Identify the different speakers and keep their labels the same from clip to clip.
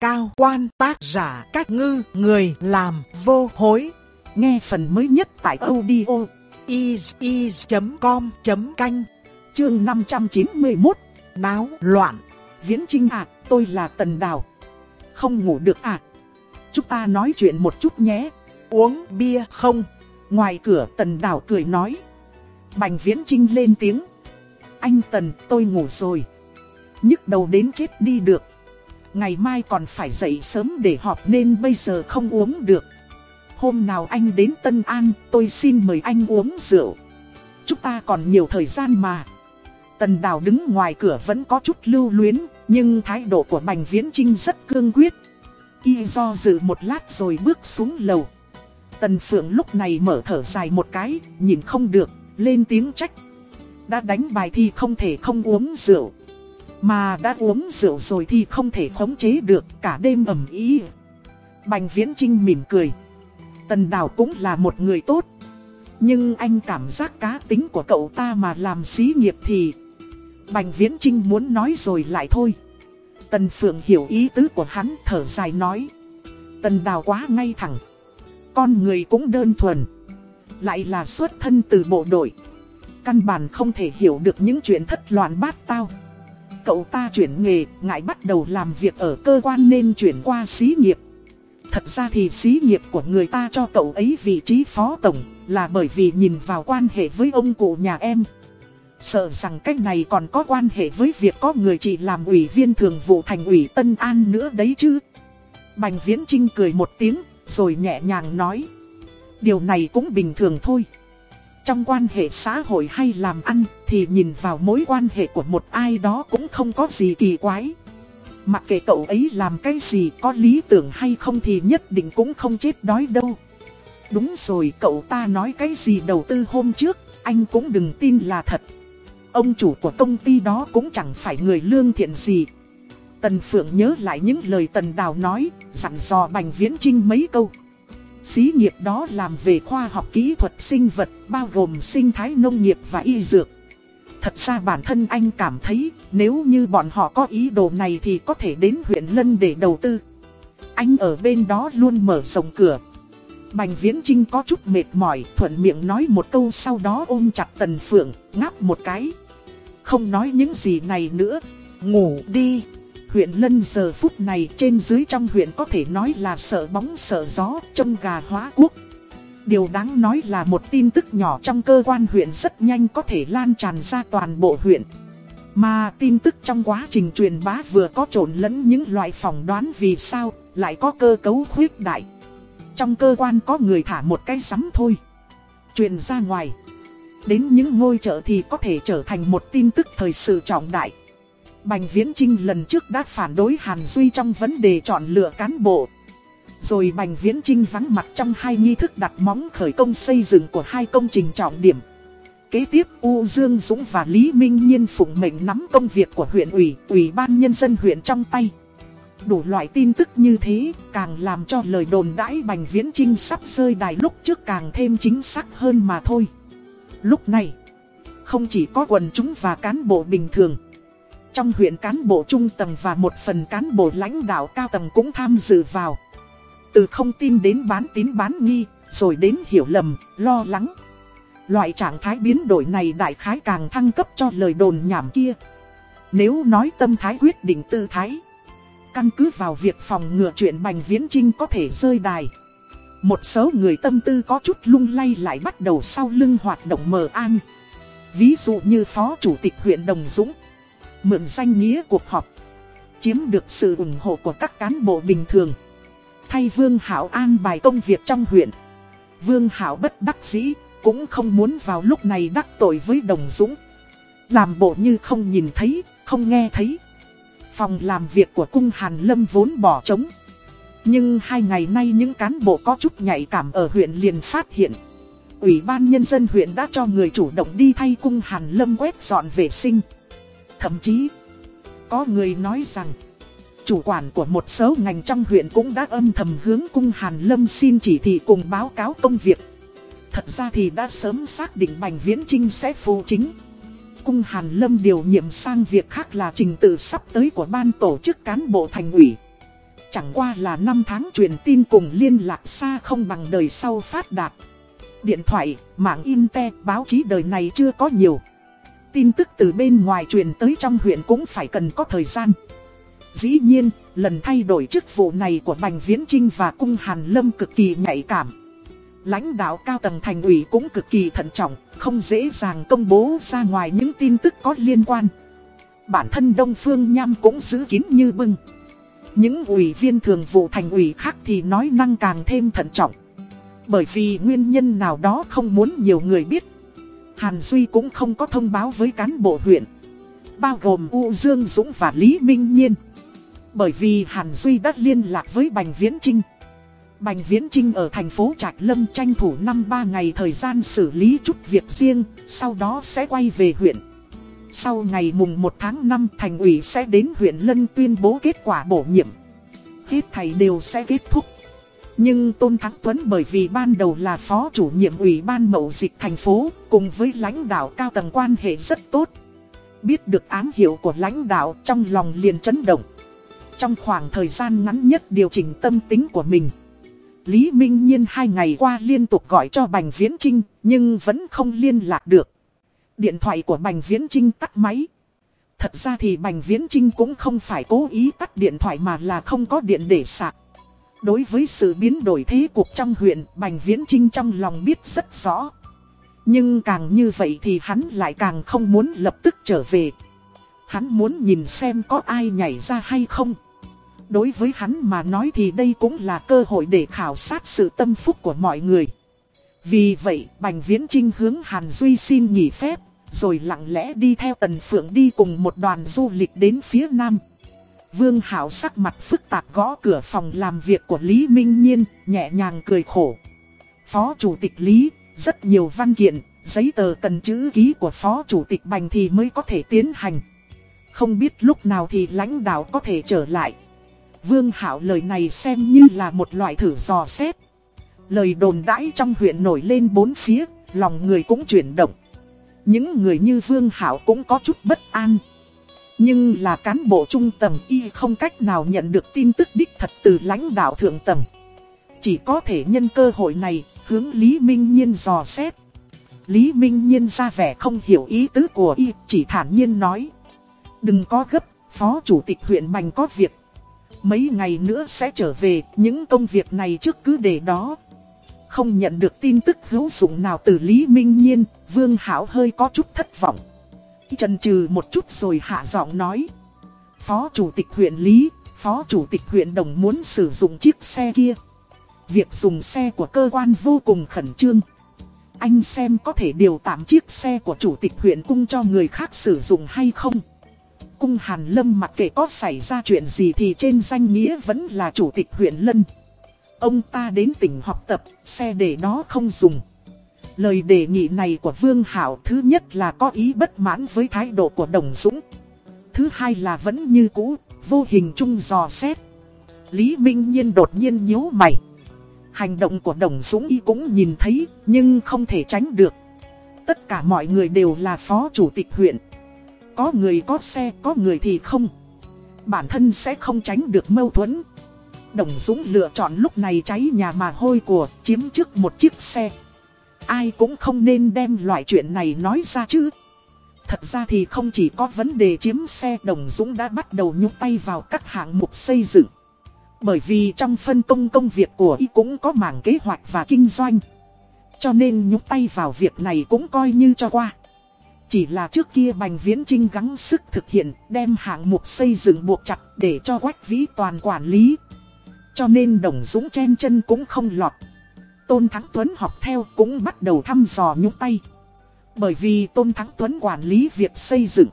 Speaker 1: cao quan tác giả cách ngư người làm vô hối. Nghe phần mới nhất tại audio is.com.canh chương 591 Náo loạn Viễn Trinh ạ, à, tôi là Tần Đào. Không ngủ được à? Chúng ta nói chuyện một chút nhé. Uống bia không? Ngoài cửa Tần Đào cười nói. Bành Viễn Trinh lên tiếng. Anh Tần, tôi ngủ rồi. nhức đầu đến chết đi được. Ngày mai còn phải dậy sớm để họp nên bây giờ không uống được. Hôm nào anh đến Tân An, tôi xin mời anh uống rượu. Chúng ta còn nhiều thời gian mà. Tần Đào đứng ngoài cửa vẫn có chút lưu luyến, nhưng thái độ của Bành Viễn Trinh rất cương quyết. Y do dự một lát rồi bước xuống lầu. Tần Phượng lúc này mở thở dài một cái, nhìn không được, lên tiếng trách. Đã đánh bài thì không thể không uống rượu. Mà đã uống rượu rồi thì không thể khống chế được, cả đêm ẩm ý. Bành Viễn Trinh mỉm cười. Tần Đào cũng là một người tốt. Nhưng anh cảm giác cá tính của cậu ta mà làm xí nghiệp thì... Bành Viễn Trinh muốn nói rồi lại thôi. Tần Phượng hiểu ý tứ của hắn, thở dài nói. Tần Đào quá ngay thẳng. Con người cũng đơn thuần. Lại là xuất thân từ bộ đội. Căn bản không thể hiểu được những chuyện thất loạn bát tao. Cậu ta chuyển nghề, ngại bắt đầu làm việc ở cơ quan nên chuyển qua xí nghiệp. Thật ra thì xí nghiệp của người ta cho cậu ấy vị trí phó tổng là bởi vì nhìn vào quan hệ với ông cụ nhà em. Sợ rằng cách này còn có quan hệ với việc có người chị làm ủy viên thường vụ thành ủy Tân An nữa đấy chứ. Bành Viễn Trinh cười một tiếng, rồi nhẹ nhàng nói. Điều này cũng bình thường thôi. Trong quan hệ xã hội hay làm ăn thì nhìn vào mối quan hệ của một ai đó cũng không có gì kỳ quái. Mặc kệ cậu ấy làm cái gì có lý tưởng hay không thì nhất định cũng không chết đói đâu. Đúng rồi cậu ta nói cái gì đầu tư hôm trước, anh cũng đừng tin là thật. Ông chủ của công ty đó cũng chẳng phải người lương thiện gì. Tần Phượng nhớ lại những lời Tần Đào nói, dặn dò Bành Viễn Trinh mấy câu. Xí nghiệp đó làm về khoa học kỹ thuật sinh vật, bao gồm sinh thái nông nghiệp và y dược. Thật ra bản thân anh cảm thấy, nếu như bọn họ có ý đồ này thì có thể đến huyện Lân để đầu tư. Anh ở bên đó luôn mở rộng cửa. Bành Viễn Trinh có chút mệt mỏi, thuận miệng nói một câu sau đó ôm chặt Tần Phượng, ngáp một cái. Không nói những gì này nữa, ngủ đi. Huyện Lân giờ phút này trên dưới trong huyện có thể nói là sợ bóng sợ gió, trông gà hóa quốc. Điều đáng nói là một tin tức nhỏ trong cơ quan huyện rất nhanh có thể lan tràn ra toàn bộ huyện. Mà tin tức trong quá trình truyền bá vừa có trộn lẫn những loại phỏng đoán vì sao lại có cơ cấu khuyết đại. Trong cơ quan có người thả một cái sắm thôi. Truyền ra ngoài. Đến những ngôi chợ thì có thể trở thành một tin tức thời sự trọng đại. Bành Viễn Trinh lần trước đã phản đối Hàn Duy trong vấn đề chọn lựa cán bộ. Rồi Bành Viễn Trinh vắng mặt trong hai nghi thức đặt móng khởi công xây dựng của hai công trình trọng điểm. Kế tiếp U Dương Dũng và Lý Minh Nhiên phụng mệnh nắm công việc của huyện ủy, ủy ban nhân dân huyện trong tay. Đủ loại tin tức như thế càng làm cho lời đồn đãi Bành Viễn Trinh sắp rơi đài lúc trước càng thêm chính xác hơn mà thôi. Lúc này, không chỉ có quần chúng và cán bộ bình thường. Trong huyện cán bộ trung tầng và một phần cán bộ lãnh đạo cao tầng cũng tham dự vào. Từ không tin đến bán tín bán nghi, rồi đến hiểu lầm, lo lắng. Loại trạng thái biến đổi này đại khái càng thăng cấp cho lời đồn nhảm kia. Nếu nói tâm thái quyết định tư thái, căn cứ vào việc phòng ngừa chuyện Bành Viễn Trinh có thể rơi đài. Một số người tâm tư có chút lung lay lại bắt đầu sau lưng hoạt động mờ an. Ví dụ như Phó Chủ tịch huyện Đồng Dũng, mượn danh nghĩa cuộc họp, chiếm được sự ủng hộ của các cán bộ bình thường. Thay Vương Hảo an bài công việc trong huyện. Vương Hảo bất đắc dĩ, cũng không muốn vào lúc này đắc tội với Đồng Dũng. Làm bộ như không nhìn thấy, không nghe thấy. Phòng làm việc của cung Hàn Lâm vốn bỏ trống. Nhưng hai ngày nay những cán bộ có chút nhạy cảm ở huyện liền phát hiện. Ủy ban Nhân dân huyện đã cho người chủ động đi thay cung Hàn Lâm quét dọn vệ sinh. Thậm chí, có người nói rằng, chủ quản của một số ngành trong huyện cũng đã âm thầm hướng cung Hàn Lâm xin chỉ thị cùng báo cáo công việc. Thật ra thì đã sớm xác định Bành Viễn Trinh sẽ phụ chính. Cung Hàn Lâm điều nhiệm sang việc khác là trình tự sắp tới của ban tổ chức cán bộ thành ủy. Chẳng qua là năm tháng truyền tin cùng liên lạc xa không bằng đời sau phát đạt. Điện thoại, mạng internet, báo chí đời này chưa có nhiều. Tin tức từ bên ngoài truyền tới trong huyện cũng phải cần có thời gian. Dĩ nhiên, lần thay đổi chức vụ này của Bành Viễn Trinh và Cung Hàn Lâm cực kỳ nhạy cảm. Lãnh đạo cao tầng thành ủy cũng cực kỳ thận trọng, không dễ dàng công bố ra ngoài những tin tức có liên quan. Bản thân Đông Phương Nham cũng giữ kín như bưng. Những ủy viên thường vụ thành ủy khác thì nói năng càng thêm thận trọng. Bởi vì nguyên nhân nào đó không muốn nhiều người biết. Hàn Duy cũng không có thông báo với cán bộ huyện. Bao gồm U Dương Dũng và Lý Minh Nhiên. Bởi vì Hàn Duy đã liên lạc với Bành Viễn Trinh. Bành Viễn Trinh ở thành phố Trạch Lâm tranh thủ 5-3 ngày thời gian xử lý chút việc riêng, sau đó sẽ quay về huyện. Sau ngày mùng 1 tháng 5 thành ủy sẽ đến huyện Lân tuyên bố kết quả bổ nhiệm. Hết thầy đều sẽ kết thúc. Nhưng Tôn Thắng Tuấn bởi vì ban đầu là phó chủ nhiệm ủy ban mậu dịch thành phố, cùng với lãnh đạo cao tầng quan hệ rất tốt. Biết được ám hiệu của lãnh đạo trong lòng liền chấn động. Trong khoảng thời gian ngắn nhất điều chỉnh tâm tính của mình. Lý Minh Nhiên hai ngày qua liên tục gọi cho Bành Viễn Trinh, nhưng vẫn không liên lạc được. Điện thoại của Bành Viễn Trinh tắt máy. Thật ra thì Bành Viễn Trinh cũng không phải cố ý tắt điện thoại mà là không có điện để sạc. Đối với sự biến đổi thế cuộc trong huyện, Bành Viễn Trinh trong lòng biết rất rõ. Nhưng càng như vậy thì hắn lại càng không muốn lập tức trở về. Hắn muốn nhìn xem có ai nhảy ra hay không. Đối với hắn mà nói thì đây cũng là cơ hội để khảo sát sự tâm phúc của mọi người. Vì vậy, Bành Viễn Trinh hướng Hàn Duy xin nghỉ phép, rồi lặng lẽ đi theo Tần Phượng đi cùng một đoàn du lịch đến phía Nam. Vương Hảo sắc mặt phức tạp gõ cửa phòng làm việc của Lý Minh Nhiên, nhẹ nhàng cười khổ. Phó Chủ tịch Lý, rất nhiều văn kiện, giấy tờ cần chữ ký của Phó Chủ tịch Bành thì mới có thể tiến hành. Không biết lúc nào thì lãnh đạo có thể trở lại. Vương Hảo lời này xem như là một loại thử dò xét. Lời đồn đãi trong huyện nổi lên bốn phía, lòng người cũng chuyển động. Những người như Vương Hảo cũng có chút bất an. Nhưng là cán bộ trung tầng y không cách nào nhận được tin tức đích thật từ lãnh đạo thượng tầng. Chỉ có thể nhân cơ hội này, hướng Lý Minh Nhiên dò xét. Lý Minh Nhiên ra vẻ không hiểu ý tứ của y, chỉ thản nhiên nói. Đừng có gấp, Phó Chủ tịch huyện mành có việc. Mấy ngày nữa sẽ trở về, những công việc này trước cứ để đó. Không nhận được tin tức hữu dụng nào từ Lý Minh Nhiên, Vương Hảo hơi có chút thất vọng. Trần trừ một chút rồi hạ giọng nói. Phó Chủ tịch huyện Lý, Phó Chủ tịch huyện Đồng muốn sử dụng chiếc xe kia. Việc dùng xe của cơ quan vô cùng khẩn trương. Anh xem có thể điều tạm chiếc xe của Chủ tịch huyện cung cho người khác sử dụng hay không. Cung Hàn Lâm mặc kệ có xảy ra chuyện gì thì trên danh nghĩa vẫn là Chủ tịch huyện Lân. Ông ta đến tỉnh học tập, xe để đó không dùng. Lời đề nghị này của Vương Hảo thứ nhất là có ý bất mãn với thái độ của Đồng Dũng. Thứ hai là vẫn như cũ, vô hình chung dò xét. Lý Minh Nhiên đột nhiên nhíu mày. Hành động của Đồng Dũng y cũng nhìn thấy, nhưng không thể tránh được. Tất cả mọi người đều là phó chủ tịch huyện. Có người có xe, có người thì không. Bản thân sẽ không tránh được mâu thuẫn. Đồng Dũng lựa chọn lúc này cháy nhà mà hôi của, chiếm trước một chiếc xe. Ai cũng không nên đem loại chuyện này nói ra chứ. Thật ra thì không chỉ có vấn đề chiếm xe Đồng Dũng đã bắt đầu nhúc tay vào các hạng mục xây dựng. Bởi vì trong phân công công việc của y cũng có mảng kế hoạch và kinh doanh. Cho nên nhúc tay vào việc này cũng coi như cho qua. Chỉ là trước kia Bành Viễn Trinh gắng sức thực hiện đem hạng mục xây dựng buộc chặt để cho Quách Vĩ toàn quản lý. Cho nên Đồng Dũng chen chân cũng không lọt. Tôn Thắng Tuấn học theo cũng bắt đầu thăm dò nhúc tay. Bởi vì Tôn Thắng Tuấn quản lý việc xây dựng.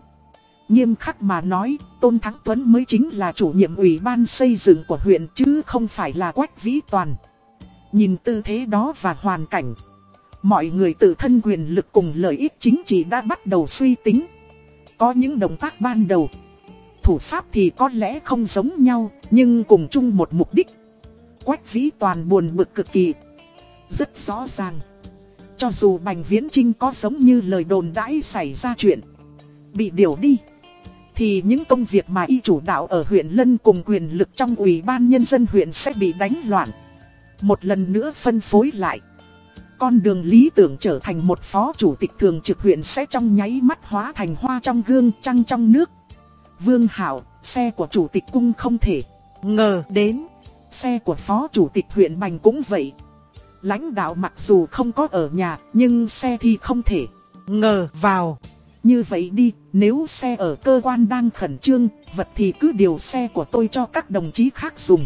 Speaker 1: Nghiêm khắc mà nói, Tôn Thắng Tuấn mới chính là chủ nhiệm ủy ban xây dựng của huyện chứ không phải là Quách Vĩ Toàn. Nhìn tư thế đó và hoàn cảnh, mọi người tự thân quyền lực cùng lợi ích chính trị đã bắt đầu suy tính. Có những động tác ban đầu, thủ pháp thì có lẽ không giống nhau, nhưng cùng chung một mục đích. Quách Vĩ Toàn buồn bực cực kỳ. Rất rõ ràng. Cho dù Bành Viễn Trinh có giống như lời đồn đãi xảy ra chuyện. Bị điều đi. thì những công việc mà y chủ đạo ở huyện Lân cùng quyền lực trong ủy ban nhân dân huyện sẽ bị đánh loạn. Một lần nữa phân phối lại. Con đường lý tưởng trở thành một phó chủ tịch thường trực huyện sẽ trong nháy mắt hóa thành hoa trong gương trăng trong nước. Vương Hảo, xe của chủ tịch cung không thể ngờ đến. Xe của phó chủ tịch huyện Bành cũng vậy. Lãnh đạo mặc dù không có ở nhà, nhưng xe thì không thể ngờ vào. Như vậy đi, nếu xe ở cơ quan đang khẩn trương, vật thì cứ điều xe của tôi cho các đồng chí khác dùng.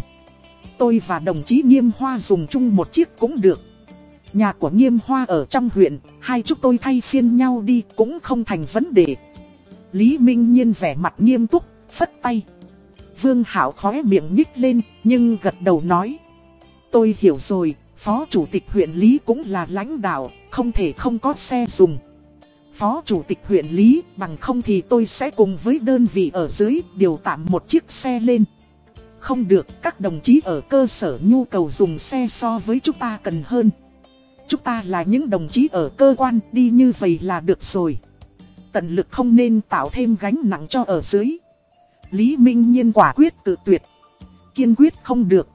Speaker 1: Tôi và đồng chí Nghiêm Hoa dùng chung một chiếc cũng được. Nhà của Nghiêm Hoa ở trong huyện, hai chúng tôi thay phiên nhau đi cũng không thành vấn đề. Lý Minh Nhiên vẻ mặt nghiêm túc, phất tay. Vương Hảo khóe miệng nhích lên, nhưng gật đầu nói. Tôi hiểu rồi, Phó Chủ tịch huyện Lý cũng là lãnh đạo, không thể không có xe dùng. Phó Chủ tịch huyện Lý, bằng không thì tôi sẽ cùng với đơn vị ở dưới điều tạm một chiếc xe lên. Không được, các đồng chí ở cơ sở nhu cầu dùng xe so với chúng ta cần hơn. Chúng ta là những đồng chí ở cơ quan, đi như vậy là được rồi. Tận lực không nên tạo thêm gánh nặng cho ở dưới. Lý Minh Nhiên quả quyết tự tuyệt. Kiên quyết không được.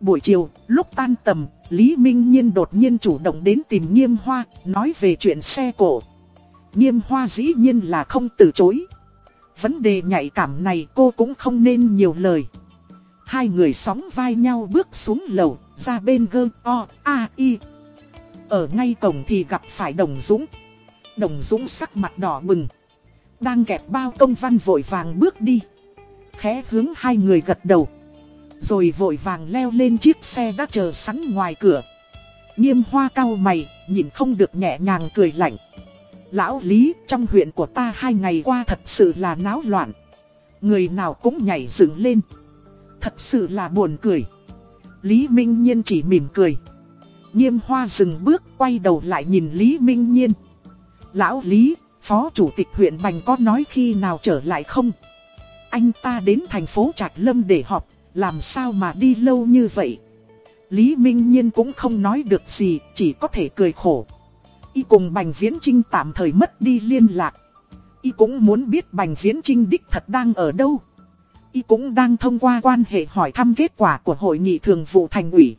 Speaker 1: Buổi chiều, lúc tan tầm, Lý Minh Nhiên đột nhiên chủ động đến tìm Nghiêm Hoa, nói về chuyện xe cổ. Nghiêm Hoa dĩ nhiên là không từ chối. Vấn đề nhạy cảm này cô cũng không nên nhiều lời. Hai người sóng vai nhau bước xuống lầu, ra bên gơ o, a, i. Ở ngay cổng thì gặp phải Đồng Dũng. Đồng Dũng sắc mặt đỏ bừng. Đang kẹp bao công văn vội vàng bước đi. Khẽ hướng hai người gật đầu. Rồi vội vàng leo lên chiếc xe đã chờ sẵn ngoài cửa. Nghiêm hoa cao mày, nhìn không được nhẹ nhàng cười lạnh. Lão Lý, trong huyện của ta hai ngày qua thật sự là náo loạn. Người nào cũng nhảy dựng lên. Thật sự là buồn cười. Lý Minh Nhiên chỉ mỉm cười. Nghiêm hoa dừng bước quay đầu lại nhìn Lý Minh Nhiên. Lão Lý, Phó Chủ tịch huyện Bành có nói khi nào trở lại không? Anh ta đến thành phố Trạch Lâm để họp, làm sao mà đi lâu như vậy? Lý Minh Nhiên cũng không nói được gì, chỉ có thể cười khổ. Y cùng Bành Viễn Trinh tạm thời mất đi liên lạc. Y cũng muốn biết Bành Viễn Trinh đích thật đang ở đâu. Y cũng đang thông qua quan hệ hỏi thăm kết quả của hội nghị thường vụ thành ủy.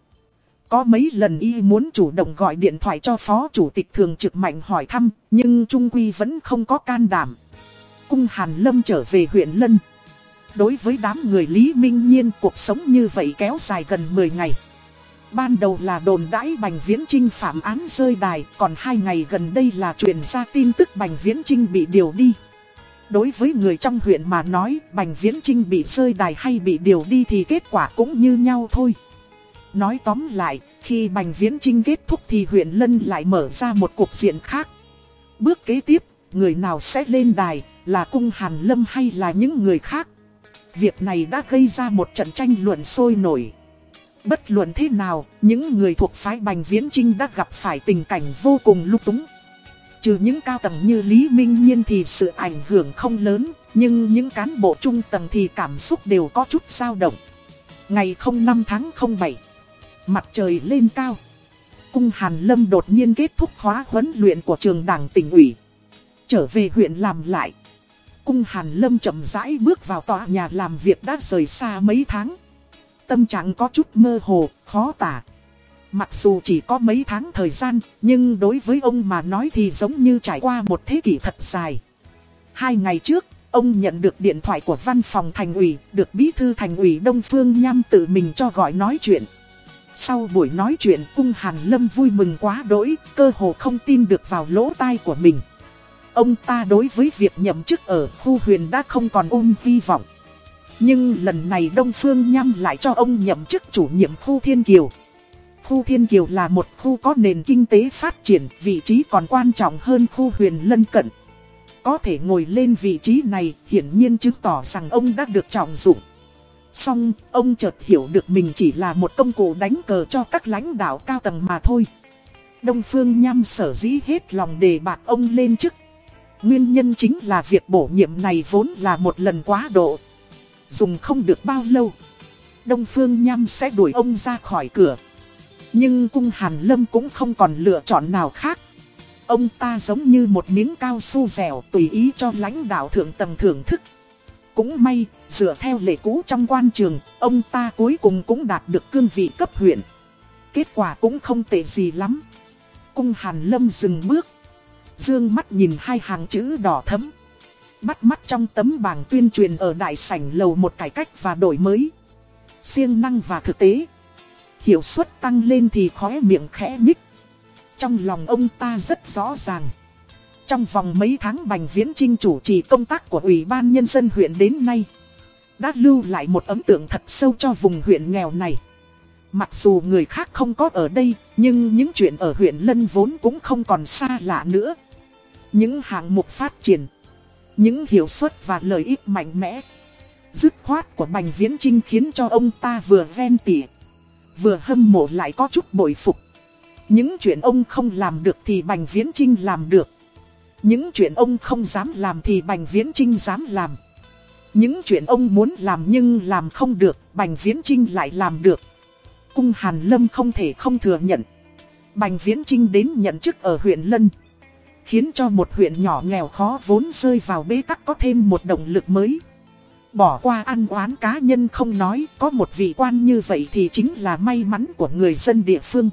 Speaker 1: Có mấy lần y muốn chủ động gọi điện thoại cho phó chủ tịch thường trực mạnh hỏi thăm, nhưng Trung Quy vẫn không có can đảm. Cung Hàn Lâm trở về huyện Lân. Đối với đám người Lý Minh Nhiên cuộc sống như vậy kéo dài gần 10 ngày. Ban đầu là đồn đãi Bành Viễn Trinh phạm án rơi đài, còn hai ngày gần đây là truyền ra tin tức Bành Viễn Trinh bị điều đi. Đối với người trong huyện mà nói Bành Viễn Trinh bị rơi đài hay bị điều đi thì kết quả cũng như nhau thôi. Nói tóm lại, khi Bành Viễn Trinh kết thúc thì huyện Lân lại mở ra một cuộc diện khác. Bước kế tiếp, người nào sẽ lên đài, là cung Hàn Lâm hay là những người khác? Việc này đã gây ra một trận tranh luận sôi nổi. Bất luận thế nào, những người thuộc phái Bành Viễn Trinh đã gặp phải tình cảnh vô cùng lúc túng. Trừ những cao tầng như Lý Minh Nhiên thì sự ảnh hưởng không lớn, nhưng những cán bộ trung tầng thì cảm xúc đều có chút dao động. Ngày 05 tháng 07 Mặt trời lên cao. Cung Hàn Lâm đột nhiên kết thúc khóa huấn luyện của trường đảng tỉnh ủy. Trở về huyện làm lại. Cung Hàn Lâm chậm rãi bước vào tòa nhà làm việc đã rời xa mấy tháng. Tâm trạng có chút mơ hồ, khó tả. Mặc dù chỉ có mấy tháng thời gian, nhưng đối với ông mà nói thì giống như trải qua một thế kỷ thật dài. Hai ngày trước, ông nhận được điện thoại của văn phòng thành ủy, được bí thư thành ủy Đông Phương Nham tự mình cho gọi nói chuyện. Sau buổi nói chuyện cung Hàn Lâm vui mừng quá đỗi, cơ hồ không tin được vào lỗ tai của mình. Ông ta đối với việc nhậm chức ở khu huyền đã không còn ôm hy vọng. Nhưng lần này Đông Phương Nham lại cho ông nhậm chức chủ nhiệm khu Thiên Kiều. Khu Thiên Kiều là một khu có nền kinh tế phát triển, vị trí còn quan trọng hơn khu huyền lân cận. Có thể ngồi lên vị trí này hiển nhiên chứng tỏ rằng ông đã được trọng dụng. Xong, ông chợt hiểu được mình chỉ là một công cụ đánh cờ cho các lãnh đạo cao tầng mà thôi. Đông Phương Nham sở dĩ hết lòng đề bạt ông lên chức. Nguyên nhân chính là việc bổ nhiệm này vốn là một lần quá độ. Dùng không được bao lâu. Đông Phương Nham sẽ đuổi ông ra khỏi cửa. Nhưng cung Hàn Lâm cũng không còn lựa chọn nào khác. Ông ta giống như một miếng cao su dẻo tùy ý cho lãnh đạo thượng tầng thưởng thức. cũng may, dựa theo lệ cũ trong quan trường, ông ta cuối cùng cũng đạt được cương vị cấp huyện. Kết quả cũng không tệ gì lắm. Cung Hàn Lâm dừng bước. Dương mắt nhìn hai hàng chữ đỏ thấm. Bắt mắt trong tấm bảng tuyên truyền ở đại sảnh lầu một cải cách và đổi mới. siêng năng và thực tế. Hiệu suất tăng lên thì khóe miệng khẽ nhích. Trong lòng ông ta rất rõ ràng. Trong vòng mấy tháng Bành Viễn Trinh chủ trì công tác của Ủy ban Nhân dân huyện đến nay, đã lưu lại một ấn tượng thật sâu cho vùng huyện nghèo này. Mặc dù người khác không có ở đây, nhưng những chuyện ở huyện Lân vốn cũng không còn xa lạ nữa. Những hạng mục phát triển, những hiệu suất và lợi ích mạnh mẽ, dứt khoát của Bành Viễn Trinh khiến cho ông ta vừa ven tỉa, vừa hâm mộ lại có chút bội phục. Những chuyện ông không làm được thì Bành Viễn Trinh làm được. Những chuyện ông không dám làm thì Bành Viễn Trinh dám làm. Những chuyện ông muốn làm nhưng làm không được, Bành Viễn Trinh lại làm được. Cung Hàn Lâm không thể không thừa nhận. Bành Viễn Trinh đến nhận chức ở huyện Lân. Khiến cho một huyện nhỏ nghèo khó vốn rơi vào bế tắc có thêm một động lực mới. Bỏ qua ăn oán cá nhân không nói, có một vị quan như vậy thì chính là may mắn của người dân địa phương.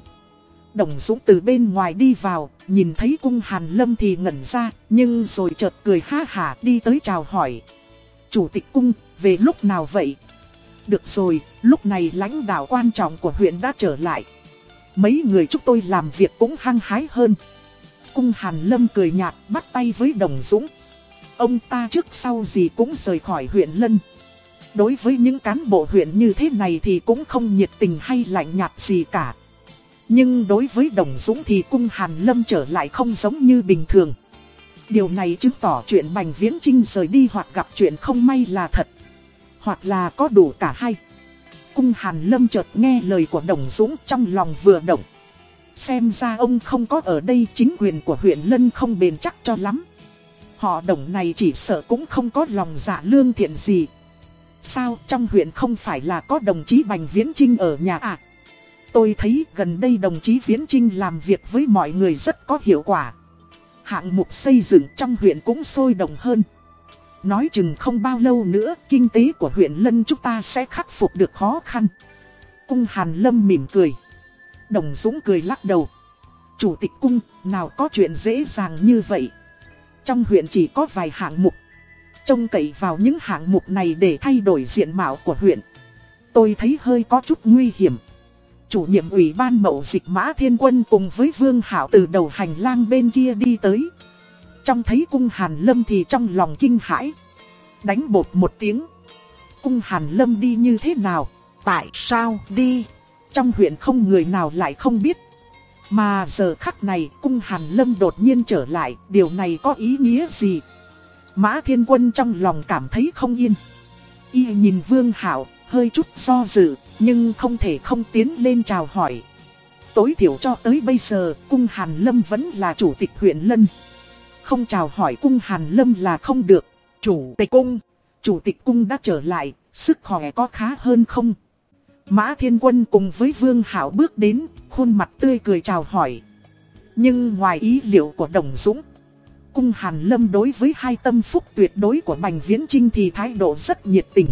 Speaker 1: Đồng Dũng từ bên ngoài đi vào, nhìn thấy cung Hàn Lâm thì ngẩn ra, nhưng rồi chợt cười ha hả đi tới chào hỏi. Chủ tịch cung, về lúc nào vậy? Được rồi, lúc này lãnh đạo quan trọng của huyện đã trở lại. Mấy người chúng tôi làm việc cũng hăng hái hơn. Cung Hàn Lâm cười nhạt, bắt tay với Đồng Dũng. Ông ta trước sau gì cũng rời khỏi huyện Lân. Đối với những cán bộ huyện như thế này thì cũng không nhiệt tình hay lạnh nhạt gì cả. Nhưng đối với Đồng Dũng thì cung Hàn Lâm trở lại không giống như bình thường. Điều này chứng tỏ chuyện Bành Viễn Trinh rời đi hoặc gặp chuyện không may là thật. Hoặc là có đủ cả hai. Cung Hàn Lâm chợt nghe lời của Đồng Dũng trong lòng vừa động. Xem ra ông không có ở đây chính quyền của huyện Lân không bền chắc cho lắm. Họ đồng này chỉ sợ cũng không có lòng dạ lương thiện gì. Sao trong huyện không phải là có đồng chí Bành Viễn Trinh ở nhà à? Tôi thấy gần đây đồng chí Viễn Trinh làm việc với mọi người rất có hiệu quả. Hạng mục xây dựng trong huyện cũng sôi động hơn. Nói chừng không bao lâu nữa, kinh tế của huyện Lân chúng ta sẽ khắc phục được khó khăn. Cung Hàn Lâm mỉm cười. Đồng Dũng cười lắc đầu. Chủ tịch cung, nào có chuyện dễ dàng như vậy. Trong huyện chỉ có vài hạng mục. Trông cậy vào những hạng mục này để thay đổi diện mạo của huyện. Tôi thấy hơi có chút nguy hiểm. Chủ nhiệm ủy ban mậu dịch Mã Thiên Quân cùng với Vương Hảo từ đầu hành lang bên kia đi tới. Trong thấy cung Hàn Lâm thì trong lòng kinh hãi. Đánh bột một tiếng. Cung Hàn Lâm đi như thế nào? Tại sao đi? Trong huyện không người nào lại không biết. Mà giờ khắc này cung Hàn Lâm đột nhiên trở lại. Điều này có ý nghĩa gì? Mã Thiên Quân trong lòng cảm thấy không yên. Y nhìn Vương Hảo, hơi chút do dự, nhưng không thể không tiến lên chào hỏi. Tối thiểu cho tới bây giờ, cung Hàn Lâm vẫn là chủ tịch huyện Lân. Không chào hỏi cung Hàn Lâm là không được. Chủ tịch cung, chủ tịch cung đã trở lại, sức khỏe có khá hơn không? Mã Thiên Quân cùng với Vương Hảo bước đến, khuôn mặt tươi cười chào hỏi. Nhưng ngoài ý liệu của Đồng Dũng, cung Hàn Lâm đối với hai tâm phúc tuyệt đối của Bành Viễn Trinh thì thái độ rất nhiệt tình.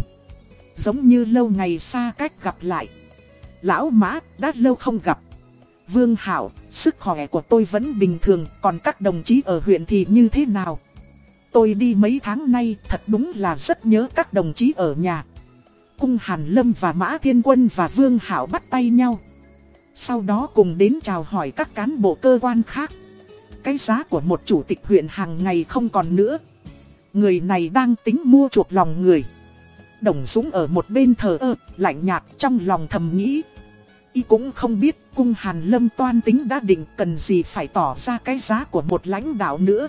Speaker 1: Giống như lâu ngày xa cách gặp lại. Lão Mã, đã lâu không gặp. Vương Hảo, sức khỏe của tôi vẫn bình thường, còn các đồng chí ở huyện thì như thế nào? Tôi đi mấy tháng nay, thật đúng là rất nhớ các đồng chí ở nhà. Cung Hàn Lâm và Mã Thiên Quân và Vương Hảo bắt tay nhau. Sau đó cùng đến chào hỏi các cán bộ cơ quan khác. Cái giá của một chủ tịch huyện hàng ngày không còn nữa. Người này đang tính mua chuộc lòng người. Đồng Dũng ở một bên thờ ơ, lạnh nhạt trong lòng thầm nghĩ. Y cũng không biết cung Hàn Lâm toan tính đã định cần gì phải tỏ ra cái giá của một lãnh đạo nữa.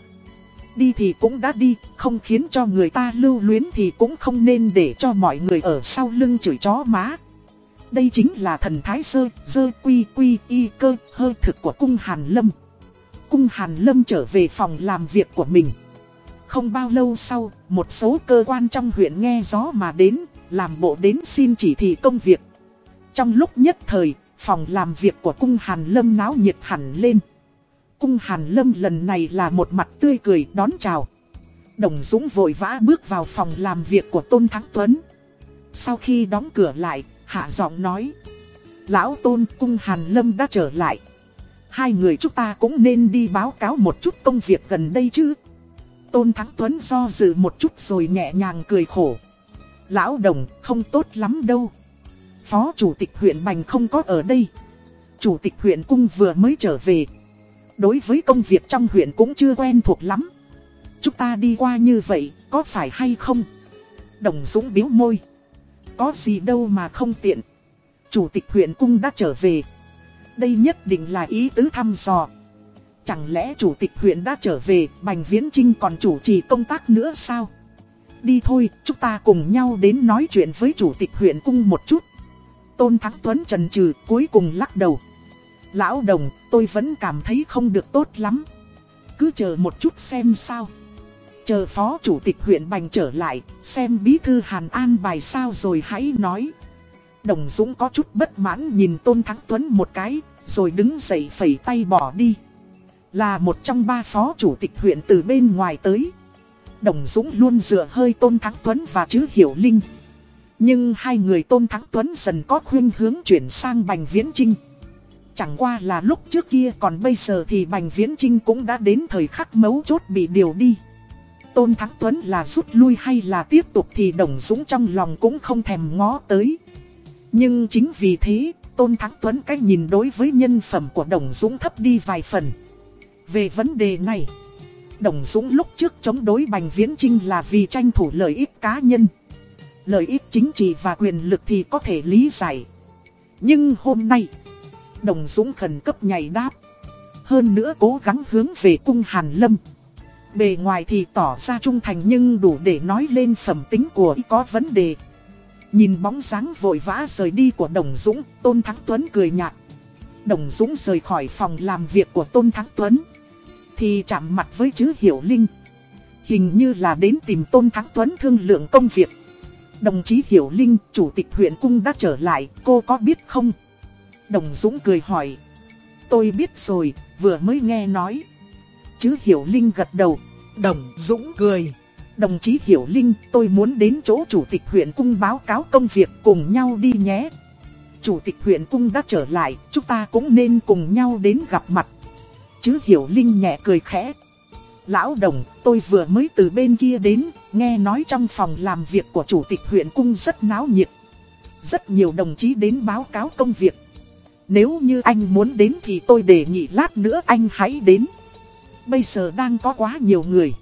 Speaker 1: Đi thì cũng đã đi, không khiến cho người ta lưu luyến thì cũng không nên để cho mọi người ở sau lưng chửi chó má. Đây chính là thần thái sơ, dơ quy quy y cơ, hơi thực của cung Hàn Lâm. Cung Hàn Lâm trở về phòng làm việc của mình. Không bao lâu sau, một số cơ quan trong huyện nghe gió mà đến, làm bộ đến xin chỉ thị công việc. Trong lúc nhất thời, phòng làm việc của cung Hàn Lâm náo nhiệt hẳn lên. Cung Hàn Lâm lần này là một mặt tươi cười đón chào. Đồng Dũng vội vã bước vào phòng làm việc của Tôn Thắng Tuấn. Sau khi đóng cửa lại, hạ giọng nói. Lão Tôn cung Hàn Lâm đã trở lại. Hai người chúng ta cũng nên đi báo cáo một chút công việc gần đây chứ. Tôn Thắng Tuấn do dự một chút rồi nhẹ nhàng cười khổ. Lão Đồng không tốt lắm đâu. Phó Chủ tịch huyện Bành không có ở đây. Chủ tịch huyện Cung vừa mới trở về. Đối với công việc trong huyện cũng chưa quen thuộc lắm. Chúng ta đi qua như vậy, có phải hay không? Đồng Dũng biếu môi. Có gì đâu mà không tiện. Chủ tịch huyện Cung đã trở về. Đây nhất định là ý tứ thăm dò. Chẳng lẽ chủ tịch huyện đã trở về, Bành Viễn Trinh còn chủ trì công tác nữa sao? Đi thôi, chúng ta cùng nhau đến nói chuyện với chủ tịch huyện cung một chút. Tôn Thắng Tuấn trần trừ, cuối cùng lắc đầu. Lão đồng, tôi vẫn cảm thấy không được tốt lắm. Cứ chờ một chút xem sao. Chờ phó chủ tịch huyện Bành trở lại, xem bí thư Hàn An bài sao rồi hãy nói. Đồng Dũng có chút bất mãn nhìn Tôn Thắng Tuấn một cái, rồi đứng dậy phẩy tay bỏ đi. Là một trong ba phó chủ tịch huyện từ bên ngoài tới. Đồng Dũng luôn dựa hơi Tôn Thắng Tuấn và chữ Hiểu Linh. Nhưng hai người Tôn Thắng Tuấn dần có khuyên hướng chuyển sang Bành Viễn Trinh. Chẳng qua là lúc trước kia còn bây giờ thì Bành Viễn Trinh cũng đã đến thời khắc mấu chốt bị điều đi. Tôn Thắng Tuấn là rút lui hay là tiếp tục thì Đồng Dũng trong lòng cũng không thèm ngó tới. Nhưng chính vì thế, Tôn Thắng Tuấn cách nhìn đối với nhân phẩm của Đồng Dũng thấp đi vài phần. Về vấn đề này, Đồng Dũng lúc trước chống đối Bành Viễn Trinh là vì tranh thủ lợi ích cá nhân. Lợi ích chính trị và quyền lực thì có thể lý giải. Nhưng hôm nay, Đồng Dũng khẩn cấp nhảy đáp. Hơn nữa cố gắng hướng về cung Hàn Lâm. Bề ngoài thì tỏ ra trung thành nhưng đủ để nói lên phẩm tính của y có vấn đề. Nhìn bóng dáng vội vã rời đi của Đồng Dũng, Tôn Thắng Tuấn cười nhạt. Đồng Dũng rời khỏi phòng làm việc của Tôn Thắng Tuấn. Thì chạm mặt với chữ Hiểu Linh. Hình như là đến tìm Tôn Thắng Tuấn thương lượng công việc. Đồng chí Hiểu Linh, chủ tịch huyện cung đã trở lại, cô có biết không? Đồng Dũng cười hỏi. Tôi biết rồi, vừa mới nghe nói. Chứ Hiểu Linh gật đầu. Đồng Dũng cười. Đồng chí Hiểu Linh, tôi muốn đến chỗ chủ tịch huyện cung báo cáo công việc cùng nhau đi nhé. Chủ tịch huyện cung đã trở lại, chúng ta cũng nên cùng nhau đến gặp mặt. Chứ Hiểu Linh nhẹ cười khẽ. Lão Đồng, tôi vừa mới từ bên kia đến, nghe nói trong phòng làm việc của chủ tịch huyện cung rất náo nhiệt. Rất nhiều đồng chí đến báo cáo công việc. Nếu như anh muốn đến thì tôi đề nghị lát nữa anh hãy đến. Bây giờ đang có quá nhiều người.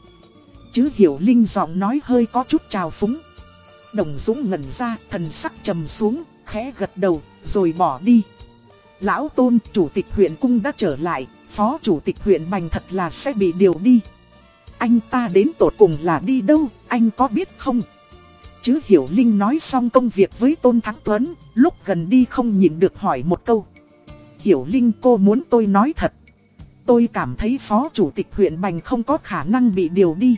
Speaker 1: Chứ Hiểu Linh giọng nói hơi có chút trào phúng. Đồng Dũng ngẩn ra, thần sắc trầm xuống, khẽ gật đầu, rồi bỏ đi. Lão Tôn, chủ tịch huyện cung đã trở lại, phó chủ tịch huyện Bành thật là sẽ bị điều đi. Anh ta đến tột cùng là đi đâu, anh có biết không? Chứ Hiểu Linh nói xong công việc với Tôn Thắng Tuấn, lúc gần đi không nhịn được hỏi một câu. Hiểu Linh cô muốn tôi nói thật. Tôi cảm thấy phó chủ tịch huyện Bành không có khả năng bị điều đi.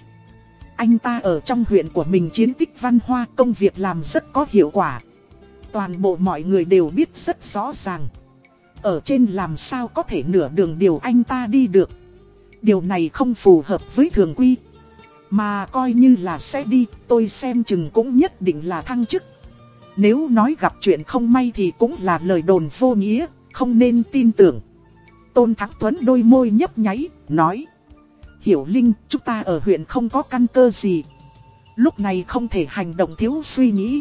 Speaker 1: Anh ta ở trong huyện của mình chiến tích văn hoa công việc làm rất có hiệu quả. Toàn bộ mọi người đều biết rất rõ ràng. Ở trên làm sao có thể nửa đường điều anh ta đi được. Điều này không phù hợp với thường quy. Mà coi như là sẽ đi, tôi xem chừng cũng nhất định là thăng chức. Nếu nói gặp chuyện không may thì cũng là lời đồn vô nghĩa, không nên tin tưởng. Tôn Thắng Tuấn đôi môi nhấp nháy, nói. Hiểu Linh, chúng ta ở huyện không có căn cơ gì. Lúc này không thể hành động thiếu suy nghĩ.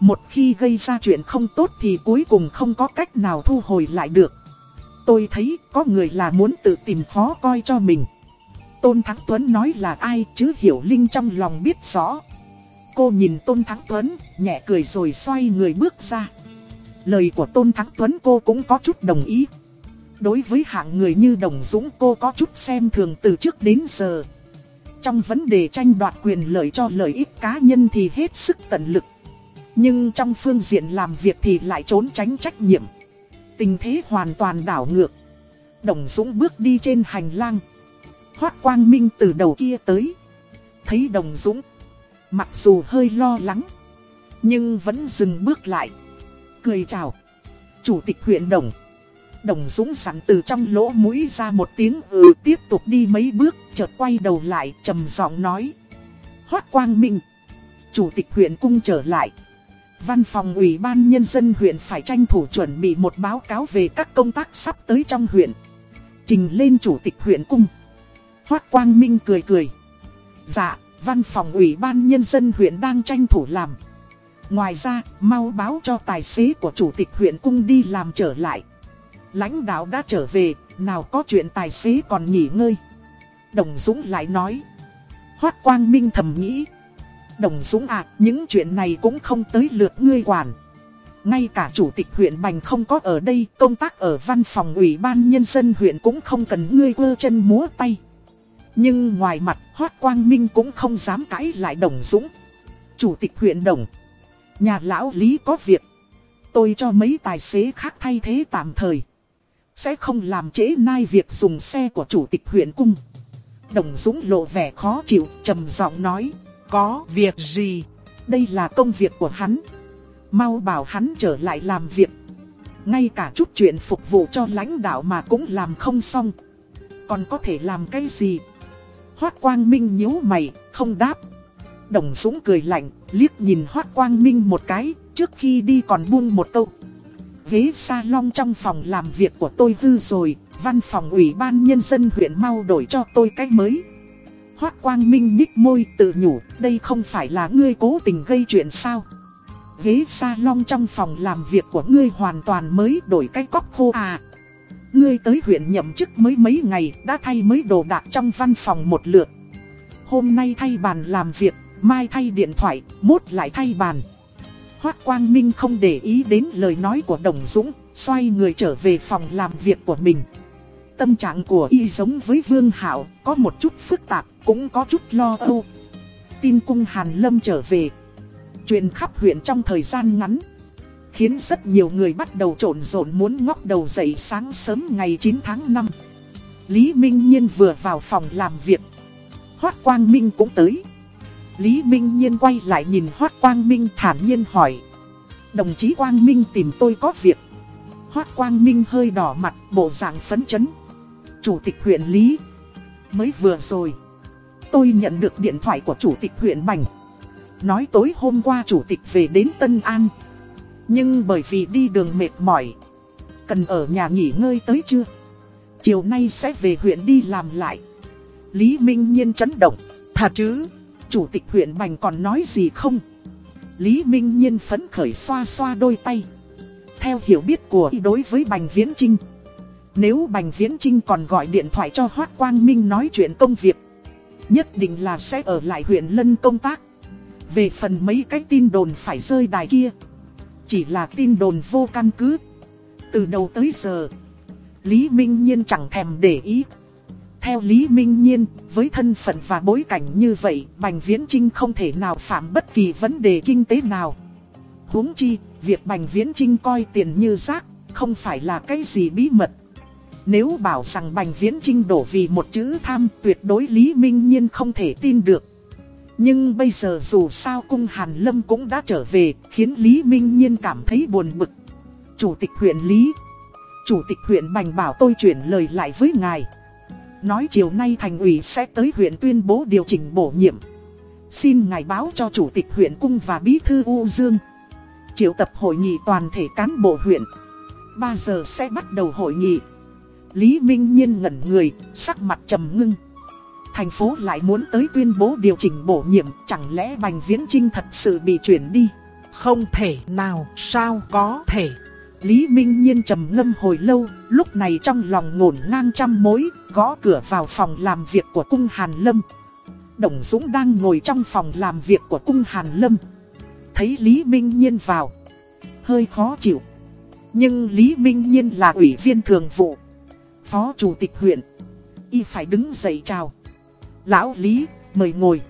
Speaker 1: Một khi gây ra chuyện không tốt thì cuối cùng không có cách nào thu hồi lại được. Tôi thấy có người là muốn tự tìm khó coi cho mình. Tôn Thắng Tuấn nói là ai chứ Hiểu Linh trong lòng biết rõ. Cô nhìn Tôn Thắng Tuấn, nhẹ cười rồi xoay người bước ra. Lời của Tôn Thắng Tuấn cô cũng có chút đồng ý. Đối với hạng người như Đồng Dũng cô có chút xem thường từ trước đến giờ. Trong vấn đề tranh đoạt quyền lợi cho lợi ích cá nhân thì hết sức tận lực. Nhưng trong phương diện làm việc thì lại trốn tránh trách nhiệm. Tình thế hoàn toàn đảo ngược. Đồng Dũng bước đi trên hành lang. Hoác Quang Minh từ đầu kia tới. Thấy Đồng Dũng. Mặc dù hơi lo lắng. Nhưng vẫn dừng bước lại. Cười chào. Chủ tịch huyện Đồng. Đồng Dũng sẵn từ trong lỗ mũi ra một tiếng ừ tiếp tục đi mấy bước. Chợt quay đầu lại trầm giọng nói. Hoác Quang Minh. Chủ tịch huyện cung trở lại. Văn phòng Ủy ban Nhân dân huyện phải tranh thủ chuẩn bị một báo cáo về các công tác sắp tới trong huyện. Trình lên Chủ tịch huyện cung. Hoác Quang Minh cười cười. Dạ, văn phòng Ủy ban Nhân dân huyện đang tranh thủ làm. Ngoài ra, mau báo cho tài xế của Chủ tịch huyện cung đi làm trở lại. Lãnh đạo đã trở về, nào có chuyện tài xế còn nghỉ ngơi. Đồng Dũng lại nói. Hoác Quang Minh thầm nghĩ. Đồng Dũng à, những chuyện này cũng không tới lượt ngươi quản. Ngay cả chủ tịch huyện Bành không có ở đây, công tác ở văn phòng ủy ban nhân dân huyện cũng không cần ngươi quơ chân múa tay. Nhưng ngoài mặt, Hoác Quang Minh cũng không dám cãi lại Đồng Dũng. Chủ tịch huyện Đồng, nhà lão Lý có việc. Tôi cho mấy tài xế khác thay thế tạm thời. Sẽ không làm trễ nai việc dùng xe của chủ tịch huyện cung. Đồng Dũng lộ vẻ khó chịu, trầm giọng nói. Có việc gì? Đây là công việc của hắn. Mau bảo hắn trở lại làm việc. Ngay cả chút chuyện phục vụ cho lãnh đạo mà cũng làm không xong. Còn có thể làm cái gì? Hoác Quang Minh nhíu mày, không đáp. Đồng Dũng cười lạnh, liếc nhìn Hoác Quang Minh một cái, trước khi đi còn buông một câu. Ghế salon trong phòng làm việc của tôi hư rồi, văn phòng ủy ban nhân dân huyện mau đổi cho tôi cách mới. Hoác Quang Minh nhích môi tự nhủ, đây không phải là ngươi cố tình gây chuyện sao. Ghế salon trong phòng làm việc của ngươi hoàn toàn mới đổi cái cóc khô à. Ngươi tới huyện nhậm chức mới mấy ngày đã thay mới đồ đạc trong văn phòng một lượt. Hôm nay thay bàn làm việc, mai thay điện thoại, mốt lại thay bàn. Hoác Quang Minh không để ý đến lời nói của Đồng Dũng, xoay người trở về phòng làm việc của mình. Tâm trạng của y giống với Vương Hảo, có một chút phức tạp, cũng có chút lo âu. Tin cung Hàn Lâm trở về, truyền khắp huyện trong thời gian ngắn. Khiến rất nhiều người bắt đầu trộn rộn muốn ngóc đầu dậy sáng sớm ngày 9 tháng 5. Lý Minh Nhiên vừa vào phòng làm việc. Hoác Quang Minh cũng tới. Lý Minh Nhiên quay lại nhìn Hoác Quang Minh thản nhiên hỏi. Đồng chí Quang Minh tìm tôi có việc. Hoác Quang Minh hơi đỏ mặt, bộ dạng phấn chấn. Chủ tịch huyện Lý. Mới vừa rồi. Tôi nhận được điện thoại của chủ tịch huyện Bành. Nói tối hôm qua chủ tịch về đến Tân An. Nhưng bởi vì đi đường mệt mỏi. Cần ở nhà nghỉ ngơi tới chưa? Chiều nay sẽ về huyện đi làm lại. Lý Minh Nhiên chấn động. Thật chứ? Chủ tịch huyện Bành còn nói gì không? Lý Minh Nhiên phấn khởi xoa xoa đôi tay. Theo hiểu biết của y đối với Bành Viễn Trinh. Nếu Bành Viễn Trinh còn gọi điện thoại cho Hoác Quang Minh nói chuyện công việc. Nhất định là sẽ ở lại huyện Lân công tác. Về phần mấy cái tin đồn phải rơi đài kia. Chỉ là tin đồn vô căn cứ. Từ đầu tới giờ. Lý Minh Nhiên chẳng thèm để ý. Theo Lý Minh Nhiên, với thân phận và bối cảnh như vậy, Bành Viễn Trinh không thể nào phạm bất kỳ vấn đề kinh tế nào. huống chi, việc Bành Viễn Trinh coi tiền như rác, không phải là cái gì bí mật. Nếu bảo rằng Bành Viễn Trinh đổ vì một chữ tham tuyệt đối Lý Minh Nhiên không thể tin được. Nhưng bây giờ dù sao cung Hàn Lâm cũng đã trở về, khiến Lý Minh Nhiên cảm thấy buồn bực. Chủ tịch huyện Lý Chủ tịch huyện Bành bảo tôi chuyển lời lại với ngài. Nói chiều nay thành ủy sẽ tới huyện tuyên bố điều chỉnh bổ nhiệm. Xin ngài báo cho chủ tịch huyện cung và bí thư U Dương. Triệu tập hội nghị toàn thể cán bộ huyện. 3 giờ sẽ bắt đầu hội nghị. Lý Minh Nhiên ngẩn người, sắc mặt trầm ngưng. Thành phố lại muốn tới tuyên bố điều chỉnh bổ nhiệm, chẳng lẽ Bành Viễn Trinh thật sự bị chuyển đi?
Speaker 2: Không thể nào, sao có thể?
Speaker 1: Lý Minh Nhiên trầm ngâm hồi lâu, lúc này trong lòng ngổn ngang trăm mối, gõ cửa vào phòng làm việc của cung Hàn Lâm. Đồng Dũng đang ngồi trong phòng làm việc của cung Hàn Lâm. Thấy Lý Minh Nhiên vào, hơi khó chịu. Nhưng Lý Minh Nhiên là ủy viên thường vụ, phó chủ tịch huyện. Y phải đứng dậy chào. Lão Lý, mời ngồi.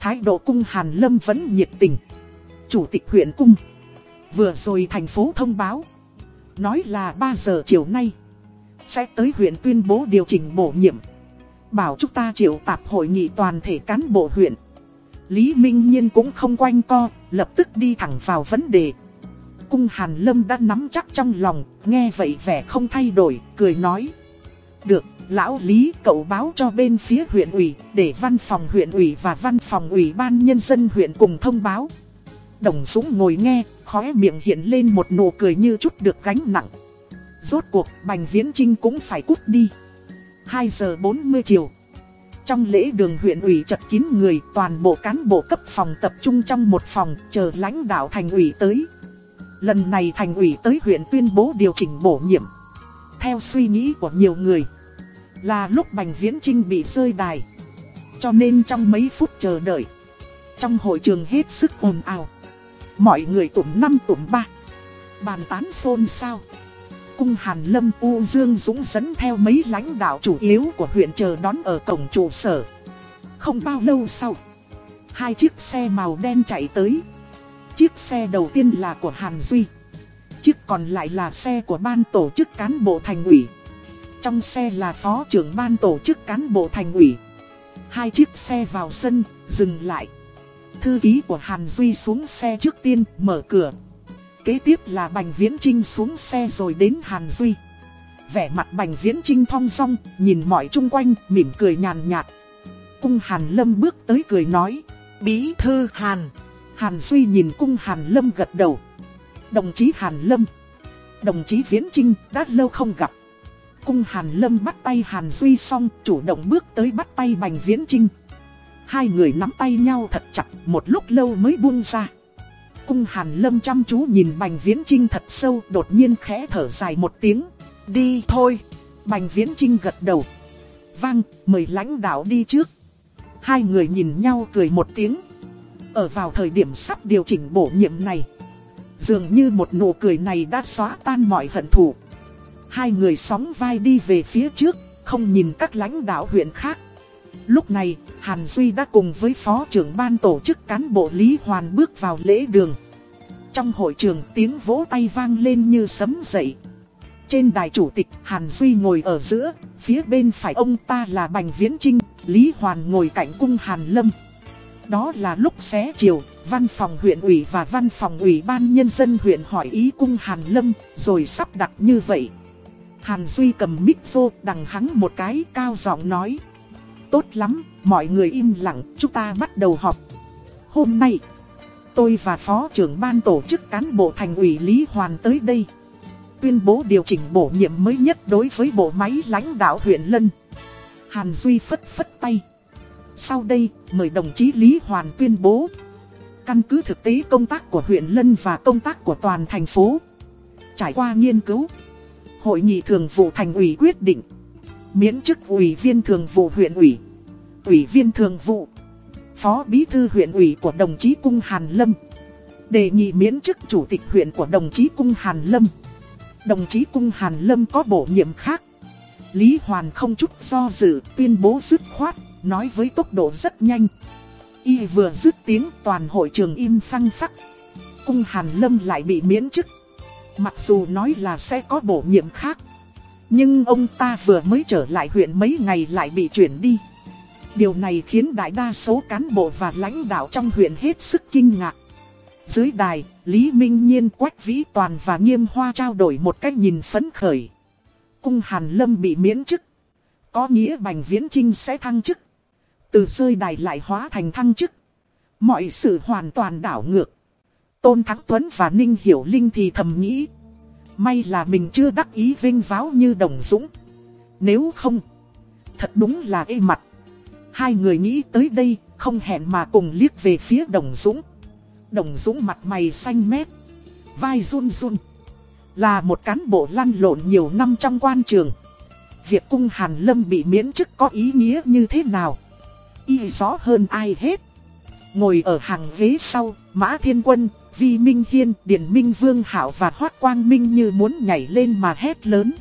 Speaker 1: Thái độ cung Hàn Lâm vẫn nhiệt tình. Chủ tịch huyện cung. Vừa rồi thành phố thông báo. Nói là 3 giờ chiều nay. Sẽ tới huyện tuyên bố điều chỉnh bổ nhiệm. Bảo chúng ta triệu tạp hội nghị toàn thể cán bộ huyện. Lý Minh Nhiên cũng không quanh co, Lập tức đi thẳng vào vấn đề. Cung Hàn Lâm đã nắm chắc trong lòng, Nghe vậy vẻ không thay đổi, Cười nói. Được, Lão Lý, cậu báo cho bên phía huyện ủy, để văn phòng huyện ủy và văn phòng ủy ban nhân dân huyện cùng thông báo. Đồng Dũng ngồi nghe, khóe miệng hiện lên một nụ cười như chút được gánh nặng. Rốt cuộc Bành Viễn Trinh cũng phải cút đi. 2 giờ 40 chiều. Trong lễ đường huyện ủy chật kín người, toàn bộ cán bộ cấp phòng tập trung trong một phòng, chờ lãnh đạo thành ủy tới. Lần này thành ủy tới huyện tuyên bố điều chỉnh bổ nhiệm. Theo suy nghĩ của nhiều người, là lúc Bành Viễn Trinh bị rơi đài. Cho nên trong mấy phút chờ đợi, trong hội trường hết sức ồn ào. Mọi người tụm năm tụm ba, bàn tán xôn xao cung Hàn Lâm U Dương Dũng dẫn theo mấy lãnh đạo chủ yếu của huyện chờ đón ở cổng trụ sở. Không bao lâu sau, hai chiếc xe màu đen chạy tới. Chiếc xe đầu tiên là của Hàn Duy. Chiếc còn lại là xe của ban tổ chức cán bộ thành ủy. Trong xe là phó trưởng ban tổ chức cán bộ thành ủy. Hai chiếc xe vào sân, dừng lại. Thư ký của Hàn Duy xuống xe trước tiên, mở cửa, Kế tiếp là Bành Viễn Trinh xuống xe rồi đến Hàn Duy. Vẻ mặt Bành Viễn Trinh thong song, nhìn mọi chung quanh, mỉm cười nhàn nhạt. Cung Hàn Lâm bước tới cười nói, Bí thư Hàn. Hàn Duy nhìn cung Hàn Lâm gật đầu. Đồng chí Hàn Lâm. Đồng chí Viễn Trinh đã lâu không gặp. Cung Hàn Lâm bắt tay Hàn Duy xong, chủ động bước tới bắt tay Bành Viễn Trinh. Hai người nắm tay nhau thật chặt, một lúc lâu mới buông ra. Cung Hàn Lâm chăm chú nhìn Bành Viễn Trinh thật sâu đột nhiên khẽ thở dài một tiếng. Đi thôi. Bành Viễn Trinh gật đầu. Vang, mời lãnh đạo đi trước. Hai người nhìn nhau cười một tiếng. Ở vào thời điểm sắp điều chỉnh bổ nhiệm này. Dường như một nụ cười này đã xóa tan mọi hận thù. Hai người sóng vai đi về phía trước, không nhìn các lãnh đạo huyện khác. Lúc này, Hàn Duy đã cùng với Phó trưởng ban tổ chức cán bộ Lý Hoàn bước vào lễ đường. Trong hội trường tiếng vỗ tay vang lên như sấm dậy. Trên đài chủ tịch Hàn Duy ngồi ở giữa, phía bên phải ông ta là Bành Viễn Trinh, Lý Hoàn ngồi cạnh cung Hàn Lâm. Đó là lúc xé chiều, văn phòng huyện ủy và văn phòng ủy ban nhân dân huyện hỏi ý cung Hàn Lâm, rồi sắp đặt như vậy. Hàn Duy cầm mic vô đằng hắng một cái cao giọng nói. Tốt lắm, mọi người im lặng, chúng ta bắt đầu họp. Hôm nay, tôi và Phó trưởng ban tổ chức cán bộ thành ủy Lý Hoàn tới đây. Tuyên bố điều chỉnh bổ nhiệm mới nhất đối với bộ máy lãnh đạo huyện Lân. Hàn Duy phất phất tay. Sau đây, mời đồng chí Lý Hoàn tuyên bố. Căn cứ thực tế công tác của huyện Lân và công tác của toàn thành phố. Trải qua nghiên cứu, Hội nghị thường vụ thành ủy quyết định Miễn chức ủy viên thường vụ huyện ủy Ủy viên thường vụ. Phó bí thư huyện ủy của đồng chí Cung Hàn Lâm. Đề nghị miễn chức chủ tịch huyện của đồng chí Cung Hàn Lâm. Đồng chí Cung Hàn Lâm có bổ nhiệm khác. Lý Hoàn không chút do dự tuyên bố dứt khoát, Nói với tốc độ rất nhanh. Y vừa dứt tiếng toàn hội trường im phăng phắc. Cung Hàn Lâm lại bị miễn chức. Mặc dù nói là sẽ có bổ nhiệm khác, nhưng ông ta vừa mới trở lại huyện mấy ngày lại bị chuyển đi. Điều này khiến đại đa số cán bộ và lãnh đạo trong huyện hết sức kinh ngạc. Dưới đài, Lý Minh Nhiên, Quách Vĩ Toàn và Nghiêm Hoa trao đổi một cách nhìn phấn khởi. Cung Hàn Lâm bị miễn chức. Có nghĩa Bành Viễn Trinh sẽ thăng chức. Từ rơi đài lại hóa thành thăng chức. Mọi sự hoàn toàn đảo ngược. Tôn Thắng Tuấn và Ninh Hiểu Linh thì thầm nghĩ. May là mình chưa đắc ý vinh váo như Đồng Dũng. Nếu không, thật đúng là ê mặt. Hai người nghĩ tới đây, không hẹn mà cùng liếc về phía Đồng Dũng. Đồng Dũng mặt mày xanh mét, vai run run. Là một cán bộ lăn lộn nhiều năm trong quan trường. Việc cung Hàn Lâm bị miễn chức có ý nghĩa như thế nào? Y rõ hơn ai hết. Ngồi ở hàng ghế sau, Mã Thiên Quân, Vi Minh Hiên, Điền Minh Vương Hảo và Hoát Quang Minh như muốn nhảy lên mà hét lớn.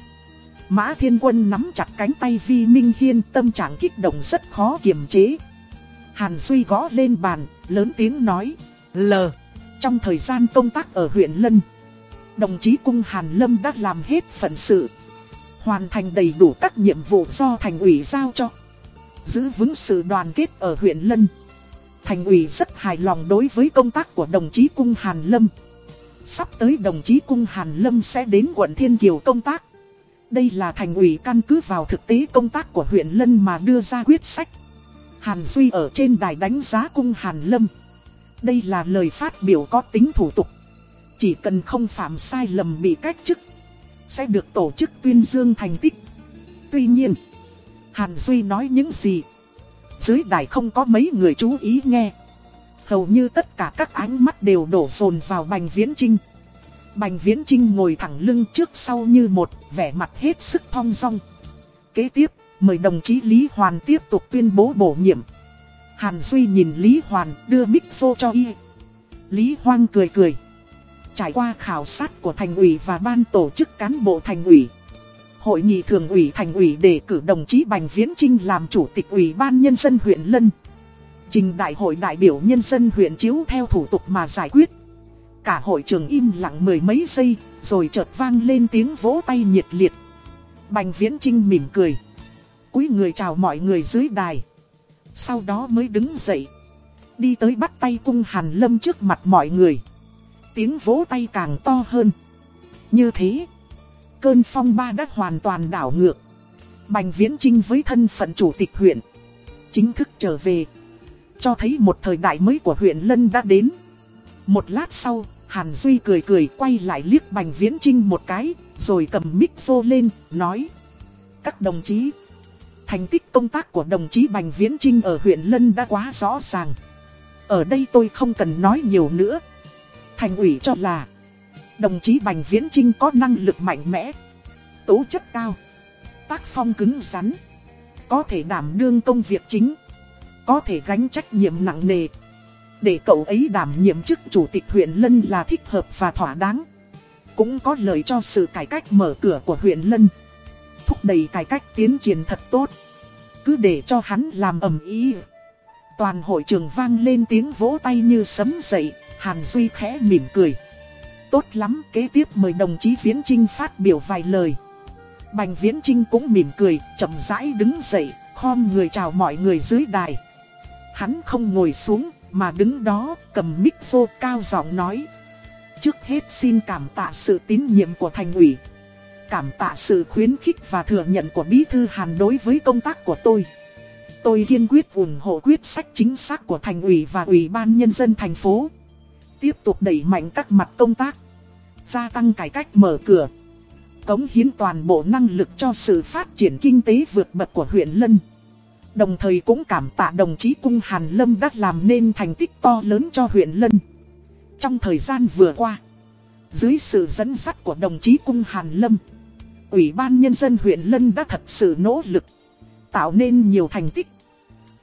Speaker 1: Mã Thiên Quân nắm chặt cánh tay Vi Minh Hiên tâm trạng kích động rất khó kiềm chế. Hàn Duy gõ lên bàn, lớn tiếng nói, L. Trong thời gian công tác ở huyện Lân, đồng chí Cung Hàn Lâm đã làm hết phận sự. Hoàn thành đầy đủ các nhiệm vụ do thành ủy giao cho. Giữ vững sự đoàn kết ở huyện Lân. Thành ủy rất hài lòng đối với công tác của đồng chí Cung Hàn Lâm. Sắp tới đồng chí Cung Hàn Lâm sẽ đến quận Thiên Kiều công tác. Đây là thành ủy căn cứ vào thực tế công tác của huyện Lân mà đưa ra quyết sách. Hàn Duy ở trên đài đánh giá cung Hàn Lâm. Đây là lời phát biểu có tính thủ tục. Chỉ cần không phạm sai lầm bị cách chức, sẽ được tổ chức tuyên dương thành tích. Tuy nhiên, Hàn Duy nói những gì? Dưới đài không có mấy người chú ý nghe. Hầu như tất cả các ánh mắt đều đổ dồn vào Bành Viễn Trinh. Bành Viễn Trinh ngồi thẳng lưng trước sau như một, vẻ mặt hết sức thong dong. Kế tiếp, mời đồng chí Lý Hoàn tiếp tục tuyên bố bổ nhiệm. Hàn Duy nhìn Lý Hoàn đưa mic vô cho y. Lý Hoang cười cười. Trải qua khảo sát của thành ủy và ban tổ chức cán bộ thành ủy. Hội nghị thường ủy thành ủy đề cử đồng chí Bành Viễn Trinh làm chủ tịch ủy ban nhân dân huyện Lân. Trình đại hội đại biểu nhân dân huyện chiếu theo thủ tục mà giải quyết. Cả hội trường im lặng mười mấy giây, rồi chợt vang lên tiếng vỗ tay nhiệt liệt. Bành Viễn Trinh mỉm cười. cúi người chào mọi người dưới đài. Sau đó mới đứng dậy. Đi tới bắt tay cung Hàn Lâm trước mặt mọi người. Tiếng vỗ tay càng to hơn. Như thế, cơn phong ba đã hoàn toàn đảo ngược. Bành Viễn Trinh với thân phận chủ tịch huyện. Chính thức trở về. Cho thấy một thời đại mới của huyện Lân đã đến. Một lát sau, Hàn Duy cười cười quay lại liếc Bành Viễn Trinh một cái, rồi cầm mic vô lên, nói. Các đồng chí, thành tích công tác của đồng chí Bành Viễn Trinh ở huyện Lân đã quá rõ ràng. Ở đây tôi không cần nói nhiều nữa. Thành ủy cho là, đồng chí Bành Viễn Trinh có năng lực mạnh mẽ, tố chất cao, tác phong cứng rắn, có thể đảm đương công việc chính, có thể gánh trách nhiệm nặng nề. Để cậu ấy đảm nhiệm chức chủ tịch huyện Lân là thích hợp và thỏa đáng. Cũng có lợi cho sự cải cách mở cửa của huyện Lân. Thúc đẩy cải cách tiến triển thật tốt. Cứ để cho hắn làm ẩm ý. Toàn hội trường vang lên tiếng vỗ tay như sấm dậy, Hàn Duy khẽ mỉm cười. Tốt lắm, kế tiếp mời đồng chí Viễn Trinh phát biểu vài lời. Bành Viễn Trinh cũng mỉm cười, chậm rãi đứng dậy, khom người chào mọi người dưới đài. Hắn không ngồi xuống, mà đứng đó, cầm mic vô cao giọng nói. Trước hết xin cảm tạ sự tín nhiệm của thành ủy. Cảm tạ sự khuyến khích và thừa nhận của Bí Thư Hàn đối với công tác của tôi. Tôi kiên quyết ủng hộ quyết sách chính xác của thành ủy và ủy ban nhân dân thành phố. Tiếp tục đẩy mạnh các mặt công tác. Gia tăng cải cách mở cửa. Cống hiến toàn bộ năng lực cho sự phát triển kinh tế vượt bậc của huyện Lân. Đồng thời cũng cảm tạ đồng chí Cung Hàn Lâm đã làm nên thành tích to lớn cho huyện Lân. Trong thời gian vừa qua, dưới sự dẫn dắt của đồng chí Cung Hàn Lâm, Ủy ban Nhân dân huyện Lân đã thật sự nỗ lực, tạo nên nhiều thành tích.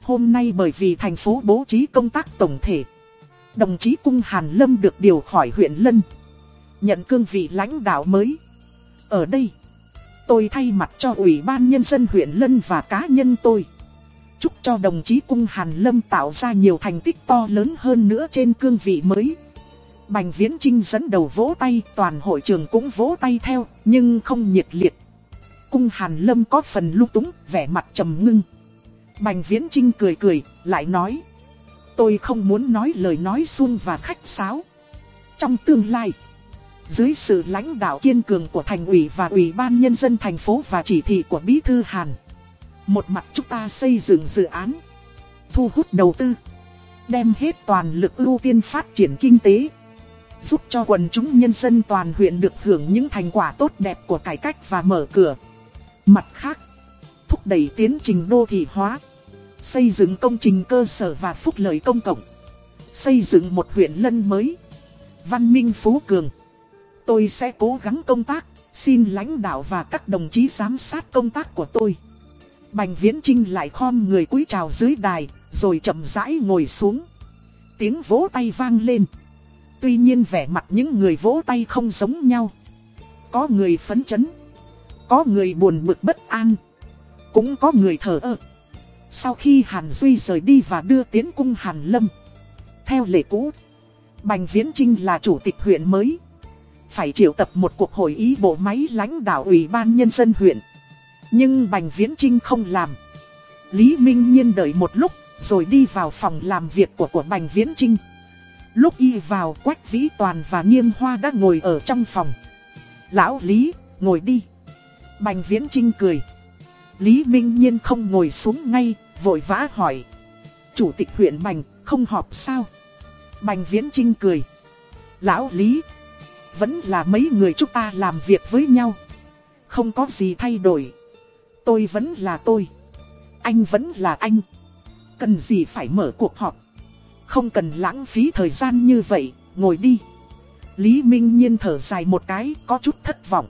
Speaker 1: Hôm nay bởi vì thành phố bố trí công tác tổng thể, đồng chí Cung Hàn Lâm được điều khỏi huyện Lân, nhận cương vị lãnh đạo mới. Ở đây, tôi thay mặt cho Ủy ban Nhân dân huyện Lân và cá nhân tôi chúc cho đồng chí Cung Hàn Lâm tạo ra nhiều thành tích to lớn hơn nữa trên cương vị mới. Bành Viễn Trinh dẫn đầu vỗ tay, toàn hội trường cũng vỗ tay theo, nhưng không nhiệt liệt. Cung Hàn Lâm có phần lúc túng, vẻ mặt trầm ngưng. Bành Viễn Trinh cười cười, lại nói. Tôi không muốn nói lời nói xuông và khách sáo. Trong tương lai, dưới sự lãnh đạo kiên cường của thành ủy và ủy ban nhân dân thành phố và chỉ thị của Bí Thư Hàn. Một mặt chúng ta xây dựng dự án, thu hút đầu tư, đem hết toàn lực ưu tiên phát triển kinh tế, giúp cho quần chúng nhân dân toàn huyện được hưởng những thành quả tốt đẹp của cải cách và mở cửa. Mặt khác, thúc đẩy tiến trình đô thị hóa, xây dựng công trình cơ sở và phúc lợi công cộng, xây dựng một huyện lân mới, văn minh phú cường. Tôi sẽ cố gắng công tác, xin lãnh đạo và các đồng chí giám sát công tác của tôi. Bành Viễn Trinh lại khom người cúi chào dưới đài, rồi chậm rãi ngồi xuống. Tiếng vỗ tay vang lên. Tuy nhiên vẻ mặt những người vỗ tay không giống nhau. Có người phấn chấn. Có người buồn bực bất an. Cũng có người thở ơ. Sau khi Hàn Duy rời đi và đưa tiến cung Hàn Lâm. Theo lệ cũ, Bành Viễn Trinh là chủ tịch huyện mới. Phải triệu tập một cuộc hội ý bộ máy lãnh đạo ủy ban nhân dân huyện. Nhưng Bành Viễn Trinh không làm. Lý Minh Nhiên đợi một lúc, rồi đi vào phòng làm việc của của Bành Viễn Trinh. Lúc y vào Quách Vĩ Toàn và Nghiêm Hoa đã ngồi ở trong phòng. Lão Lý, ngồi đi. Bành Viễn Trinh cười. Lý Minh Nhiên không ngồi xuống ngay, vội vã hỏi. Chủ tịch huyện Bành, không họp sao? Bành Viễn Trinh cười. Lão Lý, vẫn là mấy người chúng ta làm việc với nhau. Không có gì thay đổi. Tôi vẫn là tôi. Anh vẫn là anh. Cần gì phải mở cuộc họp. Không cần lãng phí thời gian như vậy, ngồi đi. Lý Minh Nhiên thở dài một cái, có chút thất vọng.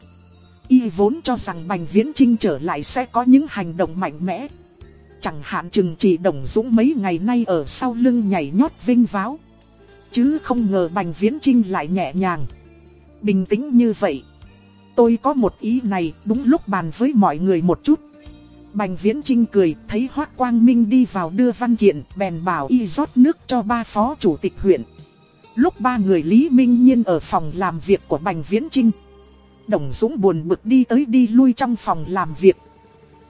Speaker 1: Y vốn cho rằng Bành Viễn Trinh trở lại sẽ có những hành động mạnh mẽ. Chẳng hạn chừng chỉ Đồng Dũng mấy ngày nay ở sau lưng nhảy nhót vinh váo. Chứ không ngờ Bành Viễn Trinh lại nhẹ nhàng. Bình tĩnh như vậy. Tôi có một ý này đúng lúc bàn với mọi người một chút. Bành Viễn Trinh cười, thấy Hoác Quang Minh đi vào đưa văn kiện, bèn bảo y rót nước cho ba phó chủ tịch huyện. Lúc ba người Lý Minh Nhiên ở phòng làm việc của Bành Viễn Trinh. Đồng Dũng buồn bực đi tới đi lui trong phòng làm việc.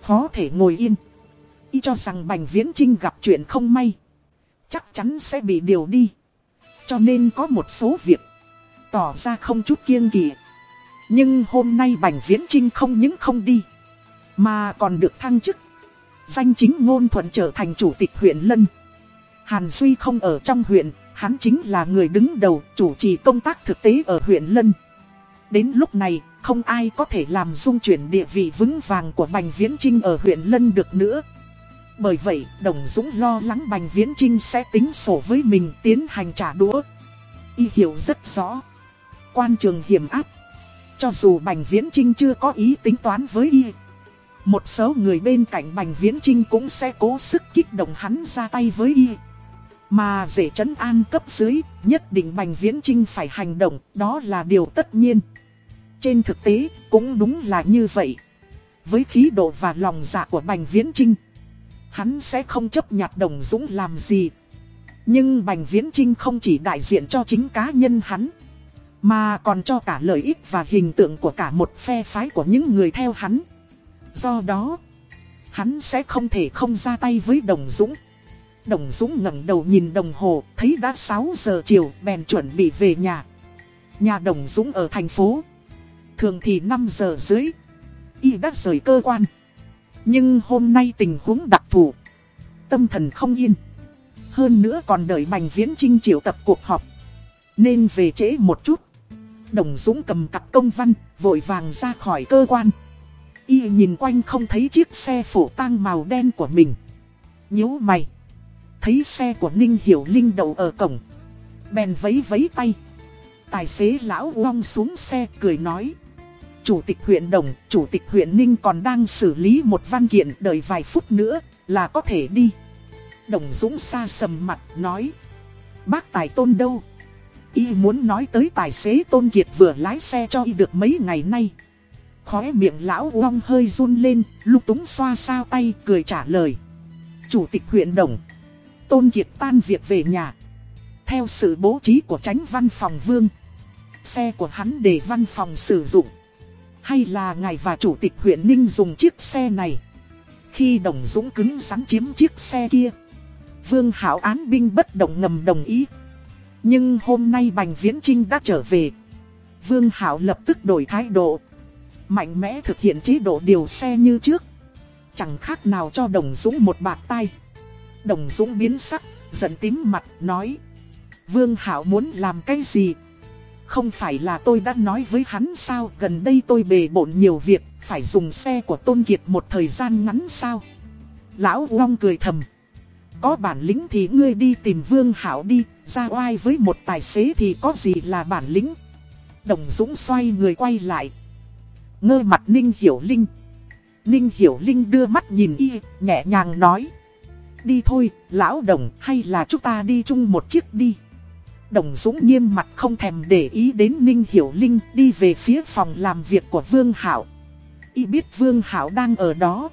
Speaker 1: Khó thể ngồi yên. Y cho rằng Bành Viễn Trinh gặp chuyện không may. Chắc chắn sẽ bị điều đi. Cho nên có một số việc. Tỏ ra không chút kiêng kỵ. Nhưng hôm nay Bành Viễn Trinh không những không đi. Mà còn được thăng chức. Danh chính ngôn thuận trở thành chủ tịch huyện Lân. Hàn Duy không ở trong huyện, hắn chính là người đứng đầu chủ trì công tác thực tế ở huyện Lân. Đến lúc này, không ai có thể làm dung chuyển địa vị vững vàng của Bành Viễn Trinh ở huyện Lân được nữa. Bởi vậy, Đồng Dũng lo lắng Bành Viễn Trinh sẽ tính sổ với mình tiến hành trả đũa. Y hiểu rất rõ. Quan trường hiểm áp. Cho dù Bành Viễn Trinh chưa có ý tính toán với Y. Một số người bên cạnh Bành Viễn Trinh cũng sẽ cố sức kích động hắn ra tay với Y. Mà dễ trấn an cấp dưới, nhất định Bành Viễn Trinh phải hành động, đó là điều tất nhiên. Trên thực tế, cũng đúng là như vậy. Với khí độ và lòng dạ của Bành Viễn Trinh, hắn sẽ không chấp nhặt Đồng Dũng làm gì. Nhưng Bành Viễn Trinh không chỉ đại diện cho chính cá nhân hắn, mà còn cho cả lợi ích và hình tượng của cả một phe phái của những người theo hắn. Do đó, hắn sẽ không thể không ra tay với Đồng Dũng. Đồng Dũng ngẩng đầu nhìn đồng hồ, thấy đã 6 giờ chiều, bèn chuẩn bị về nhà. Nhà Đồng Dũng ở thành phố. Thường thì 5 giờ dưới, y đã rời cơ quan. Nhưng hôm nay tình huống đặc thù, tâm thần không yên. Hơn nữa còn đợi Bành Viễn Trinh triệu tập cuộc họp. Nên về trễ một chút. Đồng Dũng cầm cặp công văn, vội vàng ra khỏi cơ quan. Y nhìn quanh không thấy chiếc xe phổ tang màu đen của mình. nhíu mày. Thấy xe của Ninh Hiểu Linh đậu ở cổng. Bèn vấy vấy tay. Tài xế lão uong xuống xe cười nói. Chủ tịch huyện Đồng, Chủ tịch huyện Ninh còn đang xử lý một văn kiện đợi vài phút nữa là có thể đi. Đồng Dũng xa sầm mặt nói. Bác Tài Tôn đâu? Y muốn nói tới tài xế Tôn Kiệt vừa lái xe cho Y được mấy ngày nay. Khóe miệng lão uong hơi run lên, lúc túng xoa sao tay cười trả lời. Chủ tịch huyện Đồng. Tôn Kiệt tan việc về nhà. Theo sự bố trí của tránh văn phòng vương. Xe của hắn để văn phòng sử dụng. Hay là ngài và chủ tịch huyện Ninh dùng chiếc xe này. Khi Đồng Dũng cứng rắn chiếm chiếc xe kia. Vương Hảo án binh bất động ngầm đồng ý. Nhưng hôm nay Bành Viễn Trinh đã trở về. Vương Hảo lập tức đổi thái độ. Mạnh mẽ thực hiện chế độ điều xe như trước. Chẳng khác nào cho Đồng Dũng một bạt tay. Đồng Dũng biến sắc, giận tím mặt, nói. Vương Hảo muốn làm cái gì? Không phải là tôi đã nói với hắn sao gần đây tôi bề bộn nhiều việc, phải dùng xe của Tôn Kiệt một thời gian ngắn sao? Lão Long cười thầm. Có bản lĩnh thì ngươi đi tìm Vương Hảo đi, ra oai với một tài xế thì có gì là bản lĩnh? Đồng Dũng xoay người quay lại. Ngơ mặt Ninh Hiểu Linh. Ninh Hiểu Linh đưa mắt nhìn y, nhẹ nhàng nói. Đi thôi, lão đồng, hay là chúng ta đi chung một chiếc đi. Đồng Dũng nghiêm mặt không thèm để ý đến Ninh Hiểu Linh đi về phía phòng làm việc của Vương Hảo. Y biết Vương Hảo đang ở đó.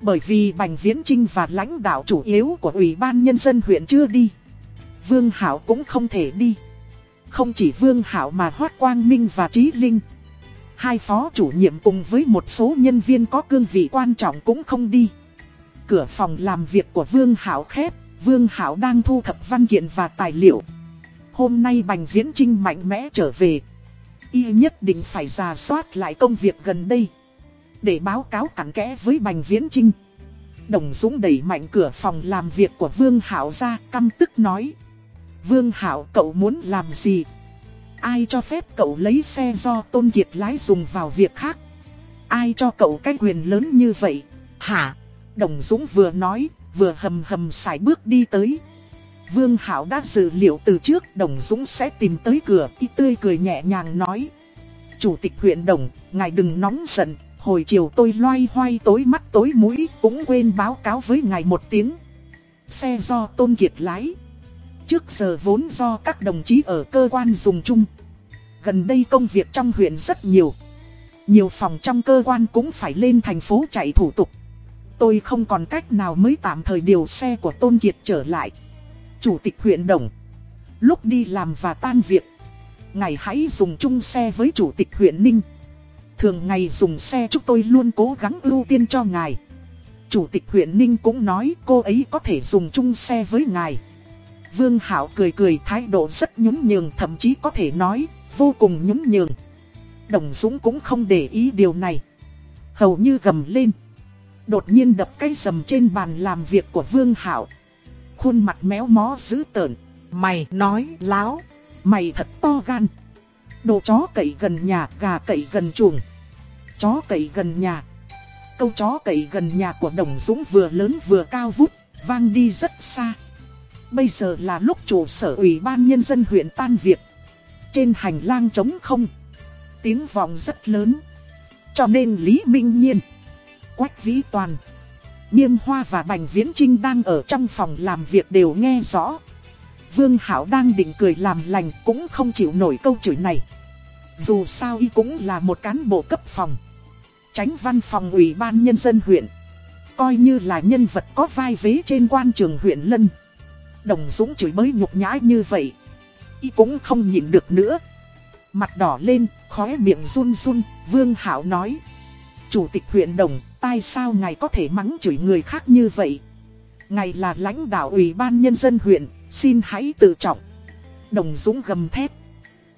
Speaker 1: Bởi vì Bành Viễn Trinh và lãnh đạo chủ yếu của Ủy ban Nhân dân huyện chưa đi. Vương Hảo cũng không thể đi. Không chỉ Vương Hảo mà Hoát Quang Minh và Trí Linh. Hai phó chủ nhiệm cùng với một số nhân viên có cương vị quan trọng cũng không đi. Cửa phòng làm việc của Vương Hảo khép, Vương Hảo đang thu thập văn kiện và tài liệu. Hôm nay Bành Viễn Trinh mạnh mẽ trở về. Y nhất định phải giả soát lại công việc gần đây. để báo cáo cặn kẽ với Bành Viễn Trinh. Đồng Dũng đẩy mạnh cửa phòng làm việc của Vương Hảo ra, căm tức nói. Vương Hảo cậu muốn làm gì? Ai cho phép cậu lấy xe do Tôn Kiệt lái dùng vào việc khác? Ai cho cậu cái quyền lớn như vậy? Hả? Đồng Dũng vừa nói, vừa hầm hầm xài bước đi tới. Vương Hảo đã dự liệu từ trước Đồng Dũng sẽ tìm tới cửa, y tươi cười nhẹ nhàng nói. Chủ tịch huyện Đồng, ngài đừng nóng giận, hồi chiều tôi loay hoay tối mắt tối mũi, cũng quên báo cáo với ngài một tiếng. Xe do Tôn Kiệt lái. Trước giờ vốn do các đồng chí ở cơ quan dùng chung. Gần đây công việc trong huyện rất nhiều. Nhiều phòng trong cơ quan cũng phải lên thành phố chạy thủ tục. Tôi không còn cách nào mới tạm thời điều xe của Tôn Kiệt trở lại. Chủ tịch huyện Đồng. Lúc đi làm và tan việc. Ngày hãy dùng chung xe với chủ tịch huyện Ninh. Thường ngày dùng xe chúng tôi luôn cố gắng ưu tiên cho ngài. Chủ tịch huyện Ninh cũng nói cô ấy có thể dùng chung xe với ngài. Vương Hảo cười cười thái độ rất nhún nhường thậm chí có thể nói vô cùng nhún nhường. Đồng Dũng cũng không để ý điều này. Hầu như gầm lên. Đột nhiên đập cái sầm trên bàn làm việc của Vương Hảo. Khuôn mặt méo mó dữ tợn.
Speaker 2: Mày nói láo.
Speaker 1: Mày thật to gan. Đồ chó cậy gần nhà, gà cậy gần chuồng. Chó cậy gần nhà. Câu chó cậy gần nhà của Đồng Dũng vừa lớn vừa cao vút, vang đi rất xa. Bây giờ là lúc chủ sở ủy ban nhân dân huyện tan việc. Trên hành lang trống không. Tiếng vọng rất lớn. Cho nên Lý Minh Nhiên, Quách Vĩ Toàn, Niêm Hoa và Bành Viễn Trinh đang ở trong phòng làm việc đều nghe rõ. Vương Hảo đang định cười làm lành cũng không chịu nổi câu chửi này. Dù sao y cũng là một cán bộ cấp phòng. Tránh văn phòng ủy ban nhân dân huyện. Coi như là nhân vật có vai vế trên quan trường huyện Lân. Đồng Dũng chửi bới nhục nhã như vậy. Y cũng không nhịn được nữa. Mặt đỏ lên, khóe miệng run run, Vương Hảo nói. Chủ tịch huyện Đồng, tại sao ngài có thể mắng chửi người khác như vậy? Ngài là lãnh đạo ủy ban nhân dân huyện, xin hãy tự trọng. Đồng Dũng gầm thét: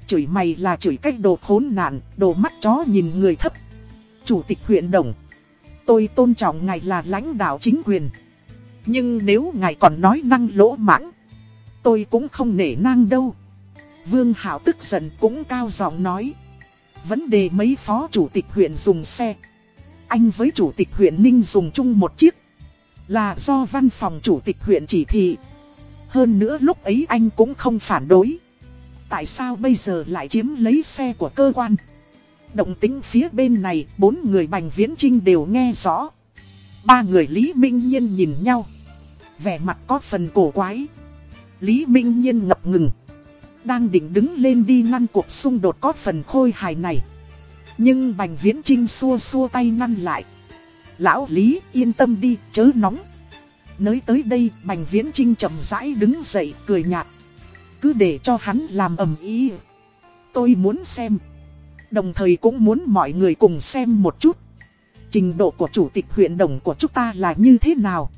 Speaker 1: Chửi mày là chửi cách đồ khốn nạn, đồ mắt chó nhìn người thấp. Chủ tịch huyện Đồng. Tôi tôn trọng ngài là lãnh đạo chính quyền. Nhưng nếu ngài còn nói năng lỗ mãng, tôi cũng không nể nang đâu. Vương Hảo tức giận cũng cao giọng nói. Vấn đề mấy phó chủ tịch huyện dùng xe. Anh với chủ tịch huyện Ninh dùng chung một chiếc. Là do văn phòng chủ tịch huyện chỉ thị. Hơn nữa lúc ấy anh cũng không phản đối. Tại sao bây giờ lại chiếm lấy xe của cơ quan? Động tính phía bên này, bốn người Bành Viễn Trinh đều nghe rõ. Ba người Lý Minh Nhiên nhìn nhau. Vẻ mặt có phần cổ quái. Lý Minh Nhiên ngập ngừng. Đang định đứng lên đi ngăn cuộc xung đột có phần khôi hài này. Nhưng Bành Viễn Trinh xua xua tay ngăn lại. Lão Lý yên tâm đi, chớ nóng. Nới tới đây, Bành Viễn Trinh chậm rãi đứng dậy, cười nhạt. Cứ để cho hắn làm ầm ý. Tôi muốn xem. Đồng thời cũng muốn mọi người cùng xem một chút. Trình độ của chủ tịch huyện đồng của chúng ta là như thế nào?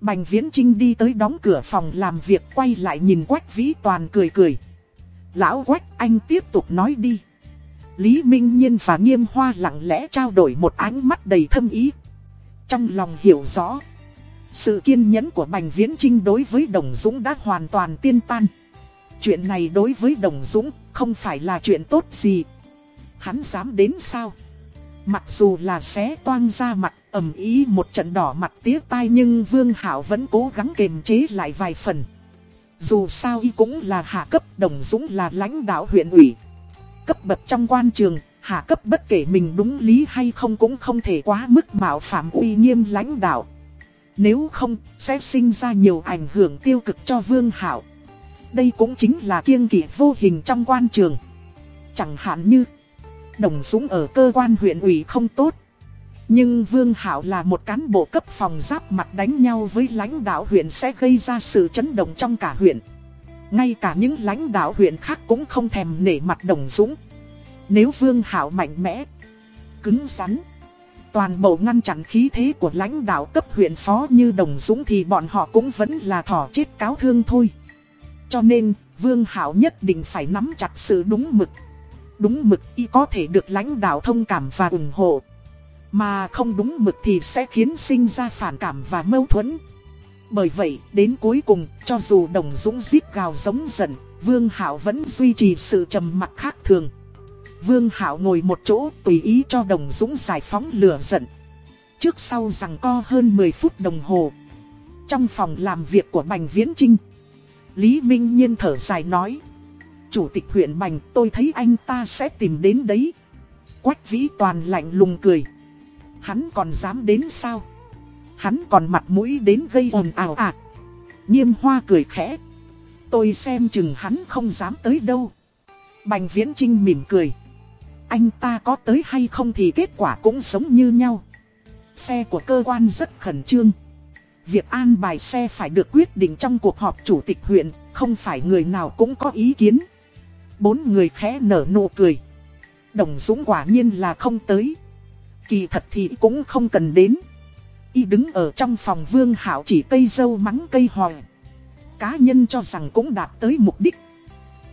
Speaker 1: Bành Viễn Trinh đi tới đóng cửa phòng làm việc quay lại nhìn Quách Vĩ Toàn cười cười. Lão Quách, anh tiếp tục nói đi. Lý Minh Nhiên và Nghiêm Hoa lặng lẽ trao đổi một ánh mắt đầy thâm ý. Trong lòng hiểu rõ. Sự kiên nhẫn của Bành Viễn Trinh đối với Đồng Dũng đã hoàn toàn tiên tan. Chuyện này đối với Đồng Dũng không phải là chuyện tốt gì. Hắn dám đến sao? Mặc dù là xé toang ra mặt ầm ý một trận đỏ mặt tía tai nhưng Vương Hảo vẫn cố gắng kềm chế lại vài phần. Dù sao y cũng là hạ cấp Đồng Dũng là lãnh đạo huyện ủy. Cấp bậc trong quan trường, hạ cấp bất kể mình đúng lý hay không cũng không thể quá mức mạo phạm uy nghiêm lãnh đạo. Nếu không, sẽ sinh ra nhiều ảnh hưởng tiêu cực cho Vương Hảo. Đây cũng chính là kiêng kỵ vô hình trong quan trường. Chẳng hạn như, Đồng Dũng ở cơ quan huyện ủy không tốt. Nhưng Vương Hảo là một cán bộ cấp phòng giáp mặt đánh nhau với lãnh đạo huyện sẽ gây ra sự chấn động trong cả huyện. Ngay cả những lãnh đạo huyện khác cũng không thèm nể mặt Đồng Dũng. Nếu Vương Hảo mạnh mẽ, cứng rắn, toàn bộ ngăn chặn khí thế của lãnh đạo cấp huyện phó như Đồng Dũng thì bọn họ cũng vẫn là thỏ chết cáo thương thôi. Cho nên, Vương Hảo nhất định phải nắm chặt sự đúng mực. Đúng mực y có thể được lãnh đạo thông cảm và ủng hộ. Mà không đúng mực thì sẽ khiến sinh ra phản cảm và mâu thuẫn. Bởi vậy, đến cuối cùng, cho dù Đồng Dũng giết gào giống giận, Vương Hạo vẫn duy trì sự trầm mặc khác thường. Vương Hạo ngồi một chỗ tùy ý cho Đồng Dũng giải phóng lửa giận. Trước sau rằng co hơn 10 phút đồng hồ. Trong phòng làm việc của Bành Viễn Trinh, Lý Minh Nhiên thở dài nói. Chủ tịch huyện Bành tôi thấy anh ta sẽ tìm đến đấy. Quách Vĩ Toàn lạnh lùng cười. Hắn còn dám đến sao? Hắn còn mặt mũi đến gây ồn ào à? Nhiêm hoa cười khẽ. Tôi xem chừng hắn không dám tới đâu. Bành Viễn Trinh mỉm cười. Anh ta có tới hay không thì kết quả cũng giống như nhau. Xe của cơ quan rất khẩn trương. Việc an bài xe phải được quyết định trong cuộc họp chủ tịch huyện, không phải người nào cũng có ý kiến. Bốn người khẽ nở nụ cười. Đồng Dũng quả nhiên là không tới. Kỳ thật thì cũng không cần đến. Y đứng ở trong phòng Vương Hảo chỉ cây dâu mắng cây hòi. Cá nhân cho rằng cũng đạt tới mục đích.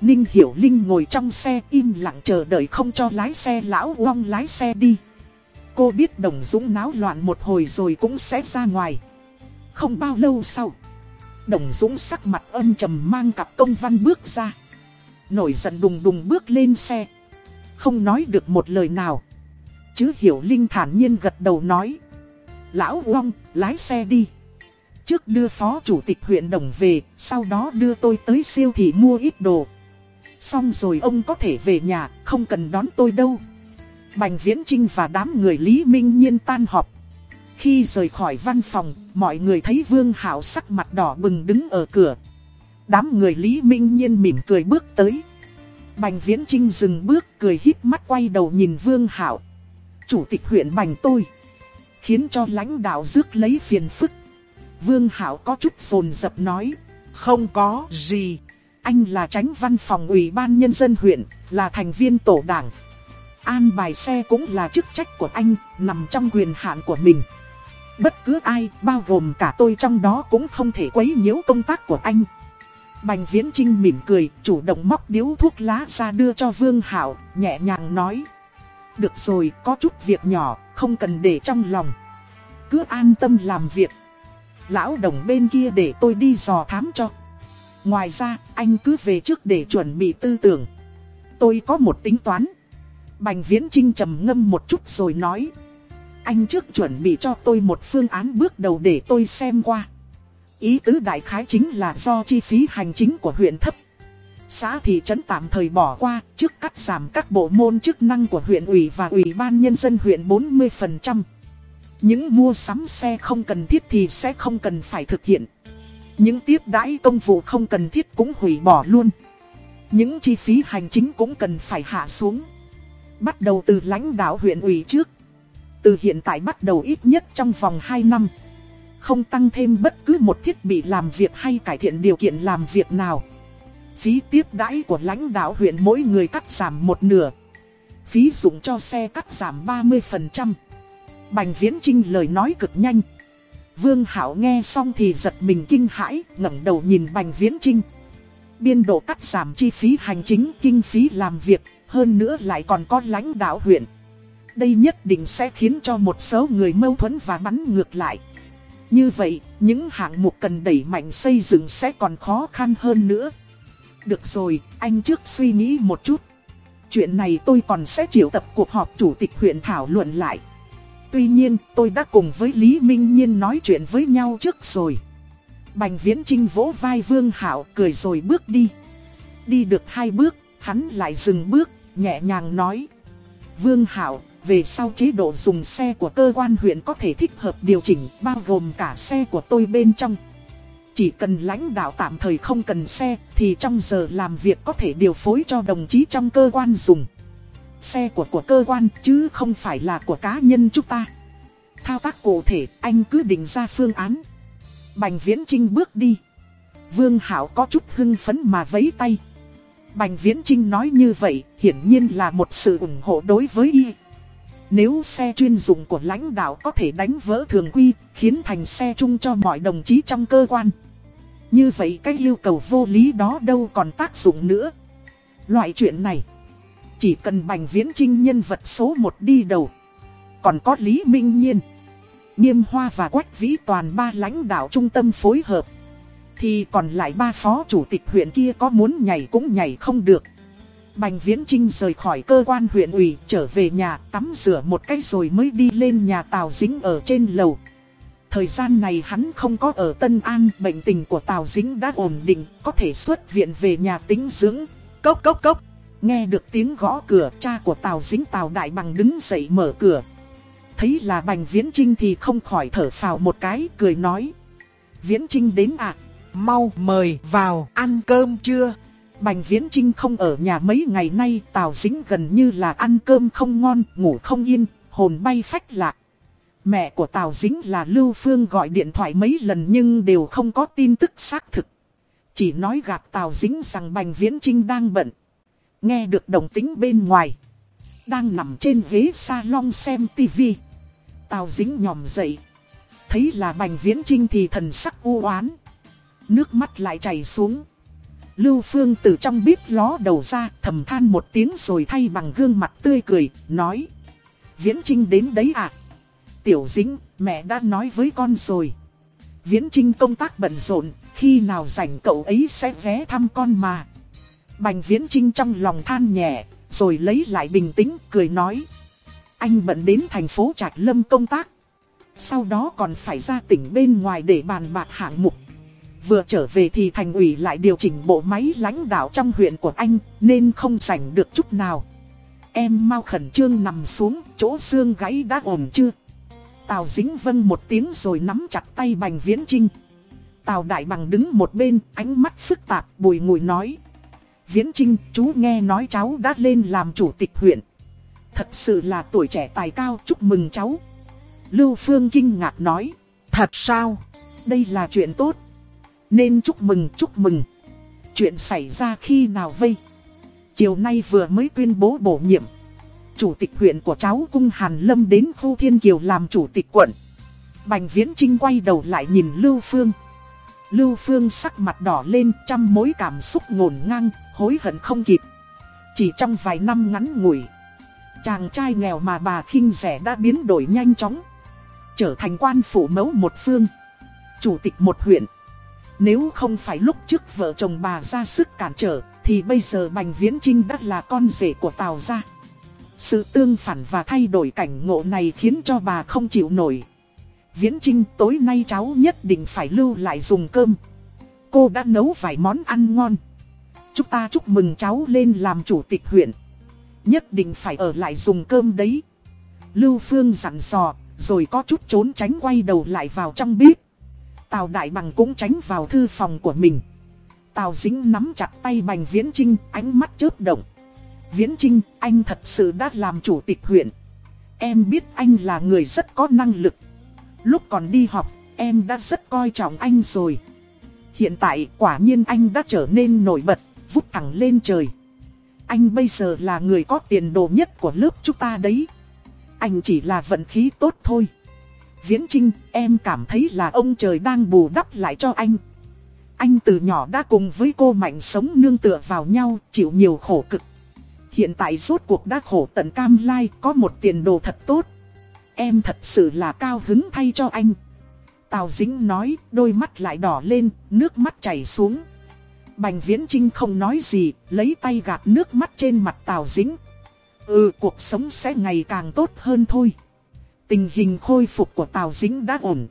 Speaker 1: Ninh Hiểu Linh ngồi trong xe im lặng chờ đợi không cho lái xe lão Uông lái xe đi. Cô biết Đồng Dũng náo loạn một hồi rồi cũng sẽ ra ngoài. Không bao lâu sau, Đồng Dũng sắc mặt âm trầm mang cặp công văn bước ra. Nổi giận đùng đùng bước lên xe. Không nói được một lời nào. Chứ Hiểu Linh thản nhiên gật đầu nói. Lão Uông, lái xe đi. Trước đưa phó chủ tịch huyện Đồng về, sau đó đưa tôi tới siêu thị mua ít đồ. Xong rồi ông có thể về nhà, không cần đón tôi đâu. Bành Viễn Trinh và đám người Lý Minh Nhiên tan họp. Khi rời khỏi văn phòng, mọi người thấy Vương Hảo sắc mặt đỏ bừng đứng ở cửa. Đám người Lý Minh Nhiên mỉm cười bước tới. Bành Viễn Trinh dừng bước cười híp mắt quay đầu nhìn Vương Hảo. Chủ tịch huyện Bành tôi. Khiến cho lãnh đạo rước lấy phiền phức. Vương Hảo có chút rồn rập nói. Không có gì. Anh là tránh văn phòng ủy ban nhân dân huyện, là thành viên tổ đảng. An bài xe cũng là chức trách của anh, nằm trong quyền hạn của mình. Bất cứ ai, bao gồm cả tôi trong đó cũng không thể quấy nhiễu công tác của anh. Bành Viễn Trinh mỉm cười, chủ động móc điếu thuốc lá ra đưa cho Vương Hảo, nhẹ nhàng nói. Được rồi, có chút việc nhỏ, không cần để trong lòng. Cứ an tâm làm việc. Lão đồng bên kia để tôi đi dò thám cho. Ngoài ra, anh cứ về trước để chuẩn bị tư tưởng. Tôi có một tính toán. Bành Viễn Trinh trầm ngâm một chút rồi nói. Anh trước chuẩn bị cho tôi một phương án bước đầu để tôi xem qua. Ý tứ đại khái chính là do chi phí hành chính của huyện thấp. Xã thị trấn tạm thời bỏ qua, trước cắt giảm các bộ môn chức năng của huyện ủy và ủy ban nhân dân huyện 40%. Những mua sắm xe không cần thiết thì sẽ không cần phải thực hiện. Những tiếp đãi công vụ không cần thiết cũng hủy bỏ luôn. Những chi phí hành chính cũng cần phải hạ xuống. Bắt đầu từ lãnh đạo huyện ủy trước. Từ hiện tại bắt đầu ít nhất trong vòng 2 năm. Không tăng thêm bất cứ một thiết bị làm việc hay cải thiện điều kiện làm việc nào. Phí tiếp đãi của lãnh đạo huyện mỗi người cắt giảm một nửa. Phí dụng cho xe cắt giảm 30%. Bành Viễn Trinh lời nói cực nhanh. Vương Hảo nghe xong thì giật mình kinh hãi, ngẩng đầu nhìn Bành Viễn Trinh. Biên độ cắt giảm chi phí hành chính, kinh phí làm việc, hơn nữa lại còn có lãnh đạo huyện. Đây nhất định sẽ khiến cho một số người mâu thuẫn và bắn ngược lại. Như vậy, những hạng mục cần đẩy mạnh xây dựng sẽ còn khó khăn hơn nữa. Được rồi, anh trước suy nghĩ một chút. Chuyện này tôi còn sẽ triệu tập cuộc họp chủ tịch huyện thảo luận lại. Tuy nhiên, tôi đã cùng với Lý Minh Nhiên nói chuyện với nhau trước rồi. Bành Viễn Trinh vỗ vai Vương Hảo cười rồi bước đi. Đi được hai bước, hắn lại dừng bước, nhẹ nhàng nói. Vương Hảo, về sau chế độ dùng xe của cơ quan huyện có thể thích hợp điều chỉnh bao gồm cả xe của tôi bên trong. Chỉ cần lãnh đạo tạm thời không cần xe thì trong giờ làm việc có thể điều phối cho đồng chí trong cơ quan dùng. Xe của của cơ quan chứ không phải là của cá nhân chúng ta. Thao tác cụ thể anh cứ định ra phương án. Bành Viễn Trinh bước đi. Vương Hảo có chút hưng phấn mà vấy tay. Bành Viễn Trinh nói như vậy hiển nhiên là một sự ủng hộ đối với y. Nếu xe chuyên dụng của lãnh đạo có thể đánh vỡ thường quy, khiến thành xe chung cho mọi đồng chí trong cơ quan. Như vậy cái yêu cầu vô lý đó đâu còn tác dụng nữa. Loại chuyện này, chỉ cần Bành Viễn Trinh nhân vật số 1 đi đầu. còn có Lý Minh Nhiên. Nghiêm Hoa và Quách Vĩ toàn ba lãnh đạo trung tâm phối hợp. Thì còn lại ba phó chủ tịch huyện kia có muốn nhảy cũng nhảy không được. Bành Viễn Trinh rời khỏi cơ quan huyện ủy trở về nhà tắm rửa một cái rồi mới đi lên nhà Tào Dính ở trên lầu. Thời gian này hắn không có ở Tân An, bệnh tình của Tào Dính đã ổn định, có thể xuất viện về nhà tính dưỡng. Cốc cốc cốc, nghe được tiếng gõ cửa, cha của Tào Dính Tào Đại Bằng đứng dậy mở cửa. Thấy là Bành Viễn Trinh thì không khỏi thở phào một cái, cười nói. Viễn Trinh đến à,
Speaker 2: Mau mời vào ăn cơm chưa?
Speaker 1: Bành Viễn Trinh không ở nhà mấy ngày nay, Tào Dính gần như là ăn cơm không ngon, ngủ không yên, hồn bay phách lạc. Mẹ của Tào Dính là Lưu Phương gọi điện thoại mấy lần nhưng đều không có tin tức xác thực. Chỉ nói gạt Tào Dính rằng Bành Viễn Trinh đang bận. Nghe được đồng tính bên ngoài. Đang nằm trên ghế salon xem tivi. Tào Dính nhòm dậy. Thấy là Bành Viễn Trinh thì thần sắc u oán Nước mắt lại chảy xuống. Lưu Phương từ trong bếp ló đầu ra thầm than một tiếng rồi thay bằng gương mặt tươi cười, nói. Viễn Trinh đến đấy à? Tiểu Dính, mẹ đã nói với con rồi. Viễn Trinh công tác bận rộn, khi nào rảnh cậu ấy sẽ ghé thăm con mà. Bành Viễn Trinh trong lòng than nhẹ, rồi lấy lại bình tĩnh, cười nói. Anh bận đến thành phố Trạch Lâm công tác. Sau đó còn phải ra tỉnh bên ngoài để bàn bạc hạng mục. Vừa trở về thì thành ủy lại điều chỉnh bộ máy lãnh đạo trong huyện của anh, nên không rảnh được chút nào. Em mau khẩn trương nằm xuống, chỗ xương gãy đã ổn chưa? Tào dính vân một tiếng rồi nắm chặt tay Bành Viễn Trinh. Tào Đại Bằng đứng một bên, ánh mắt phức tạp, bùi ngùi nói. Viễn Trinh, chú nghe nói cháu đã lên làm chủ tịch huyện. Thật sự là tuổi trẻ tài cao, chúc mừng cháu. Lưu Phương kinh ngạc nói.
Speaker 2: Thật sao?
Speaker 1: Đây là chuyện tốt. Nên chúc mừng chúc mừng. Chuyện xảy ra khi nào vây? Chiều nay vừa mới tuyên bố bổ nhiệm. Chủ tịch huyện của cháu Cung Hàn Lâm đến khu Thiên Kiều làm chủ tịch quận. Bành Viễn Trinh quay đầu lại nhìn Lưu Phương. Lưu Phương sắc mặt đỏ lên trăm mối cảm xúc ngổn ngang, hối hận không kịp. Chỉ trong vài năm ngắn ngủi, chàng trai nghèo mà bà khinh rẻ đã biến đổi nhanh chóng. Trở thành quan phủ mẫu một phương, chủ tịch một huyện. Nếu không phải lúc trước vợ chồng bà ra sức cản trở, thì bây giờ Bành Viễn Trinh đã là con rể của Tào gia. Sự tương phản và thay đổi cảnh ngộ này khiến cho bà không chịu nổi. Viễn Trinh tối nay cháu nhất định phải lưu lại dùng cơm. Cô đã nấu vài món ăn ngon. Chúng ta chúc mừng cháu lên làm chủ tịch huyện. Nhất định phải ở lại dùng cơm đấy. Lưu Phương dặn dò, rồi có chút trốn tránh quay đầu lại vào trong bếp. Tào Đại Bằng cũng tránh vào thư phòng của mình. Tào Dính nắm chặt tay Bành Viễn Trinh, ánh mắt chớp động. Viễn Trinh, anh thật sự đã làm chủ tịch huyện. Em biết anh là người rất có năng lực. Lúc còn đi học, em đã rất coi trọng anh rồi. Hiện tại quả nhiên anh đã trở nên nổi bật, vút thẳng lên trời. Anh bây giờ là người có tiền đồ nhất của lớp chúng ta đấy. Anh chỉ là vận khí tốt thôi. Viễn Trinh, em cảm thấy là ông trời đang bù đắp lại cho anh. Anh từ nhỏ đã cùng với cô Mạnh sống nương tựa vào nhau, chịu nhiều khổ cực. Hiện tại rốt cuộc đã khổ tận cam lai, có một tiền đồ thật tốt. Em thật sự là cao hứng thay cho anh. Tào Dính nói, đôi mắt lại đỏ lên, nước mắt chảy xuống. Bành Viễn Trinh không nói gì, lấy tay gạt nước mắt trên mặt Tào Dính. Ừ, cuộc sống sẽ ngày càng tốt hơn thôi. Tình hình khôi phục của Tào Dính đã ổn.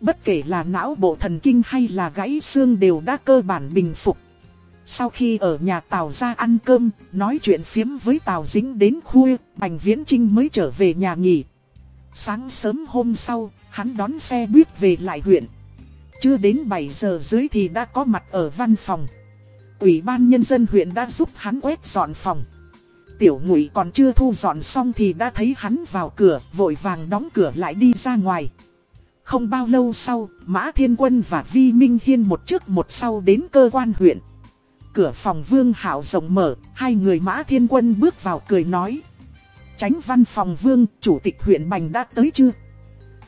Speaker 1: Bất kể là não bộ thần kinh hay là gãy xương đều đã cơ bản bình phục. Sau khi ở nhà Tào ra ăn cơm, nói chuyện phiếm với Tào Dính đến khuya, Bành Viễn Trinh mới trở về nhà nghỉ. Sáng sớm hôm sau, hắn đón xe buýt về lại huyện. Chưa đến 7 giờ dưới thì đã có mặt ở văn phòng. Ủy ban nhân dân huyện đã giúp hắn quét dọn phòng. Tiểu ngụy còn chưa thu dọn xong thì đã thấy hắn vào cửa, vội vàng đóng cửa lại đi ra ngoài. Không bao lâu sau, Mã Thiên Quân và Vi Minh Hiên một trước một sau đến cơ quan huyện. Cửa phòng Vương Hảo rộng mở, hai người Mã Thiên Quân bước vào cười nói. Tránh văn phòng Vương, Chủ tịch huyện Bành đã tới chưa?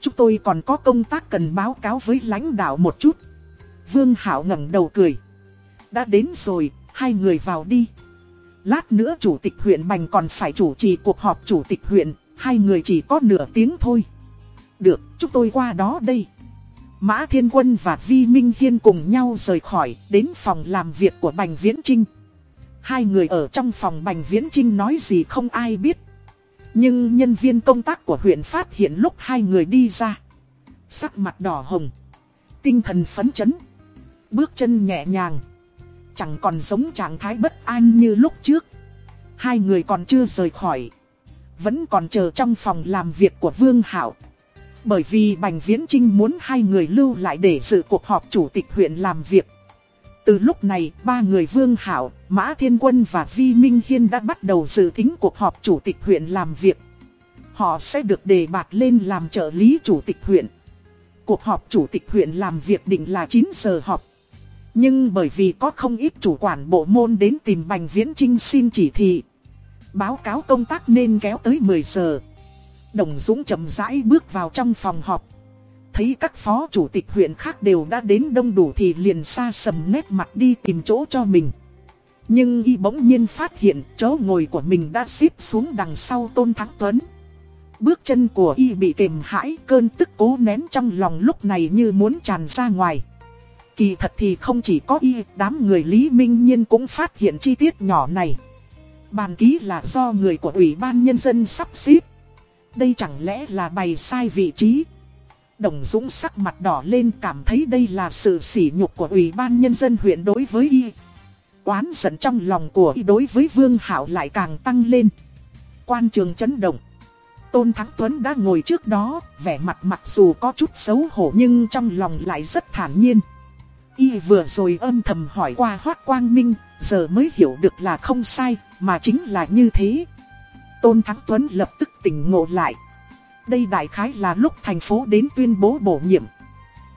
Speaker 1: Chúng tôi còn có công tác cần báo cáo với lãnh đạo một chút. Vương Hảo ngẩng đầu cười. Đã đến rồi, hai người vào đi. Lát nữa chủ tịch huyện Bành còn phải chủ trì cuộc họp chủ tịch huyện, Hai người chỉ có nửa tiếng thôi. Được, chúng tôi qua đó đây. Mã Thiên Quân và Vi Minh Hiên cùng nhau rời khỏi, đến phòng làm việc của Bành Viễn Trinh. Hai người ở trong phòng Bành Viễn Trinh nói gì không ai biết. Nhưng nhân viên công tác của huyện phát hiện lúc hai người đi ra. Sắc mặt đỏ hồng. Tinh thần phấn chấn. Bước chân nhẹ nhàng. Chẳng còn giống trạng thái bất an như lúc trước. Hai người còn chưa rời khỏi. Vẫn còn chờ trong phòng làm việc của Vương Hảo. Bởi vì Bành Viễn Trinh muốn hai người lưu lại để dự cuộc họp chủ tịch huyện làm việc. Từ lúc này, ba người Vương Hảo, Mã Thiên Quân và Vi Minh Hiên đã bắt đầu dự tính cuộc họp chủ tịch huyện làm việc. Họ sẽ được đề bạt lên làm trợ lý chủ tịch huyện. Cuộc họp chủ tịch huyện làm việc định là 9 giờ họp. Nhưng bởi vì có không ít chủ quản bộ môn đến tìm Bành Viễn Trinh xin chỉ thị. Báo cáo công tác nên kéo tới 10 giờ. Đồng Dũng chậm rãi bước vào trong phòng họp. Thấy các phó chủ tịch huyện khác đều đã đến đông đủ thì liền xa sầm nét mặt đi tìm chỗ cho mình. Nhưng y bỗng nhiên phát hiện chỗ ngồi của mình đã xếp xuống đằng sau Tôn Thắng Tuấn. Bước chân của y bị kềm hãi cơn tức cố nén trong lòng lúc này như muốn tràn ra ngoài. Kỳ thật thì không chỉ có y, đám người Lý Minh Nhiên cũng phát hiện chi tiết nhỏ này. Bàn ký là do người của Ủy ban Nhân dân sắp xếp. Đây chẳng lẽ là bày sai vị trí? Đồng Dũng sắc mặt đỏ lên cảm thấy đây là sự sỉ nhục của Ủy ban Nhân dân huyện đối với y. Oán giận trong lòng của y đối với Vương Hảo lại càng tăng lên. Quan trường chấn động. Tôn Thắng Tuấn đã ngồi trước đó, vẻ mặt mặc dù có chút xấu hổ nhưng trong lòng lại rất thản nhiên. Y vừa rồi âm thầm hỏi qua Hoác Quang Minh, giờ mới hiểu được là không sai, mà chính là như thế. Tôn Thắng Tuấn lập tức tỉnh ngộ lại. Đây đại khái là lúc thành phố đến tuyên bố bổ nhiệm.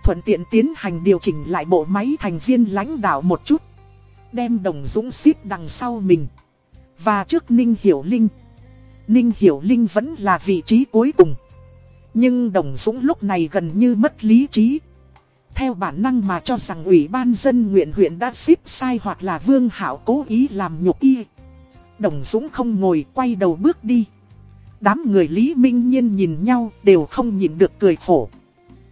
Speaker 1: Thuận tiện tiến hành điều chỉnh lại bộ máy thành viên lãnh đạo một chút. Đem đồng dũng xếp đằng sau mình. Và trước Ninh Hiểu Linh. Ninh Hiểu Linh vẫn là vị trí cuối cùng. Nhưng đồng dũng lúc này gần như mất lý trí. Theo bản năng mà cho rằng ủy ban dân nguyện huyện đã xếp sai hoặc là Vương Hảo cố ý làm nhục y. Đồng Dũng không ngồi quay đầu bước đi. Đám người Lý Minh Nhiên nhìn nhau đều không nhìn được cười khổ.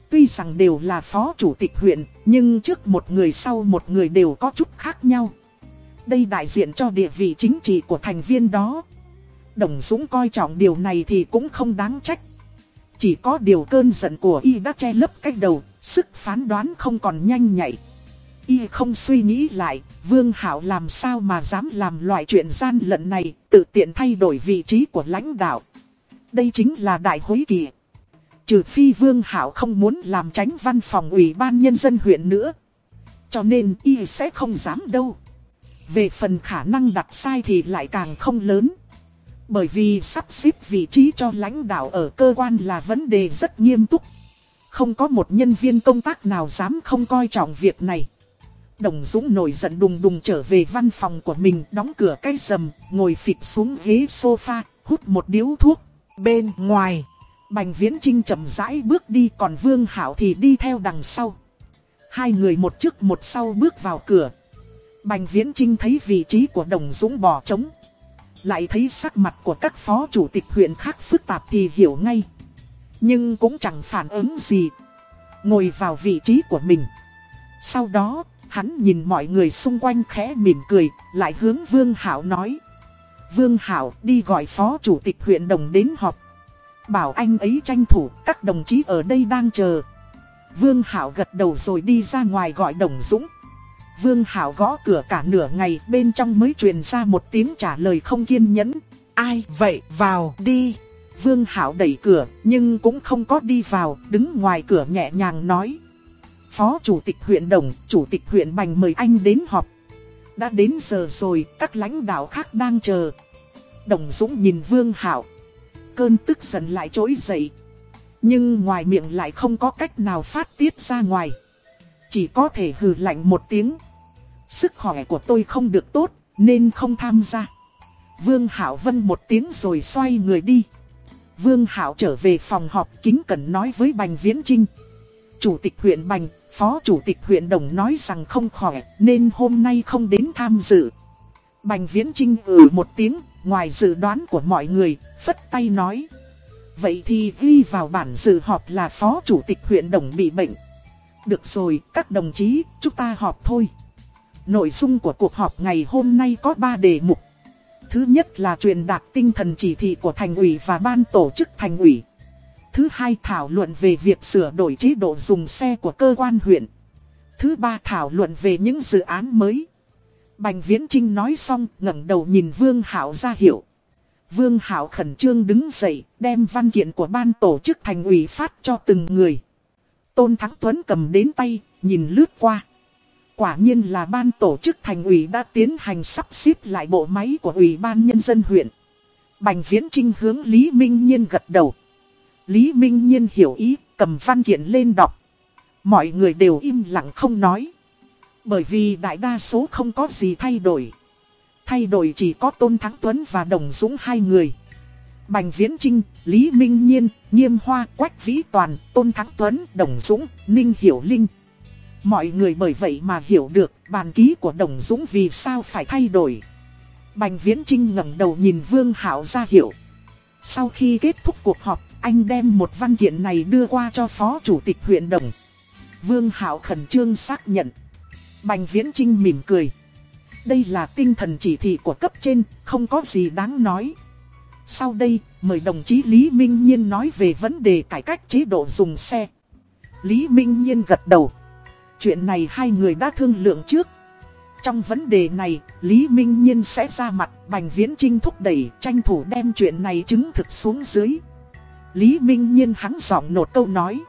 Speaker 1: Tuy rằng đều là phó chủ tịch huyện, nhưng trước một người sau một người đều có chút khác nhau. Đây đại diện cho địa vị chính trị của thành viên đó. Đồng Dũng coi trọng điều này thì cũng không đáng trách. Chỉ có điều cơn giận của y đã che lấp cách đầu, sức phán đoán không còn nhanh nhạy. Y không suy nghĩ lại, Vương Hảo làm sao mà dám làm loại chuyện gian lận này, tự tiện thay đổi vị trí của lãnh đạo. Đây chính là đại hối kỳ. Trừ phi Vương Hảo không muốn làm tránh văn phòng ủy ban nhân dân huyện nữa. Cho nên Y sẽ không dám đâu. Về phần khả năng đặt sai thì lại càng không lớn. Bởi vì sắp xếp vị trí cho lãnh đạo ở cơ quan là vấn đề rất nghiêm túc. Không có một nhân viên công tác nào dám không coi trọng việc này. Đồng Dũng nổi giận đùng đùng trở về văn phòng của mình, đóng cửa cái rầm, ngồi phịch xuống ghế sofa, hút một điếu thuốc. Bên ngoài, Bành Viễn Trinh chậm rãi bước đi còn Vương Hảo thì đi theo đằng sau. Hai người một trước một sau bước vào cửa. Bành Viễn Trinh thấy vị trí của Đồng Dũng bỏ trống. Lại thấy sắc mặt của các phó chủ tịch huyện khác phức tạp thì hiểu ngay. Nhưng cũng chẳng phản ứng gì. Ngồi vào vị trí của mình. Sau đó, hắn nhìn mọi người xung quanh khẽ mỉm cười, lại hướng Vương Hảo nói. Vương Hảo đi gọi phó chủ tịch huyện đồng đến họp. Bảo anh ấy tranh thủ, các đồng chí ở đây đang chờ. Vương Hảo gật đầu rồi đi ra ngoài gọi đồng dũng. Vương Hảo gõ cửa cả nửa ngày bên trong mới truyền ra một tiếng trả lời không kiên nhẫn. Ai vậy vào đi. Vương Hảo đẩy cửa nhưng cũng không có đi vào, đứng ngoài cửa nhẹ nhàng nói. Phó Chủ tịch huyện Đồng, Chủ tịch huyện Bành mời anh đến họp. Đã đến giờ rồi, các lãnh đạo khác đang chờ. Đồng Dũng nhìn Vương Hảo. Cơn tức giận lại trỗi dậy. Nhưng ngoài miệng lại không có cách nào phát tiết ra ngoài. Chỉ có thể hừ lạnh một tiếng. Sức khỏe của tôi không được tốt, nên không tham gia. Vương Hảo Vân một tiếng rồi xoay người đi. Vương Hảo trở về phòng họp kính cẩn nói với Bành Viễn Trinh. Chủ tịch huyện Bành, Phó Chủ tịch huyện Đồng nói rằng không khỏe nên hôm nay không đến tham dự. Bành Viễn Trinh ừ một tiếng, ngoài dự đoán của mọi người, phất tay nói. Vậy thì ghi vào bản dự họp là phó chủ tịch huyện đồng bị bệnh. Được rồi, các đồng chí, chúng ta họp thôi. Nội dung của cuộc họp ngày hôm nay có 3 đề mục. Thứ nhất là truyền đạt tinh thần chỉ thị của thành ủy và ban tổ chức thành ủy. Thứ hai thảo luận về việc sửa đổi chế độ dùng xe của cơ quan huyện. Thứ ba thảo luận về những dự án mới. Bành Viễn Trinh nói xong ngẩng đầu nhìn Vương Hảo ra hiệu. Vương Hảo khẩn trương đứng dậy, đem văn kiện của ban tổ chức thành ủy phát cho từng người. Tôn Thắng Tuấn cầm đến tay, nhìn lướt qua. Quả nhiên là ban tổ chức thành ủy đã tiến hành sắp xếp lại bộ máy của ủy ban nhân dân huyện. Bành Viễn Trinh hướng Lý Minh Nhiên gật đầu. Lý Minh Nhiên hiểu ý, cầm văn kiện lên đọc. Mọi người đều im lặng không nói. Bởi vì đại đa số không có gì thay đổi. Thay đổi chỉ có Tôn Thắng Tuấn và Đồng Dũng hai người. Bành Viễn Trinh, Lý Minh Nhiên, Nghiêm Hoa, Quách Vĩ Toàn, Tôn Thắng Tuấn, Đồng Dũng, Ninh Hiểu Linh. Mọi người bởi vậy mà hiểu được bàn ký của Đồng Dũng vì sao phải thay đổi. Bành Viễn Trinh ngẩng đầu nhìn Vương Hảo ra hiểu. Sau khi kết thúc cuộc họp, anh đem một văn kiện này đưa qua cho Phó Chủ tịch huyện Đồng. Vương Hảo khẩn trương xác nhận. Bành Viễn Trinh mỉm cười. Đây là tinh thần chỉ thị của cấp trên, không có gì đáng nói. Sau đây, mời đồng chí Lý Minh Nhiên nói về vấn đề cải cách chế độ dùng xe. Lý Minh Nhiên gật đầu. Chuyện này hai người đã thương lượng trước. Trong vấn đề này, Lý Minh Nhiên sẽ ra mặt Bành Viễn Trinh thúc đẩy tranh thủ đem chuyện này chứng thực xuống dưới. Lý Minh Nhiên hắn giọng nột câu nói.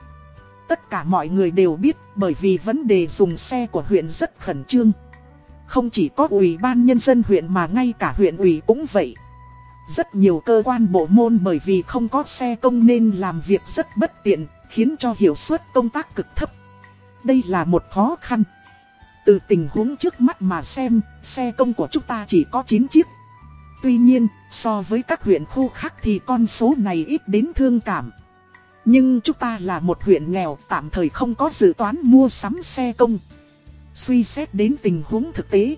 Speaker 1: Tất cả mọi người đều biết bởi vì vấn đề dùng xe của huyện rất khẩn trương. Không chỉ có ủy ban nhân dân huyện mà ngay cả huyện ủy cũng vậy. Rất nhiều cơ quan bộ môn bởi vì không có xe công nên làm việc rất bất tiện, khiến cho hiệu suất công tác cực thấp. Đây là một khó khăn. Từ tình huống trước mắt mà xem, xe công của chúng ta chỉ có 9 chiếc. Tuy nhiên, so với các huyện khu khác thì con số này ít đến thương cảm. Nhưng chúng ta là một huyện nghèo, tạm thời không có dự toán mua sắm xe công. Suy xét đến tình huống thực tế.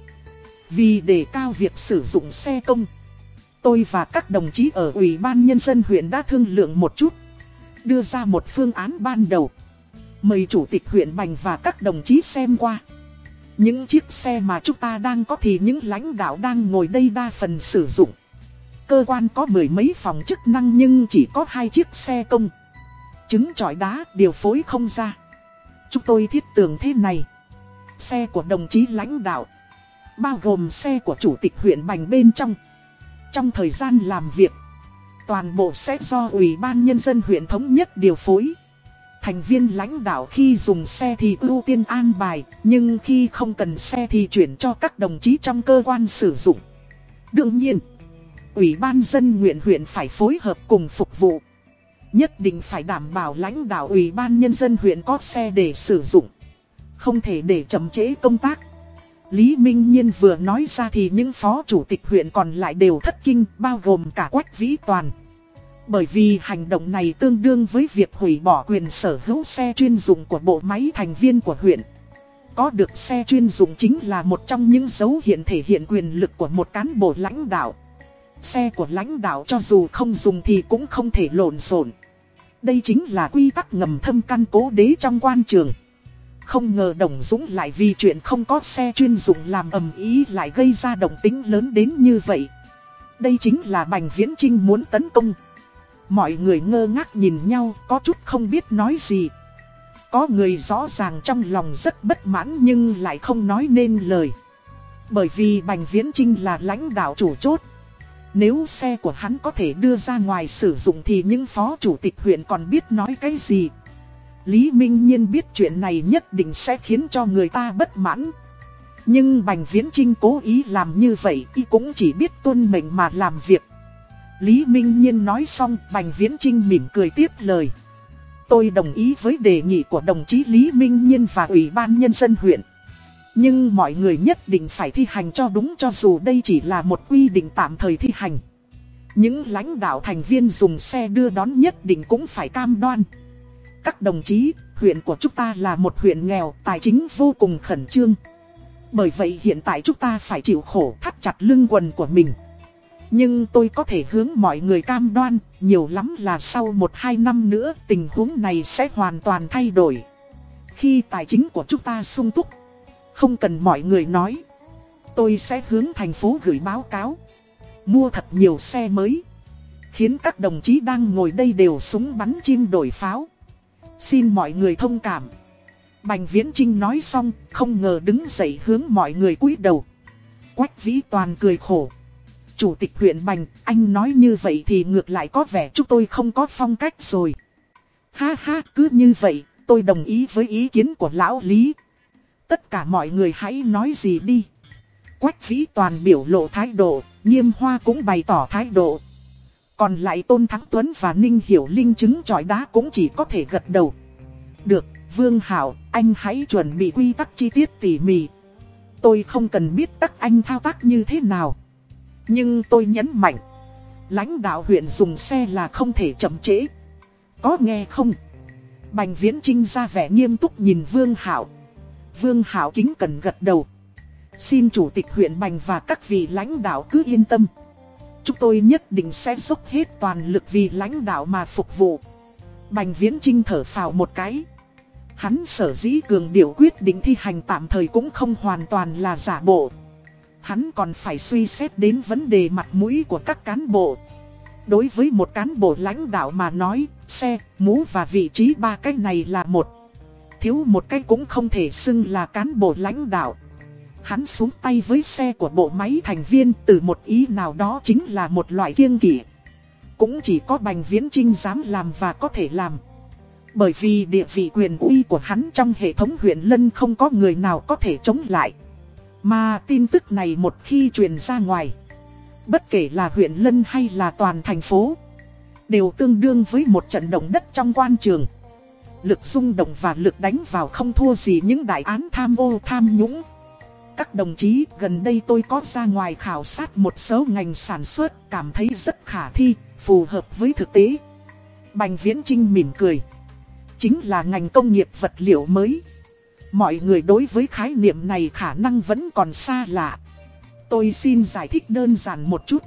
Speaker 1: Vì đề cao việc sử dụng xe công. Tôi và các đồng chí ở Ủy ban Nhân dân huyện đã thương lượng một chút. Đưa ra một phương án ban đầu. Mời Chủ tịch huyện Bành và các đồng chí xem qua. Những chiếc xe mà chúng ta đang có thì những lãnh đạo đang ngồi đây đa phần sử dụng. Cơ quan có mười mấy phòng chức năng nhưng chỉ có hai chiếc xe công. Trứng trọi đá điều phối không ra. Chúng tôi thiết tưởng thế này. Xe của đồng chí lãnh đạo. Bao gồm xe của chủ tịch huyện Bành bên trong. Trong thời gian làm việc. Toàn bộ sẽ do Ủy ban Nhân dân huyện thống nhất điều phối. Thành viên lãnh đạo khi dùng xe thì ưu tiên an bài, nhưng khi không cần xe thì chuyển cho các đồng chí trong cơ quan sử dụng. Đương nhiên, Ủy ban dân nguyện huyện phải phối hợp cùng phục vụ. Nhất định phải đảm bảo lãnh đạo Ủy ban Nhân dân huyện có xe để sử dụng. Không thể để chậm trễ công tác. Lý Minh Nhiên vừa nói ra thì những phó chủ tịch huyện còn lại đều thất kinh, bao gồm cả Quách Vĩ Toàn. Bởi vì hành động này tương đương với việc hủy bỏ quyền sở hữu xe chuyên dụng của bộ máy thành viên của huyện. Có được xe chuyên dụng chính là một trong những dấu hiện thể hiện quyền lực của một cán bộ lãnh đạo. Xe của lãnh đạo cho dù không dùng thì cũng không thể lộn xộn. Đây chính là quy tắc ngầm thâm căn cố đế trong quan trường. Không ngờ Đồng Dũng lại vì chuyện không có xe chuyên dụng làm ầm ý lại gây ra động tính lớn đến như vậy. Đây chính là Bành Viễn Trinh muốn tấn công. Mọi người ngơ ngác nhìn nhau, có chút không biết nói gì. Có người rõ ràng trong lòng rất bất mãn nhưng lại không nói nên lời. Bởi vì Bành Viễn Trinh là lãnh đạo chủ chốt. Nếu xe của hắn có thể đưa ra ngoài sử dụng thì những phó chủ tịch huyện còn biết nói cái gì. Lý Minh Nhiên biết chuyện này nhất định sẽ khiến cho người ta bất mãn. Nhưng Bành Viễn Trinh cố ý làm như vậy, y cũng chỉ biết tuân mệnh mà làm việc. Lý Minh Nhiên nói xong, Bành Viễn Trinh mỉm cười tiếp lời. Tôi đồng ý với đề nghị của đồng chí Lý Minh Nhiên và Ủy ban Nhân dân huyện. Nhưng mọi người nhất định phải thi hành cho đúng cho dù đây chỉ là một quy định tạm thời thi hành. Những lãnh đạo thành viên dùng xe đưa đón nhất định cũng phải cam đoan. Các đồng chí, huyện của chúng ta là một huyện nghèo, tài chính vô cùng khẩn trương. Bởi vậy hiện tại chúng ta phải chịu khổ thắt chặt lưng quần của mình. Nhưng tôi có thể hướng mọi người cam đoan, nhiều lắm là sau 1-2 năm nữa tình huống này sẽ hoàn toàn thay đổi. Khi tài chính của chúng ta sung túc, không cần mọi người nói. Tôi sẽ hướng thành phố gửi báo cáo, mua thật nhiều xe mới. Khiến các đồng chí đang ngồi đây đều súng bắn chim đổi pháo. Xin mọi người thông cảm. Bành Viễn Trinh nói xong, không ngờ đứng dậy hướng mọi người cúi đầu. Quách Vĩ Toàn cười khổ. Chủ tịch huyện Bành, anh nói như vậy thì ngược lại có vẻ chúng tôi không có phong cách rồi. Ha ha, cứ như vậy, tôi đồng ý với ý kiến của Lão Lý. Tất cả mọi người hãy nói gì đi. Quách Vĩ Toàn biểu lộ thái độ, Nghiêm Hoa cũng bày tỏ thái độ. Còn lại Tôn Thắng Tuấn và Ninh Hiểu Linh chứng tròi đá cũng chỉ có thể gật đầu. Được, Vương Hảo, anh hãy chuẩn bị quy tắc chi tiết tỉ mỉ. Tôi không cần biết các anh thao tác như thế nào. Nhưng tôi nhấn mạnh, lãnh đạo huyện dùng xe là không thể chậm trễ. Có nghe không? Bành Viễn Trinh ra vẻ nghiêm túc nhìn Vương Hảo. Vương Hảo kính cần gật đầu. Xin Chủ tịch huyện Bành và các vị lãnh đạo cứ yên tâm. Chúng tôi nhất định sẽ dốc hết toàn lực vì lãnh đạo mà phục vụ. Bành Viễn Trinh thở phào một cái. Hắn sở dĩ cường điệu quyết định thi hành tạm thời cũng không hoàn toàn là giả bộ. Hắn còn phải suy xét đến vấn đề mặt mũi của các cán bộ. Đối với một cán bộ lãnh đạo mà nói, xe, mũ và vị trí ba cái này là một. Thiếu một cái cũng không thể xưng là cán bộ lãnh đạo. Hắn xuống tay với xe của bộ máy thành viên từ một ý nào đó chính là một loại kiêng kỵ. Cũng chỉ có Bành Viễn Trinh dám làm và có thể làm. Bởi vì địa vị quyền uy của hắn trong hệ thống huyện Lân không có người nào có thể chống lại. Mà tin tức này một khi truyền ra ngoài, bất kể là huyện Lân hay là toàn thành phố, đều tương đương với một trận động đất trong quan trường. Lực rung động và lực đánh vào không thua gì những đại án tham ô tham nhũng. Các đồng chí, gần đây tôi có ra ngoài khảo sát một số ngành sản xuất, cảm thấy rất khả thi, phù hợp với thực tế. Bành Viễn Trinh mỉm cười. Chính là ngành công nghiệp vật liệu mới. Mọi người đối với khái niệm này khả năng vẫn còn xa lạ. Tôi xin giải thích đơn giản một chút.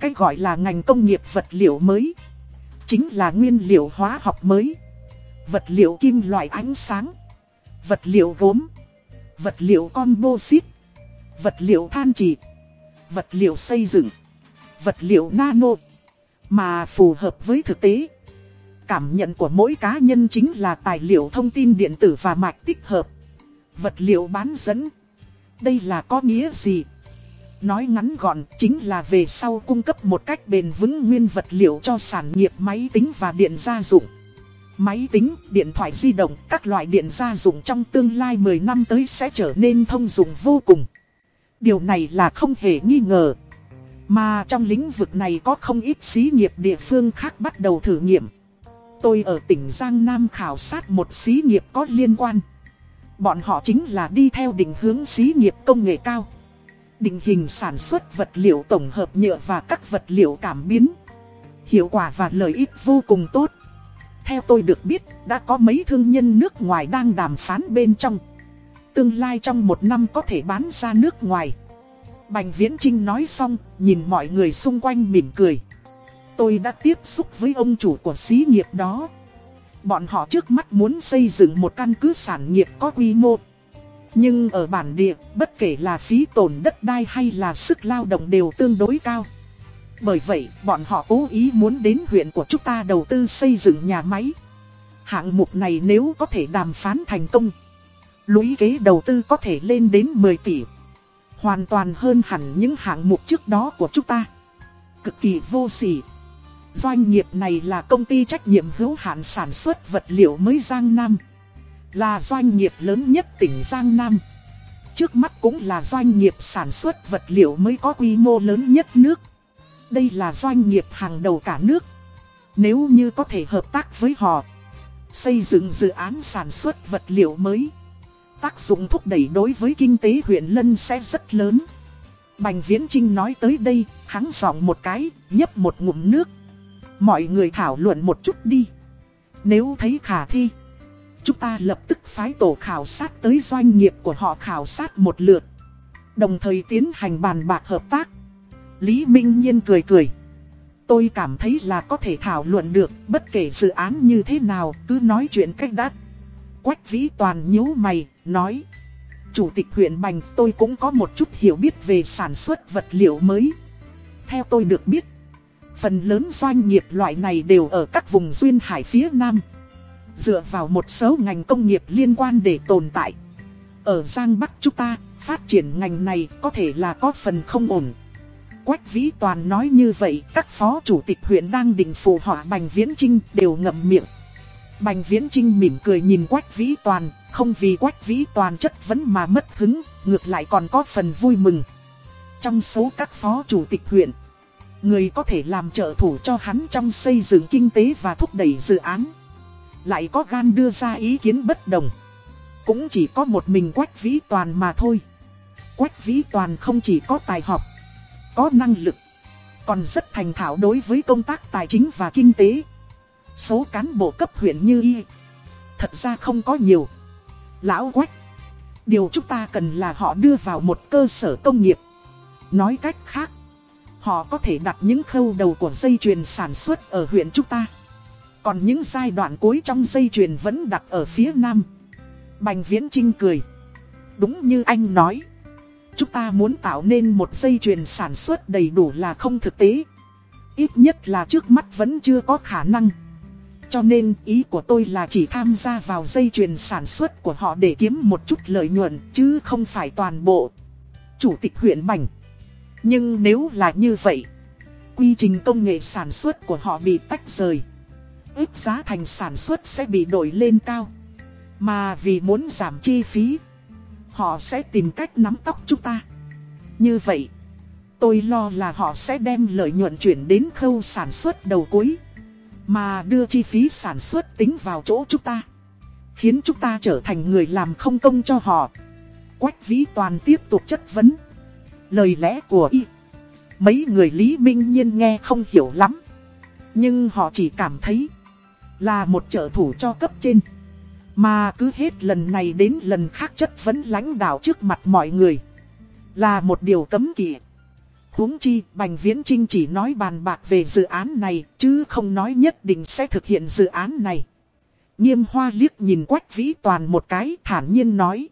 Speaker 1: Cái gọi là ngành công nghiệp vật liệu mới. Chính là nguyên liệu hóa học mới. Vật liệu kim loại ánh sáng. Vật liệu gốm vật liệu composite, vật liệu than chì, vật liệu xây dựng, vật liệu nano, mà phù hợp với thực tế. Cảm nhận của mỗi cá nhân chính là tài liệu thông tin điện tử và mạch tích hợp, vật liệu bán dẫn. Đây là có nghĩa gì? Nói ngắn gọn chính là về sau cung cấp một cách bền vững nguyên vật liệu cho sản nghiệp máy tính và điện gia dụng. Máy tính, điện thoại di động, các loại điện gia dụng trong tương lai 10 năm tới sẽ trở nên thông dụng vô cùng. Điều này là không hề nghi ngờ. Mà trong lĩnh vực này có không ít xí nghiệp địa phương khác bắt đầu thử nghiệm. Tôi ở tỉnh Giang Nam khảo sát một xí nghiệp có liên quan. Bọn họ chính là đi theo định hướng xí nghiệp công nghệ cao. Định hình sản xuất vật liệu tổng hợp nhựa và các vật liệu cảm biến. Hiệu quả và lợi ích vô cùng tốt. Theo tôi được biết, đã có mấy thương nhân nước ngoài đang đàm phán bên trong. Tương lai trong một năm có thể bán ra nước ngoài. Bành Viễn Trinh nói xong, nhìn mọi người xung quanh mỉm cười. Tôi đã tiếp xúc với ông chủ của xí nghiệp đó. Bọn họ trước mắt muốn xây dựng một căn cứ sản nghiệp có quy mô. Nhưng ở bản địa, bất kể là phí tổn đất đai hay là sức lao động đều tương đối cao. Bởi vậy, bọn họ cố ý muốn đến huyện của chúng ta đầu tư xây dựng nhà máy. Hạng mục này nếu có thể đàm phán thành công, lũy kế đầu tư có thể lên đến 10 tỷ. Hoàn toàn hơn hẳn những hạng mục trước đó của chúng ta. Cực kỳ vô sỉ. Doanh nghiệp này là công ty trách nhiệm hữu hạn sản xuất vật liệu mới Giang Nam. Là doanh nghiệp lớn nhất tỉnh Giang Nam. Trước mắt cũng là doanh nghiệp sản xuất vật liệu mới có quy mô lớn nhất nước. Đây là doanh nghiệp hàng đầu cả nước. Nếu như có thể hợp tác với họ, xây dựng dự án sản xuất vật liệu mới, tác dụng thúc đẩy đối với kinh tế huyện Lân sẽ rất lớn. Bành Viễn Trinh nói tới đây, hắn giọng một cái, nhấp một ngụm nước. Mọi người thảo luận một chút đi. Nếu thấy khả thi, chúng ta lập tức phái tổ khảo sát tới doanh nghiệp của họ khảo sát một lượt. Đồng thời tiến hành bàn bạc hợp tác. Lý Minh Nhiên cười cười. Tôi cảm thấy là có thể thảo luận được, bất kể dự án như thế nào, cứ nói chuyện cách đắt. Quách Vĩ Toàn nhíu mày, nói. Chủ tịch huyện Bành tôi cũng có một chút hiểu biết về sản xuất vật liệu mới. Theo tôi được biết, phần lớn doanh nghiệp loại này đều ở các vùng duyên hải phía Nam. Dựa vào một số ngành công nghiệp liên quan để tồn tại. Ở Giang Bắc chúng ta, phát triển ngành này có thể là có phần không ổn. Quách Vĩ Toàn nói như vậy, các phó chủ tịch huyện đang định phù họa Bành Viễn Trinh đều ngậm miệng. Bành Viễn Trinh mỉm cười nhìn Quách Vĩ Toàn, không vì Quách Vĩ Toàn chất vấn mà mất hứng, ngược lại còn có phần vui mừng. Trong số các phó chủ tịch huyện, người có thể làm trợ thủ cho hắn trong xây dựng kinh tế và thúc đẩy dự án. Lại có gan đưa ra ý kiến bất đồng. Cũng chỉ có một mình Quách Vĩ Toàn mà thôi. Quách Vĩ Toàn không chỉ có tài học, có năng lực, còn rất thành thạo đối với công tác tài chính và kinh tế. Số cán bộ cấp huyện như y, thật ra không có nhiều. Lão Quách, điều chúng ta cần là họ đưa vào một cơ sở công nghiệp. Nói cách khác, họ có thể đặt những khâu đầu của dây chuyền sản xuất ở huyện chúng ta. Còn những giai đoạn cuối trong dây chuyền vẫn đặt ở phía nam. Bành Viễn Trinh cười. Đúng như anh nói. Chúng ta muốn tạo nên một dây chuyền sản xuất đầy đủ là không thực tế. Ít nhất là trước mắt vẫn chưa có khả năng. Cho nên ý của tôi là chỉ tham gia vào dây chuyền sản xuất của họ để kiếm một chút lợi nhuận chứ không phải toàn bộ. Chủ tịch huyện Bành. Nhưng nếu là như vậy, quy trình công nghệ sản xuất của họ bị tách rời. Ước giá thành sản xuất sẽ bị đổi lên cao. Mà vì muốn giảm chi phí, họ sẽ tìm cách nắm tóc chúng ta. Như vậy, tôi lo là họ sẽ đem lợi nhuận chuyển đến khâu sản xuất đầu cuối. Mà đưa chi phí sản xuất tính vào chỗ chúng ta. Khiến chúng ta trở thành người làm không công cho họ. Quách Vĩ Toàn tiếp tục chất vấn. Lời lẽ của y. Mấy người Lý Minh Nhiên nghe không hiểu lắm. Nhưng họ chỉ cảm thấy là một trợ thủ cho cấp trên. Mà cứ hết lần này đến lần khác chất vấn lãnh đạo trước mặt mọi người. Là một điều cấm kỵ. huống chi, Bành Viễn Trinh chỉ nói bàn bạc về dự án này, chứ không nói nhất định sẽ thực hiện dự án này. Nghiêm hoa liếc nhìn Quách Vĩ Toàn một cái thản nhiên nói.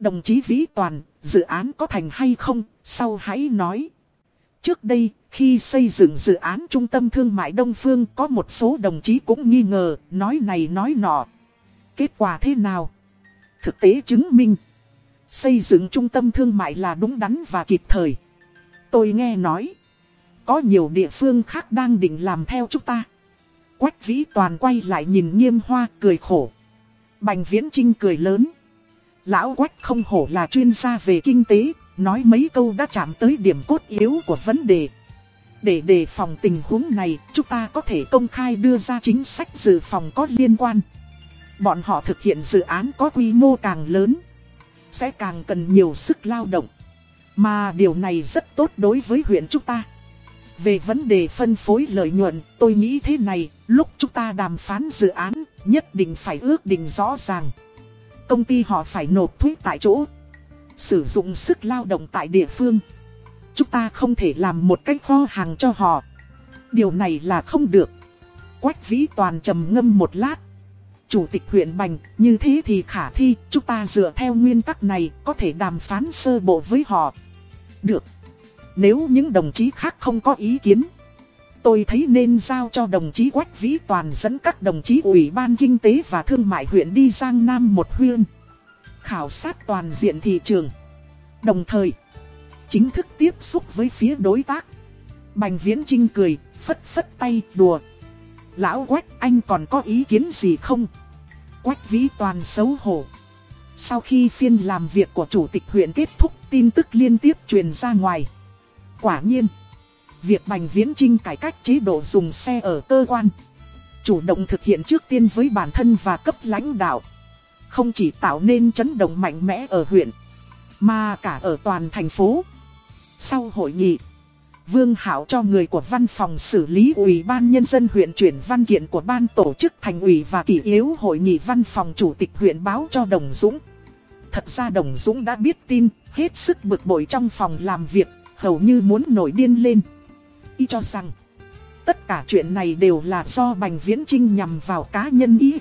Speaker 1: Đồng chí Vĩ Toàn, dự án có thành hay không, sau hãy nói. Trước đây, khi xây dựng dự án trung tâm thương mại Đông Phương có một số đồng chí cũng nghi ngờ, nói này nói nọ. Kết quả thế nào? Thực tế chứng minh, xây dựng trung tâm thương mại là đúng đắn và kịp thời. Tôi nghe nói, có nhiều địa phương khác đang định làm theo chúng ta. Quách Vĩ Toàn quay lại nhìn nghiêm hoa cười khổ. Bành Viễn Trinh cười lớn. Lão Quách không hổ là chuyên gia về kinh tế, nói mấy câu đã chạm tới điểm cốt yếu của vấn đề. Để đề phòng tình huống này, chúng ta có thể công khai đưa ra chính sách dự phòng có liên quan. Bọn họ thực hiện dự án có quy mô càng lớn, sẽ càng cần nhiều sức lao động. Mà điều này rất tốt đối với huyện chúng ta. Về vấn đề phân phối lợi nhuận, tôi nghĩ thế này, lúc chúng ta đàm phán dự án, nhất định phải ước định rõ ràng. Công ty họ phải nộp thuế tại chỗ, sử dụng sức lao động tại địa phương. Chúng ta không thể làm một cách kho hàng cho họ. Điều này là không được. Quách Vĩ Toàn trầm ngâm một lát. Chủ tịch huyện Bành, như thế thì khả thi, chúng ta dựa theo nguyên tắc này có thể đàm phán sơ bộ với họ. Được. Nếu những đồng chí khác không có ý kiến, tôi thấy nên giao cho đồng chí Quách Vĩ Toàn dẫn các đồng chí Ủy ban Kinh tế và Thương mại huyện đi Giang Nam một huyên. Khảo sát toàn diện thị trường. Đồng thời, chính thức tiếp xúc với phía đối tác. Bành Viễn Trinh cười, phất phất tay, đùa. Lão Quách anh còn có ý kiến gì không? Quách Vĩ Toàn xấu hổ. Sau khi phiên làm việc của chủ tịch huyện kết thúc tin tức liên tiếp truyền ra ngoài. Quả nhiên, việc Bành Viễn Trinh cải cách chế độ dùng xe ở cơ quan. Chủ động thực hiện trước tiên với bản thân và cấp lãnh đạo. Không chỉ tạo nên chấn động mạnh mẽ ở huyện, mà cả ở toàn thành phố. Sau hội nghị, Vương Hảo cho người của văn phòng xử lý Ủy ban Nhân dân huyện chuyển văn kiện của ban tổ chức thành ủy và kỷ yếu hội nghị văn phòng chủ tịch huyện báo cho Đồng Dũng. Thật ra Đồng Dũng đã biết tin, hết sức bực bội trong phòng làm việc, hầu như muốn nổi điên lên. Y cho rằng, tất cả chuyện này đều là do Bành Viễn Trinh nhằm vào cá nhân ý.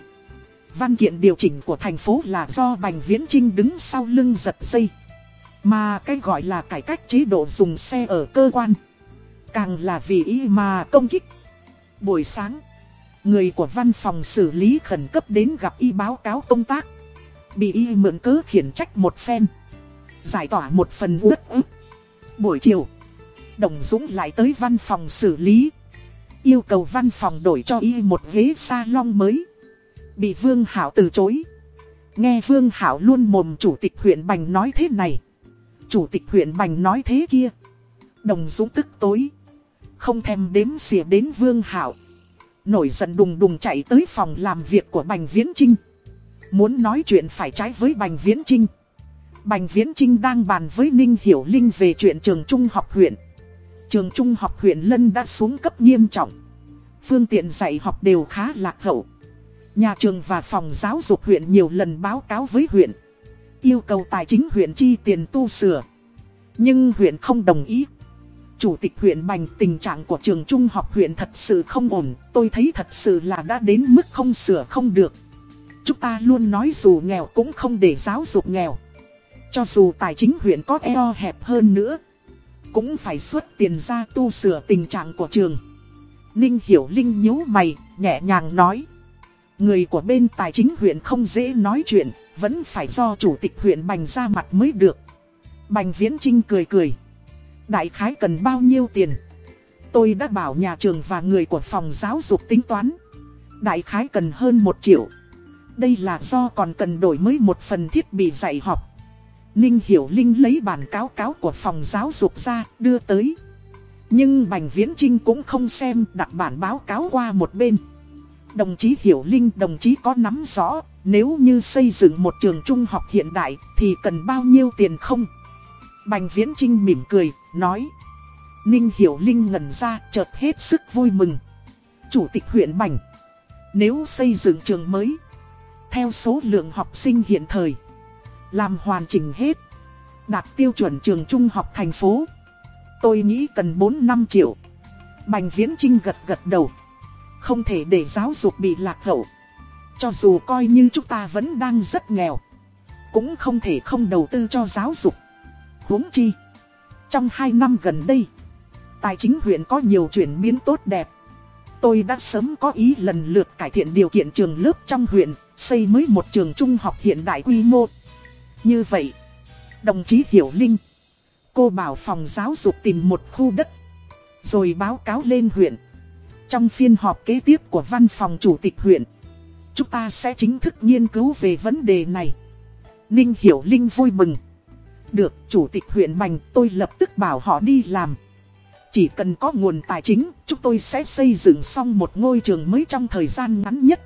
Speaker 1: Văn kiện điều chỉnh của thành phố là do Bành Viễn Trinh đứng sau lưng giật dây. Mà cái gọi là cải cách chế độ dùng xe ở cơ quan. Càng là vì ý mà công kích. Buổi sáng, người của văn phòng xử lý khẩn cấp đến gặp y báo cáo công tác. Bị y mượn cớ khiển trách một phen. Giải tỏa một phần uất ức. Buổi chiều, Đồng Dũng lại tới văn phòng xử lý. Yêu cầu văn phòng đổi cho y một ghế salon mới. Bị Vương Hảo từ chối. Nghe Vương Hảo luôn mồm chủ tịch huyện Bành nói thế này. Chủ tịch huyện Bành nói thế kia. Đồng Dũng tức tối. Không thèm đếm xỉa đến Vương Hảo. Nổi giận đùng đùng chạy tới phòng làm việc của Bành Viễn Trinh. Muốn nói chuyện phải trái với Bành Viễn Trinh. Bành Viễn Trinh đang bàn với Ninh Hiểu Linh về chuyện trường trung học huyện. Trường trung học huyện Lân đã xuống cấp nghiêm trọng. Phương tiện dạy học đều khá lạc hậu. Nhà trường và phòng giáo dục huyện nhiều lần báo cáo với huyện. Yêu cầu tài chính huyện chi tiền tu sửa. Nhưng huyện không đồng ý. Chủ tịch huyện Bành tình trạng của trường trung học huyện thật sự không ổn. Tôi thấy thật sự là đã đến mức không sửa không được. Chúng ta luôn nói dù nghèo cũng không để giáo dục nghèo. Cho dù tài chính huyện có eo hẹp hơn nữa, cũng phải xuất tiền ra tu sửa tình trạng của trường. Ninh Hiểu Linh nhíu mày, nhẹ nhàng nói. Người của bên tài chính huyện không dễ nói chuyện, vẫn phải do chủ tịch huyện Bành ra mặt mới được. Bành Viễn Trinh cười cười. Đại khái cần bao nhiêu tiền? Tôi đã bảo nhà trường và người của phòng giáo dục tính toán. Đại khái cần hơn 1 triệu. Đây là do còn cần đổi mới một phần thiết bị dạy học. Ninh Hiểu Linh lấy bản cáo cáo của phòng giáo dục ra, đưa tới. Nhưng Bành Viễn Trinh cũng không xem đặt bản báo cáo qua một bên. Đồng chí Hiểu Linh đồng chí có nắm rõ, nếu như xây dựng một trường trung học hiện đại thì cần bao nhiêu tiền không? Bành Viễn Trinh mỉm cười, nói. Ninh Hiểu Linh ngẩn ra chợt hết sức vui mừng. Chủ tịch huyện Bành. Nếu xây dựng trường mới, theo số lượng học sinh hiện thời, làm hoàn chỉnh hết, đạt tiêu chuẩn trường trung học thành phố. Tôi nghĩ cần 4-5 triệu. Bành Viễn Trinh gật gật đầu. Không thể để giáo dục bị lạc hậu. Cho dù coi như chúng ta vẫn đang rất nghèo. Cũng không thể không đầu tư cho giáo dục huống chi. Trong 2 năm gần đây. Tài chính huyện có nhiều chuyển biến tốt đẹp. Tôi đã sớm có ý lần lượt cải thiện điều kiện trường lớp trong huyện. Xây mới một trường trung học hiện đại quy mô. Như vậy. Đồng chí Hiểu Linh. Cô bảo phòng giáo dục tìm một khu đất. Rồi báo cáo lên huyện. Trong phiên họp kế tiếp của văn phòng chủ tịch huyện, chúng ta sẽ chính thức nghiên cứu về vấn đề này. Ninh Hiểu Linh vui mừng. Được, chủ tịch huyện Bành, tôi lập tức bảo họ đi làm. Chỉ cần có nguồn tài chính, chúng tôi sẽ xây dựng xong một ngôi trường mới trong thời gian ngắn nhất.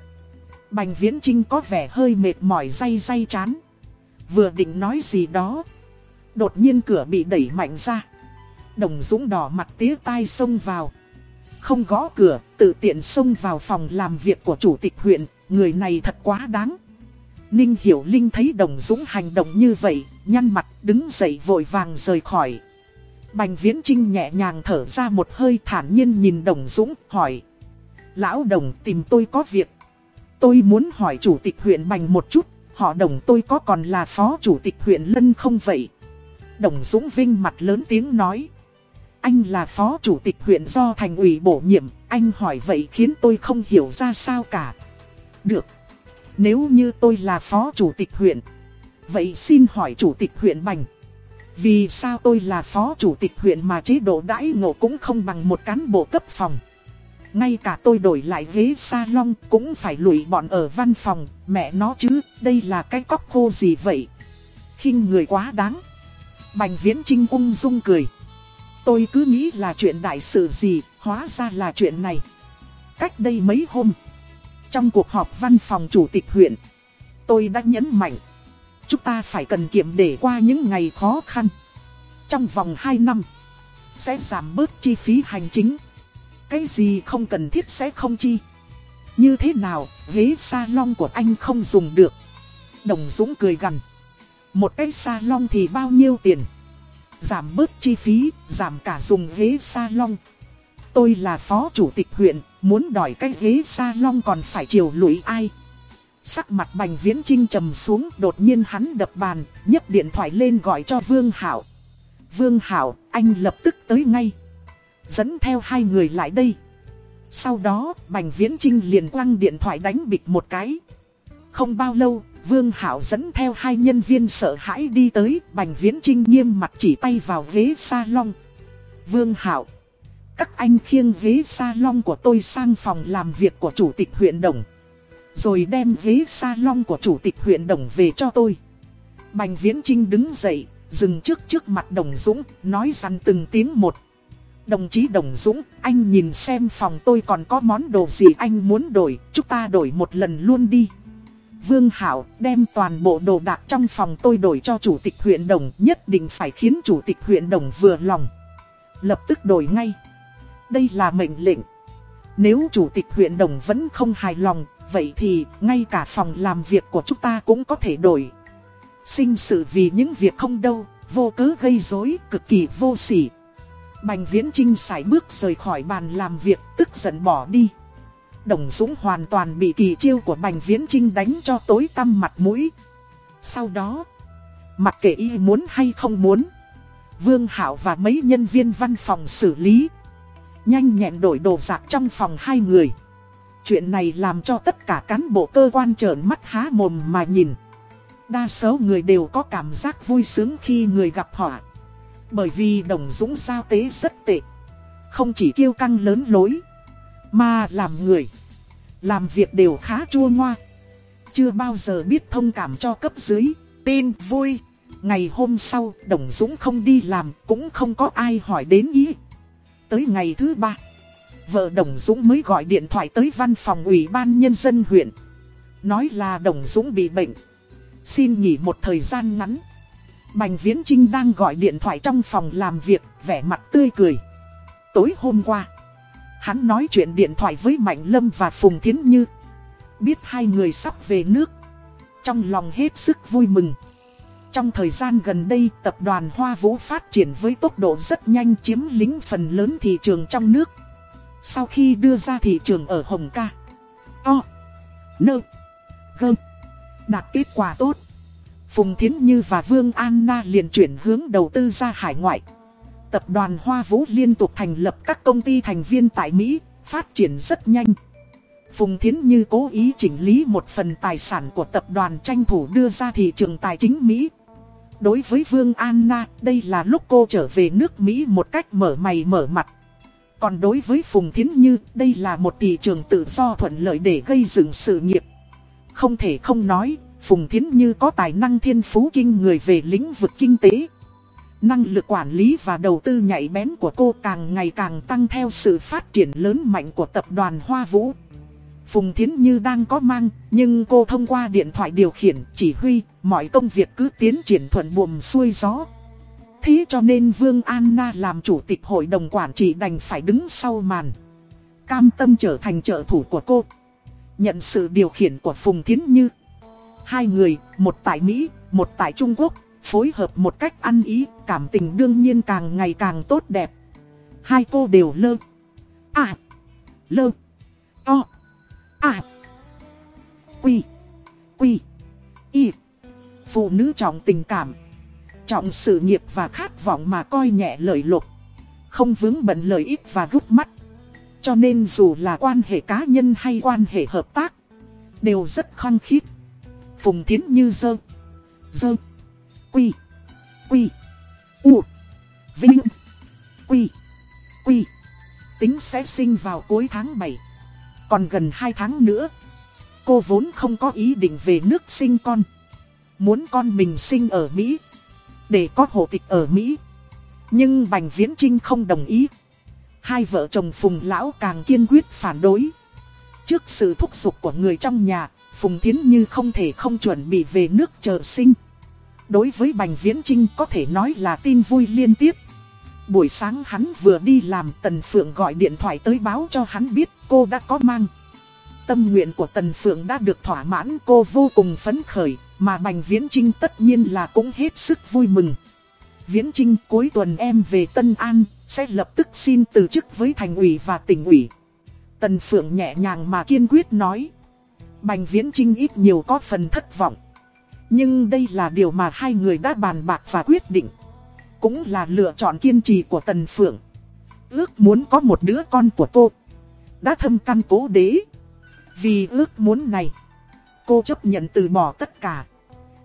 Speaker 1: Bành Viễn Trinh có vẻ hơi mệt mỏi day day chán. Vừa định nói gì đó. Đột nhiên cửa bị đẩy mạnh ra. Đồng Dũng đỏ mặt tía tai xông vào. Không gõ cửa, tự tiện xông vào phòng làm việc của chủ tịch huyện, người này thật quá đáng. Ninh Hiểu Linh thấy Đồng Dũng hành động như vậy, nhăn mặt đứng dậy vội vàng rời khỏi. Bành Viễn Trinh nhẹ nhàng thở ra một hơi thản nhiên nhìn Đồng Dũng, hỏi. Lão Đồng tìm tôi có việc. Tôi muốn hỏi chủ tịch huyện Bành một chút, họ Đồng tôi có còn là phó chủ tịch huyện Lân không vậy? Đồng Dũng Vinh mặt lớn tiếng nói. Anh là phó chủ tịch huyện do thành ủy bổ nhiệm, anh hỏi vậy khiến tôi không hiểu ra sao cả. Được. Nếu như tôi là phó chủ tịch huyện, vậy xin hỏi chủ tịch huyện Bành. Vì sao tôi là phó chủ tịch huyện mà chế độ đãi ngộ cũng không bằng một cán bộ cấp phòng. Ngay cả tôi đổi lại ghế salon cũng phải lùi bọn ở văn phòng, mẹ nó chứ, đây là cái cóc khô gì vậy? khinh người quá đáng. Bành viễn trinh ung dung cười. Tôi cứ nghĩ là chuyện đại sự gì, hóa ra là chuyện này. Cách đây mấy hôm, trong cuộc họp văn phòng chủ tịch huyện, tôi đã nhấn mạnh. Chúng ta phải cần kiệm để qua những ngày khó khăn. Trong vòng 2 năm, sẽ giảm bớt chi phí hành chính. Cái gì không cần thiết sẽ không chi. Như thế nào, ghế salon của anh không dùng được. Đồng Dũng cười gằn Một cái salon thì bao nhiêu tiền? giảm bớt chi phí, giảm cả dùng ghế salon. Tôi là phó chủ tịch huyện, muốn đòi cái ghế salon còn phải chiều lũy ai. Sắc mặt Bành Viễn Trinh trầm xuống, đột nhiên hắn đập bàn, nhấc điện thoại lên gọi cho Vương Hảo. Vương Hảo, anh lập tức tới ngay. Dẫn theo hai người lại đây. Sau đó, Bành Viễn Trinh liền quăng điện thoại đánh bịch một cái. Không bao lâu, Vương Hảo dẫn theo hai nhân viên sợ hãi đi tới, Bành Viễn Trinh nghiêm mặt chỉ tay vào ghế salon. Vương Hảo, các anh khiêng ghế salon của tôi sang phòng làm việc của chủ tịch huyện Đồng. Rồi đem ghế salon của chủ tịch huyện Đồng về cho tôi. Bành Viễn Trinh đứng dậy, dừng trước trước mặt Đồng Dũng, nói rằng từng tiếng một. Đồng chí Đồng Dũng, anh nhìn xem phòng tôi còn có món đồ gì anh muốn đổi, chúng ta đổi một lần luôn đi. Vương Hảo đem toàn bộ đồ đạc trong phòng tôi đổi cho chủ tịch huyện Đồng, nhất định phải khiến chủ tịch huyện Đồng vừa lòng. Lập tức đổi ngay. Đây là mệnh lệnh. Nếu chủ tịch huyện Đồng vẫn không hài lòng, vậy thì ngay cả phòng làm việc của chúng ta cũng có thể đổi. Sinh sự vì những việc không đâu, vô cớ gây rối, cực kỳ vô sỉ. Bành Viễn Trinh sải bước rời khỏi bàn làm việc, tức giận bỏ đi. Đồng Dũng hoàn toàn bị kỳ chiêu của Bành Viễn Trinh đánh cho tối tăm mặt mũi. Sau đó, mặc kệ y muốn hay không muốn, Vương Hảo và mấy nhân viên văn phòng xử lý. Nhanh nhẹn đổi đồ giạc trong phòng hai người. Chuyện này làm cho tất cả cán bộ cơ quan trợn mắt há mồm mà nhìn. Đa số người đều có cảm giác vui sướng khi người gặp họ. Bởi vì Đồng Dũng giao tế rất tệ. Không chỉ kiêu căng lớn lối, mà làm người. Làm việc đều khá chua ngoa. Chưa bao giờ biết thông cảm cho cấp dưới. Tin vui. Ngày hôm sau, Đồng Dũng không đi làm, cũng không có ai hỏi đến ý. Tới ngày thứ ba, vợ Đồng Dũng mới gọi điện thoại tới văn phòng ủy ban nhân dân huyện. Nói là Đồng Dũng bị bệnh. Xin nghỉ một thời gian ngắn. Bành Viễn Trinh đang gọi điện thoại trong phòng làm việc, vẻ mặt tươi cười. Tối hôm qua, hắn nói chuyện điện thoại với Mạnh Lâm và Phùng Thiến Như. Biết hai người sắp về nước. Trong lòng hết sức vui mừng. Trong thời gian gần đây, tập đoàn Hoa Vũ phát triển với tốc độ rất nhanh chiếm lĩnh phần lớn thị trường trong nước. Sau khi đưa ra thị trường ở Hồng Ca, O, Nơ, Gơm, đạt kết quả tốt. Phùng Thiến Như và Vương Anna liền chuyển hướng đầu tư ra hải ngoại. Tập đoàn Hoa Vũ liên tục thành lập các công ty thành viên tại Mỹ, phát triển rất nhanh. Phùng Thiến Như cố ý chỉnh lý một phần tài sản của tập đoàn tranh thủ đưa ra thị trường tài chính Mỹ. Đối với Vương Anna, đây là lúc cô trở về nước Mỹ một cách mở mày mở mặt. Còn đối với Phùng Thiến Như, đây là một thị trường tự do thuận lợi để gây dựng sự nghiệp. Không thể không nói, Phùng Thiến Như có tài năng thiên phú kinh người về lĩnh vực kinh tế. Năng lực quản lý và đầu tư nhạy bén của cô càng ngày càng tăng theo sự phát triển lớn mạnh của tập đoàn Hoa Vũ. Phùng Thiến Như đang có mang, nhưng cô thông qua điện thoại điều khiển, chỉ huy, mọi công việc cứ tiến triển thuận buồm xuôi gió. Thế cho nên Vương Anna làm chủ tịch hội đồng quản trị đành phải đứng sau màn. Cam tâm trở thành trợ thủ của cô. Nhận sự điều khiển của Phùng Thiến Như. Hai người, một tại Mỹ, một tại Trung Quốc, phối hợp một cách ăn ý, cảm tình đương nhiên càng ngày càng tốt đẹp. Hai cô đều lơ. À. Lơ. To. À. Quy. Quy. Y. Phụ nữ trọng tình cảm. Trọng sự nghiệp và khát vọng mà coi nhẹ lợi lộc. Không vướng bận lợi ích và gút mắt. Cho nên dù là quan hệ cá nhân hay quan hệ hợp tác. Đều rất khăng khít. Phùng Thiến Như dơ. Dơ. Quy. Quy. U. Vinh. Quy. Quy. Tính sẽ sinh vào cuối tháng 7. Còn gần 2 tháng nữa. Cô vốn không có ý định về nước sinh con. Muốn con mình sinh ở Mỹ. Để có hộ tịch ở Mỹ. Nhưng Bành Viễn Trinh không đồng ý. Hai vợ chồng Phùng Lão càng kiên quyết phản đối. Trước sự thúc giục của người trong nhà, Phùng Thiến Như không thể không chuẩn bị về nước chờ sinh. Đối với Bành Viễn Trinh có thể nói là tin vui liên tiếp. Buổi sáng hắn vừa đi làm Tần Phượng gọi điện thoại tới báo cho hắn biết cô đã có mang. Tâm nguyện của Tần Phượng đã được thỏa mãn cô vô cùng phấn khởi, mà Bành Viễn Trinh tất nhiên là cũng hết sức vui mừng. Viễn Trinh cuối tuần em về Tân An, sẽ lập tức xin từ chức với thành ủy và tỉnh ủy. Tần Phượng nhẹ nhàng mà kiên quyết nói. Bành Viễn Trinh ít nhiều có phần thất vọng. Nhưng đây là điều mà hai người đã bàn bạc và quyết định. Cũng là lựa chọn kiên trì của Tần Phượng. Ước muốn có một đứa con của cô. Đã thâm căn cố đế. Vì ước muốn này, cô chấp nhận từ bỏ tất cả.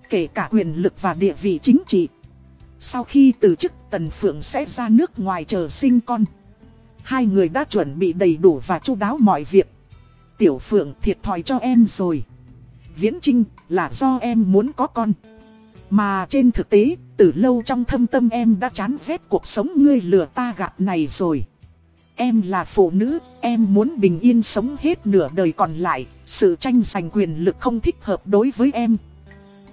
Speaker 1: Kể cả quyền lực và địa vị chính trị. Sau khi từ chức Tần Phượng sẽ ra nước ngoài chờ sinh con. Hai người đã chuẩn bị đầy đủ và chu đáo mọi việc. Tiểu Phượng thiệt thòi cho em rồi. Viễn Trinh là do em muốn có con. Mà trên thực tế, từ lâu trong thâm tâm em đã chán ghét cuộc sống ngươi lừa ta gạt này rồi. Em là phụ nữ, em muốn bình yên sống hết nửa đời còn lại, sự tranh giành quyền lực không thích hợp đối với em.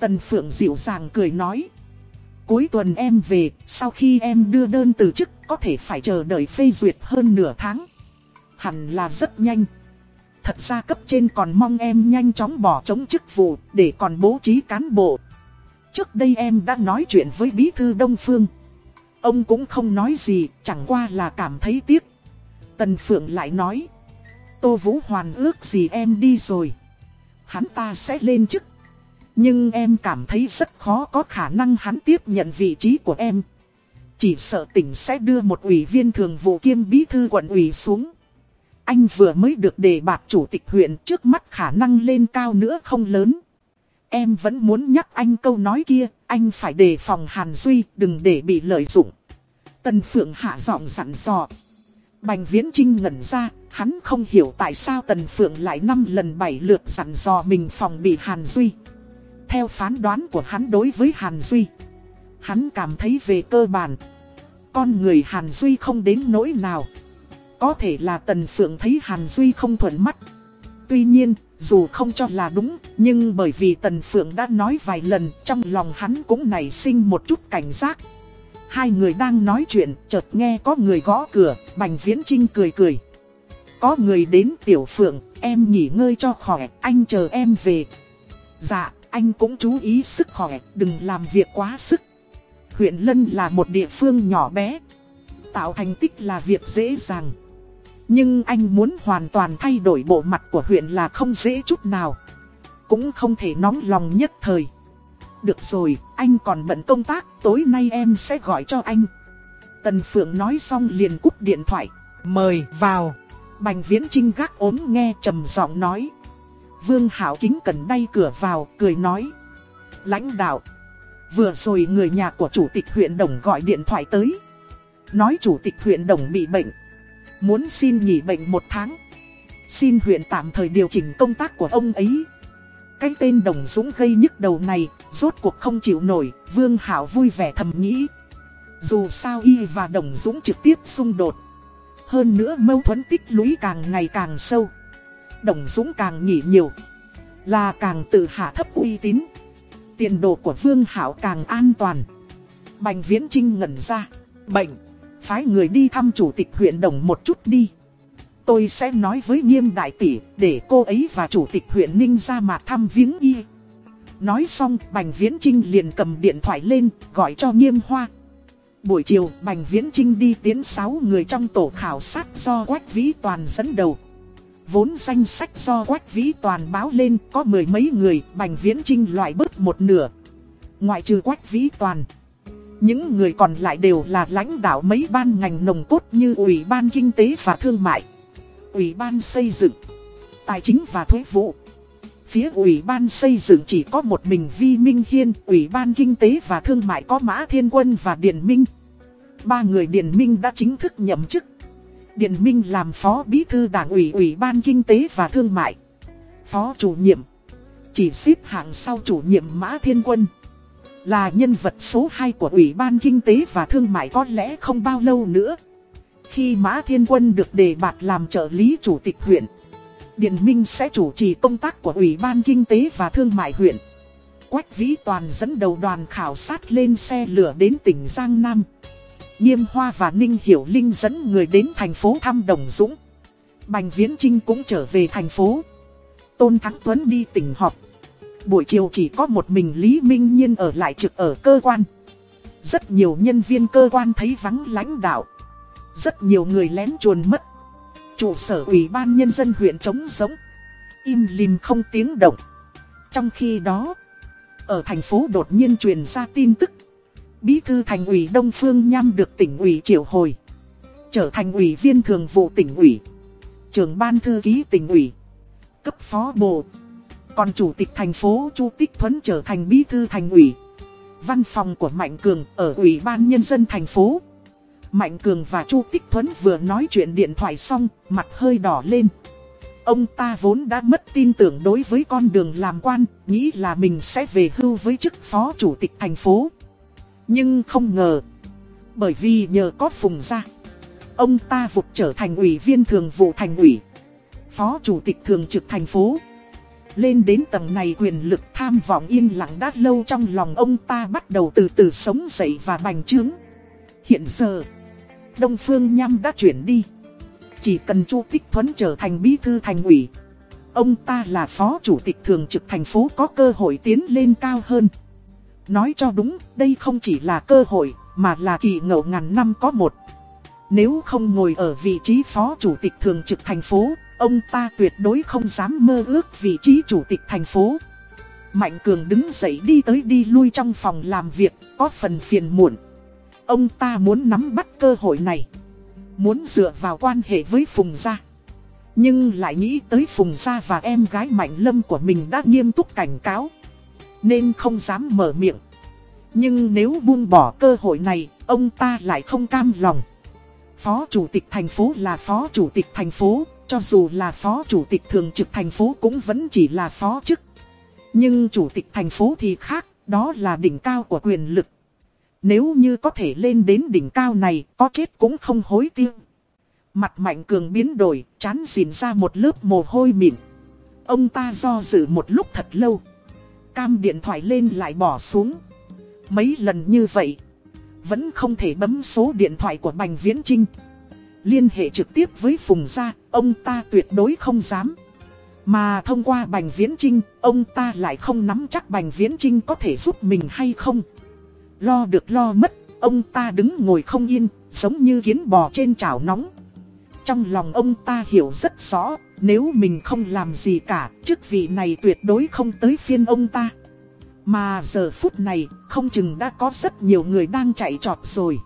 Speaker 1: Tần Phượng dịu dàng cười nói. Cuối tuần em về, sau khi em đưa đơn từ chức có thể phải chờ đợi phê duyệt hơn nửa tháng. Hẳn là rất nhanh. Thật ra cấp trên còn mong em nhanh chóng bỏ chống chức vụ để còn bố trí cán bộ. Trước đây em đã nói chuyện với bí thư Đông Phương. Ông cũng không nói gì, chẳng qua là cảm thấy tiếc. Tần Phượng lại nói. Tô Vũ Hoàn ước gì em đi rồi. Hắn ta sẽ lên chức. Nhưng em cảm thấy rất khó có khả năng hắn tiếp nhận vị trí của em. Chỉ sợ tỉnh sẽ đưa một ủy viên thường vụ kiêm bí thư quận ủy xuống. Anh vừa mới được đề bạt chủ tịch huyện trước mắt khả năng lên cao nữa không lớn. Em vẫn muốn nhắc anh câu nói kia, anh phải đề phòng Hàn Duy, đừng để bị lợi dụng. Tần Phượng hạ giọng dặn dò. Bành Viễn Trinh ngẩn ra, hắn không hiểu tại sao Tần Phượng lại năm lần bảy lượt dặn dò mình phòng bị Hàn Duy. Theo phán đoán của hắn đối với Hàn Duy, hắn cảm thấy về cơ bản, con người Hàn Duy không đến nỗi nào. Có thể là Tần Phượng thấy Hàn Duy không thuận mắt. Tuy nhiên, dù không cho là đúng, nhưng bởi vì Tần Phượng đã nói vài lần, trong lòng hắn cũng nảy sinh một chút cảnh giác. Hai người đang nói chuyện, chợt nghe có người gõ cửa, Bành Viễn Trinh cười cười. Có người đến Tiểu Phượng, em nghỉ ngơi cho khỏe, anh chờ em về. Dạ, anh cũng chú ý sức khỏe, đừng làm việc quá sức. Huyện Lân là một địa phương nhỏ bé. Tạo thành tích là việc dễ dàng. Nhưng anh muốn hoàn toàn thay đổi bộ mặt của huyện là không dễ chút nào. Cũng không thể nóng lòng nhất thời. Được rồi, anh còn bận công tác, tối nay em sẽ gọi cho anh. Tần Phượng nói xong liền cúp điện thoại.
Speaker 2: Mời vào.
Speaker 1: Bành Viễn Trinh gác ốm nghe trầm giọng nói. Vương Hảo kính cẩn đay cửa vào, cười nói. Lãnh đạo. Vừa rồi người nhà của chủ tịch huyện Đồng gọi điện thoại tới. Nói chủ tịch huyện Đồng bị bệnh. Muốn xin nghỉ bệnh một tháng. Xin huyện tạm thời điều chỉnh công tác của ông ấy. Cái tên Đồng Dũng gây nhức đầu này, rốt cuộc không chịu nổi, Vương Hảo vui vẻ thầm nghĩ. Dù sao y và Đồng Dũng trực tiếp xung đột. Hơn nữa mâu thuẫn tích lũy càng ngày càng sâu. Đồng Dũng càng nghỉ nhiều. Là càng tự hạ thấp uy tín. Tiền đồ của Vương Hảo càng an toàn. Bành Viễn Trinh ngẩn ra. Bệnh. Phái người đi thăm chủ tịch huyện Đồng một chút đi. Tôi sẽ nói với nghiêm đại tỷ để cô ấy và chủ tịch huyện Ninh ra mà thăm viếng y. Nói xong Bành Viễn Trinh liền cầm điện thoại lên gọi cho nghiêm hoa. Buổi chiều Bành Viễn Trinh đi tiến 6 người trong tổ khảo sát do Quách Vĩ Toàn dẫn đầu. Vốn danh sách do Quách Vĩ Toàn báo lên có mười mấy người Bành Viễn Trinh loại bớt một nửa. Ngoại trừ Quách Vĩ Toàn. Những người còn lại đều là lãnh đạo mấy ban ngành nồng cốt như Ủy ban Kinh tế và Thương mại, Ủy ban Xây dựng, Tài chính và Thuế vụ. Phía Ủy ban Xây dựng chỉ có một mình Vi Minh Hiên, Ủy ban Kinh tế và Thương mại có Mã Thiên Quân và Điền Minh. Ba người Điền Minh đã chính thức nhậm chức. Điền Minh làm Phó Bí Thư Đảng ủy Ủy ban Kinh tế và Thương mại. Phó chủ nhiệm. Chỉ xếp hạng sau chủ nhiệm Mã Thiên Quân. Là nhân vật số 2 của Ủy ban Kinh tế và Thương mại có lẽ không bao lâu nữa. Khi Mã Thiên Quân được đề bạt làm trợ lý chủ tịch huyện, Điền Minh sẽ chủ trì công tác của Ủy ban Kinh tế và Thương mại huyện. Quách Vĩ Toàn dẫn đầu đoàn khảo sát lên xe lửa đến tỉnh Giang Nam. Nghiêm Hoa và Ninh Hiểu Linh dẫn người đến thành phố thăm Đồng Dũng. Bành Viễn Trinh cũng trở về thành phố. Tôn Thắng Tuấn đi tỉnh họp. Buổi chiều chỉ có một mình Lý Minh Nhiên ở lại trực ở cơ quan. Rất nhiều nhân viên cơ quan thấy vắng lãnh đạo. Rất nhiều người lén chuồn mất. Trụ sở ủy ban nhân dân huyện trống giống. Im lìm không tiếng động. Trong khi đó, ở thành phố đột nhiên truyền ra tin tức. Bí thư thành ủy Đông Phương Nham được tỉnh ủy triệu hồi. Trở thành ủy viên thường vụ tỉnh ủy. Trưởng ban thư ký tỉnh ủy. Cấp phó bộ. Còn chủ tịch thành phố Chu Tích Thuấn trở thành bí thư thành ủy. Văn phòng của Mạnh Cường ở ủy ban nhân dân thành phố. Mạnh Cường và Chu Tích Thuấn vừa nói chuyện điện thoại xong, mặt hơi đỏ lên. Ông ta vốn đã mất tin tưởng đối với con đường làm quan, nghĩ là mình sẽ về hưu với chức phó chủ tịch thành phố. Nhưng không ngờ, bởi vì nhờ có Phùng ra, ông ta vụt trở thành ủy viên thường vụ thành ủy, phó chủ tịch thường trực thành phố. Lên đến tầng này quyền lực tham vọng yên lặng đã lâu trong lòng ông ta bắt đầu từ từ sống dậy và bành trướng. Hiện giờ, Đông Phương Nham đã chuyển đi. Chỉ cần Chu Tích Thuấn trở thành bí thư thành ủy. Ông ta là phó chủ tịch thường trực thành phố có cơ hội tiến lên cao hơn. Nói cho đúng, đây không chỉ là cơ hội, mà là kỳ ngộ ngàn năm có một. Nếu không ngồi ở vị trí phó chủ tịch thường trực thành phố, ông ta tuyệt đối không dám mơ ước vị trí chủ tịch thành phố. Mạnh Cường đứng dậy đi tới đi lui trong phòng làm việc, có phần phiền muộn. Ông ta muốn nắm bắt cơ hội này. Muốn dựa vào quan hệ với Phùng Gia. Nhưng lại nghĩ tới Phùng Gia và em gái Mạnh Lâm của mình đã nghiêm túc cảnh cáo. Nên không dám mở miệng. Nhưng nếu buông bỏ cơ hội này, ông ta lại không cam lòng. Phó chủ tịch thành phố là phó chủ tịch thành phố, cho dù là phó chủ tịch thường trực thành phố cũng vẫn chỉ là phó chức. Nhưng chủ tịch thành phố thì khác, đó là đỉnh cao của quyền lực. Nếu như có thể lên đến đỉnh cao này, có chết cũng không hối tiếc. Mặt mạnh cường biến đổi, chán xìn ra một lớp mồ hôi mịn. Ông ta do dự một lúc thật lâu. Cam điện thoại lên lại bỏ xuống. Mấy lần như vậy, vẫn không thể bấm số điện thoại của Bành Viễn Trinh. Liên hệ trực tiếp với Phùng Gia, ông ta tuyệt đối không dám. Mà thông qua Bành Viễn Trinh, ông ta lại không nắm chắc Bành Viễn Trinh có thể giúp mình hay không. Lo được lo mất, ông ta đứng ngồi không yên, giống như kiến bò trên chảo nóng. Trong lòng ông ta hiểu rất rõ, nếu mình không làm gì cả, chức vị này tuyệt đối không tới phiên ông ta. Mà giờ phút này, không chừng đã có rất nhiều người đang chạy trọt rồi.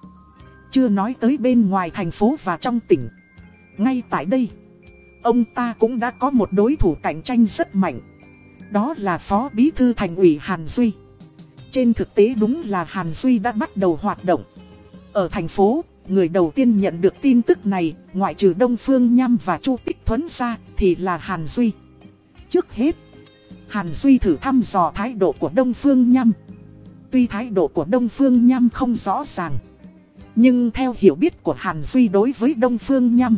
Speaker 1: Chưa nói tới bên ngoài thành phố và trong tỉnh. Ngay tại đây, ông ta cũng đã có một đối thủ cạnh tranh rất mạnh. Đó là Phó Bí Thư Thành ủy Hàn Duy. Trên thực tế đúng là Hàn Duy đã bắt đầu hoạt động. Ở thành phố, người đầu tiên nhận được tin tức này, ngoại trừ Đông Phương Nham và Chu Tích Thuấn ra, thì là Hàn Duy. Trước hết, Hàn Duy thử thăm dò thái độ của Đông Phương Nham. Tuy thái độ của Đông Phương Nham không rõ ràng, nhưng theo hiểu biết của Hàn Duy đối với Đông Phương Nham,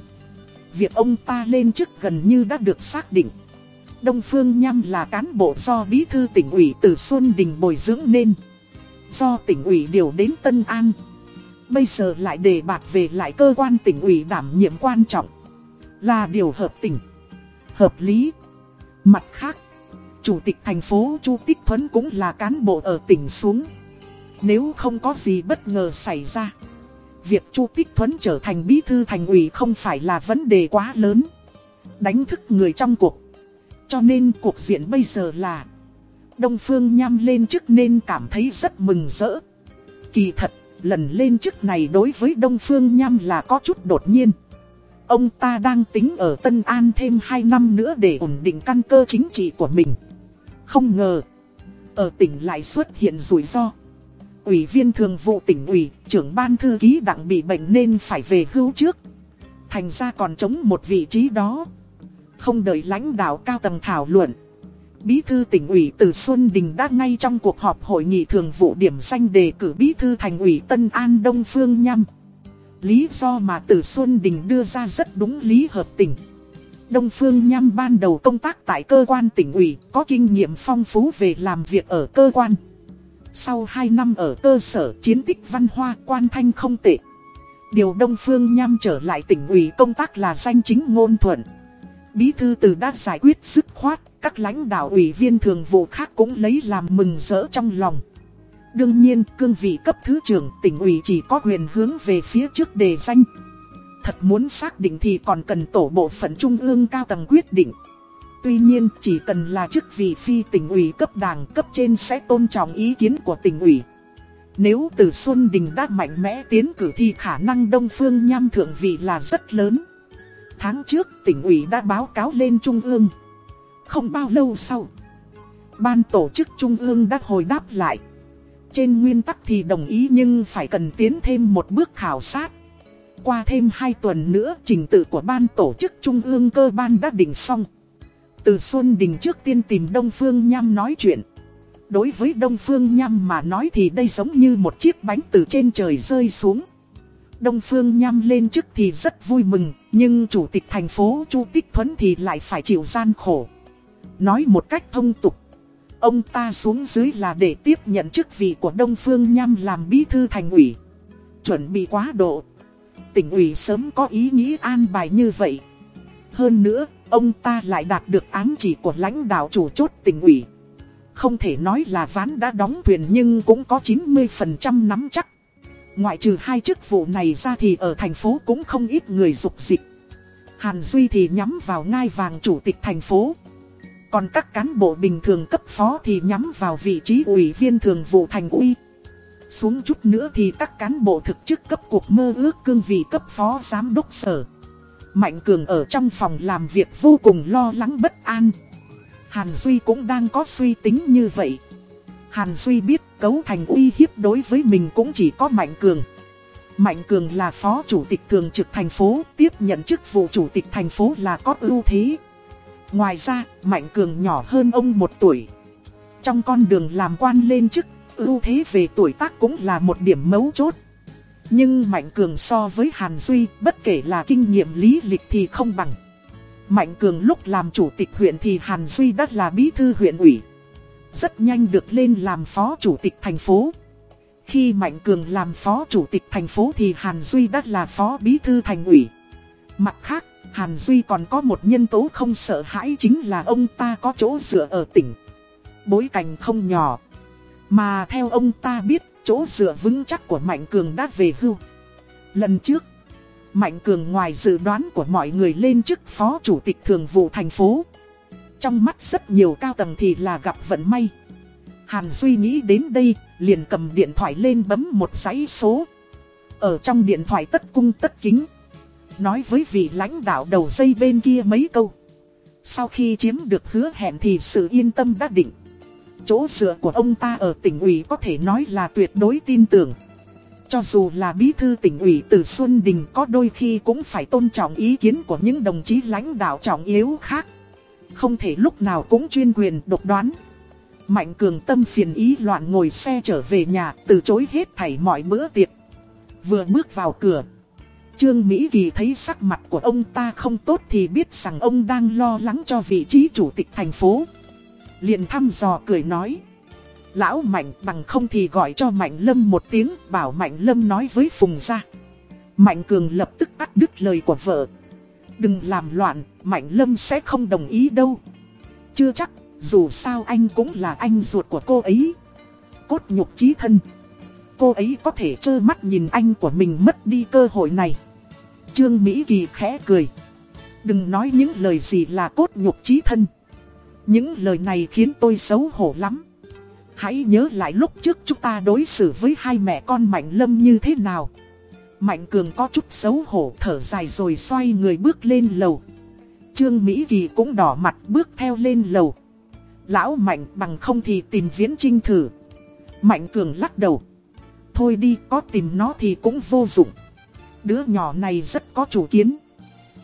Speaker 1: việc ông ta lên chức gần như đã được xác định. Đông Phương Nham là cán bộ do bí thư tỉnh ủy từ Xuân Đình bồi dưỡng nên. Do tỉnh ủy điều đến Tân An. Bây giờ lại đề bạt về lại cơ quan tỉnh ủy đảm nhiệm quan trọng. Là điều hợp tình. Hợp lý. Mặt khác, Chủ tịch thành phố Chu Tích Thuấn cũng là cán bộ ở tỉnh xuống. Nếu không có gì bất ngờ xảy ra, việc Chu Tích Thuấn trở thành bí thư thành ủy không phải là vấn đề quá lớn. Đánh thức người trong cuộc. Cho nên cuộc diện bây giờ là Đông Phương Nham lên chức nên cảm thấy rất mừng rỡ. Kỳ thật, lần lên chức này đối với Đông Phương Nham là có chút đột nhiên. Ông ta đang tính ở Tân An thêm 2 năm nữa để ổn định căn cơ chính trị của mình. Không ngờ, ở tỉnh lại xuất hiện rủi ro. Ủy viên thường vụ tỉnh ủy, trưởng ban thư ký đặng bị bệnh nên phải về hưu trước. Thành ra còn chống một vị trí đó. Không đợi lãnh đạo cao tầng thảo luận. Bí thư tỉnh ủy Từ Xuân Đình đã ngay trong cuộc họp hội nghị thường vụ điểm danh đề cử bí thư thành ủy Tân An Đông Phương Nhâm. Lý do mà Từ Xuân Đình đưa ra rất đúng lý hợp tình. Đông Phương Nhâm ban đầu công tác tại cơ quan tỉnh ủy, có kinh nghiệm phong phú về làm việc ở cơ quan. Sau 2 năm ở cơ sở chiến tích văn hoa quan thanh không tệ. Điều Đông Phương Nhâm trở lại tỉnh ủy công tác là danh chính ngôn thuận. Bí thư từ đã giải quyết dứt khoát, các lãnh đạo ủy viên thường vụ khác cũng lấy làm mừng rỡ trong lòng. Đương nhiên, cương vị cấp thứ trưởng tỉnh ủy chỉ có quyền hướng về phía trước đề danh. Thật muốn xác định thì còn cần tổ bộ phận trung ương cao tầng quyết định. Tuy nhiên, chỉ cần là chức vị phi tỉnh ủy cấp đảng cấp trên sẽ tôn trọng ý kiến của tỉnh ủy. Nếu từ Xuân Đình đã mạnh mẽ tiến cử thì khả năng Đông Phương nhăm thượng vị là rất lớn. Tháng trước, tỉnh ủy đã báo cáo lên Trung ương. Không bao lâu sau, ban tổ chức Trung ương đã hồi đáp lại. Trên nguyên tắc thì đồng ý nhưng phải cần tiến thêm một bước khảo sát. Qua thêm 2 tuần nữa, trình tự của ban tổ chức Trung ương cơ ban đã định xong. Từ Xuân Đình trước tiên tìm Đông Phương Nham nói chuyện. Đối với Đông Phương Nham mà nói thì đây giống như một chiếc bánh từ trên trời rơi xuống. Đông Phương Nham lên chức thì rất vui mừng, nhưng chủ tịch thành phố Chu Tích Thuấn thì lại phải chịu gian khổ. Nói một cách thông tục, ông ta xuống dưới là để tiếp nhận chức vị của Đông Phương Nham làm bí thư thành ủy. Chuẩn bị quá độ. Tỉnh ủy sớm có ý nghĩ an bài như vậy. Hơn nữa, ông ta lại đạt được ám chỉ của lãnh đạo chủ chốt tỉnh ủy. Không thể nói là ván đã đóng thuyền nhưng cũng có 90% nắm chắc. Ngoại trừ hai chức vụ này ra thì ở thành phố cũng không ít người dục dịch. Hàn Duy thì nhắm vào ngai vàng chủ tịch thành phố. Còn các cán bộ bình thường cấp phó thì nhắm vào vị trí ủy viên thường vụ thành ủy. Xuống chút nữa thì các cán bộ thực chức cấp cuộc mơ ước cương vị cấp phó giám đốc sở. Mạnh Cường ở trong phòng làm việc vô cùng lo lắng bất an. Hàn Duy cũng đang có suy tính như vậy. Hàn Duy biết cấu thành uy hiếp đối với mình cũng chỉ có Mạnh Cường. Mạnh Cường là phó chủ tịch thường trực thành phố, tiếp nhận chức vụ chủ tịch thành phố là có ưu thế. Ngoài ra, Mạnh Cường nhỏ hơn ông một tuổi. Trong con đường làm quan lên chức, ưu thế về tuổi tác cũng là một điểm mấu chốt. Nhưng Mạnh Cường so với Hàn Duy, bất kể là kinh nghiệm lý lịch thì không bằng. Mạnh Cường lúc làm chủ tịch huyện thì Hàn Duy đã là bí thư huyện ủy. Rất nhanh được lên làm phó chủ tịch thành phố. Khi Mạnh Cường làm phó chủ tịch thành phố thì Hàn Duy đã là phó bí thư thành ủy. Mặt khác, Hàn Duy còn có một nhân tố không sợ hãi chính là ông ta có chỗ dựa ở tỉnh. Bối cảnh không nhỏ. Mà theo ông ta biết, chỗ dựa vững chắc của Mạnh Cường đã về hưu. Lần trước, Mạnh Cường ngoài dự đoán của mọi người lên chức phó chủ tịch thường vụ thành phố. Trong mắt rất nhiều cao tầng thì là gặp vận may. Hàn Duy nghĩ đến đây, liền cầm điện thoại lên bấm một dãy số. Ở trong điện thoại tất cung tất kính. Nói với vị lãnh đạo đầu dây bên kia mấy câu. Sau khi chiếm được hứa hẹn thì sự yên tâm đã định. Chỗ dựa của ông ta ở tỉnh ủy có thể nói là tuyệt đối tin tưởng. Cho dù là bí thư tỉnh ủy từ Xuân Đình có đôi khi cũng phải tôn trọng ý kiến của những đồng chí lãnh đạo trọng yếu khác. Không thể lúc nào cũng chuyên quyền độc đoán. Mạnh cường tâm phiền ý loạn ngồi xe trở về nhà, từ chối hết thảy mọi bữa tiệc. Vừa bước vào cửa. Trương Mỹ Kỳ thấy sắc mặt của ông ta không tốt thì biết rằng ông đang lo lắng cho vị trí chủ tịch thành phố. liền thăm dò cười nói. Lão Mạnh, bằng không thì gọi cho Mạnh Lâm một tiếng, bảo Mạnh Lâm nói với Phùng ra. Mạnh Cường lập tức cắt đứt lời của vợ. Đừng làm loạn, Mạnh Lâm sẽ không đồng ý đâu. Chưa chắc, dù sao anh cũng là anh ruột của cô ấy. Cốt nhục chí thân. Cô ấy có thể trơ mắt nhìn anh của mình mất đi cơ hội này. Trương Mỹ Kỳ khẽ cười. Đừng nói những lời gì là cốt nhục chí thân. Những lời này khiến tôi xấu hổ lắm. Hãy nhớ lại lúc trước chúng ta đối xử với hai mẹ con Mạnh Lâm như thế nào. Mạnh Cường có chút xấu hổ thở dài rồi xoay người bước lên lầu. Trương Mỹ Kỳ cũng đỏ mặt bước theo lên lầu. Lão Mạnh bằng không thì tìm Viễn Trinh thử. Mạnh Cường lắc đầu. Thôi đi, có tìm nó thì cũng vô dụng. Đứa nhỏ này rất có chủ kiến.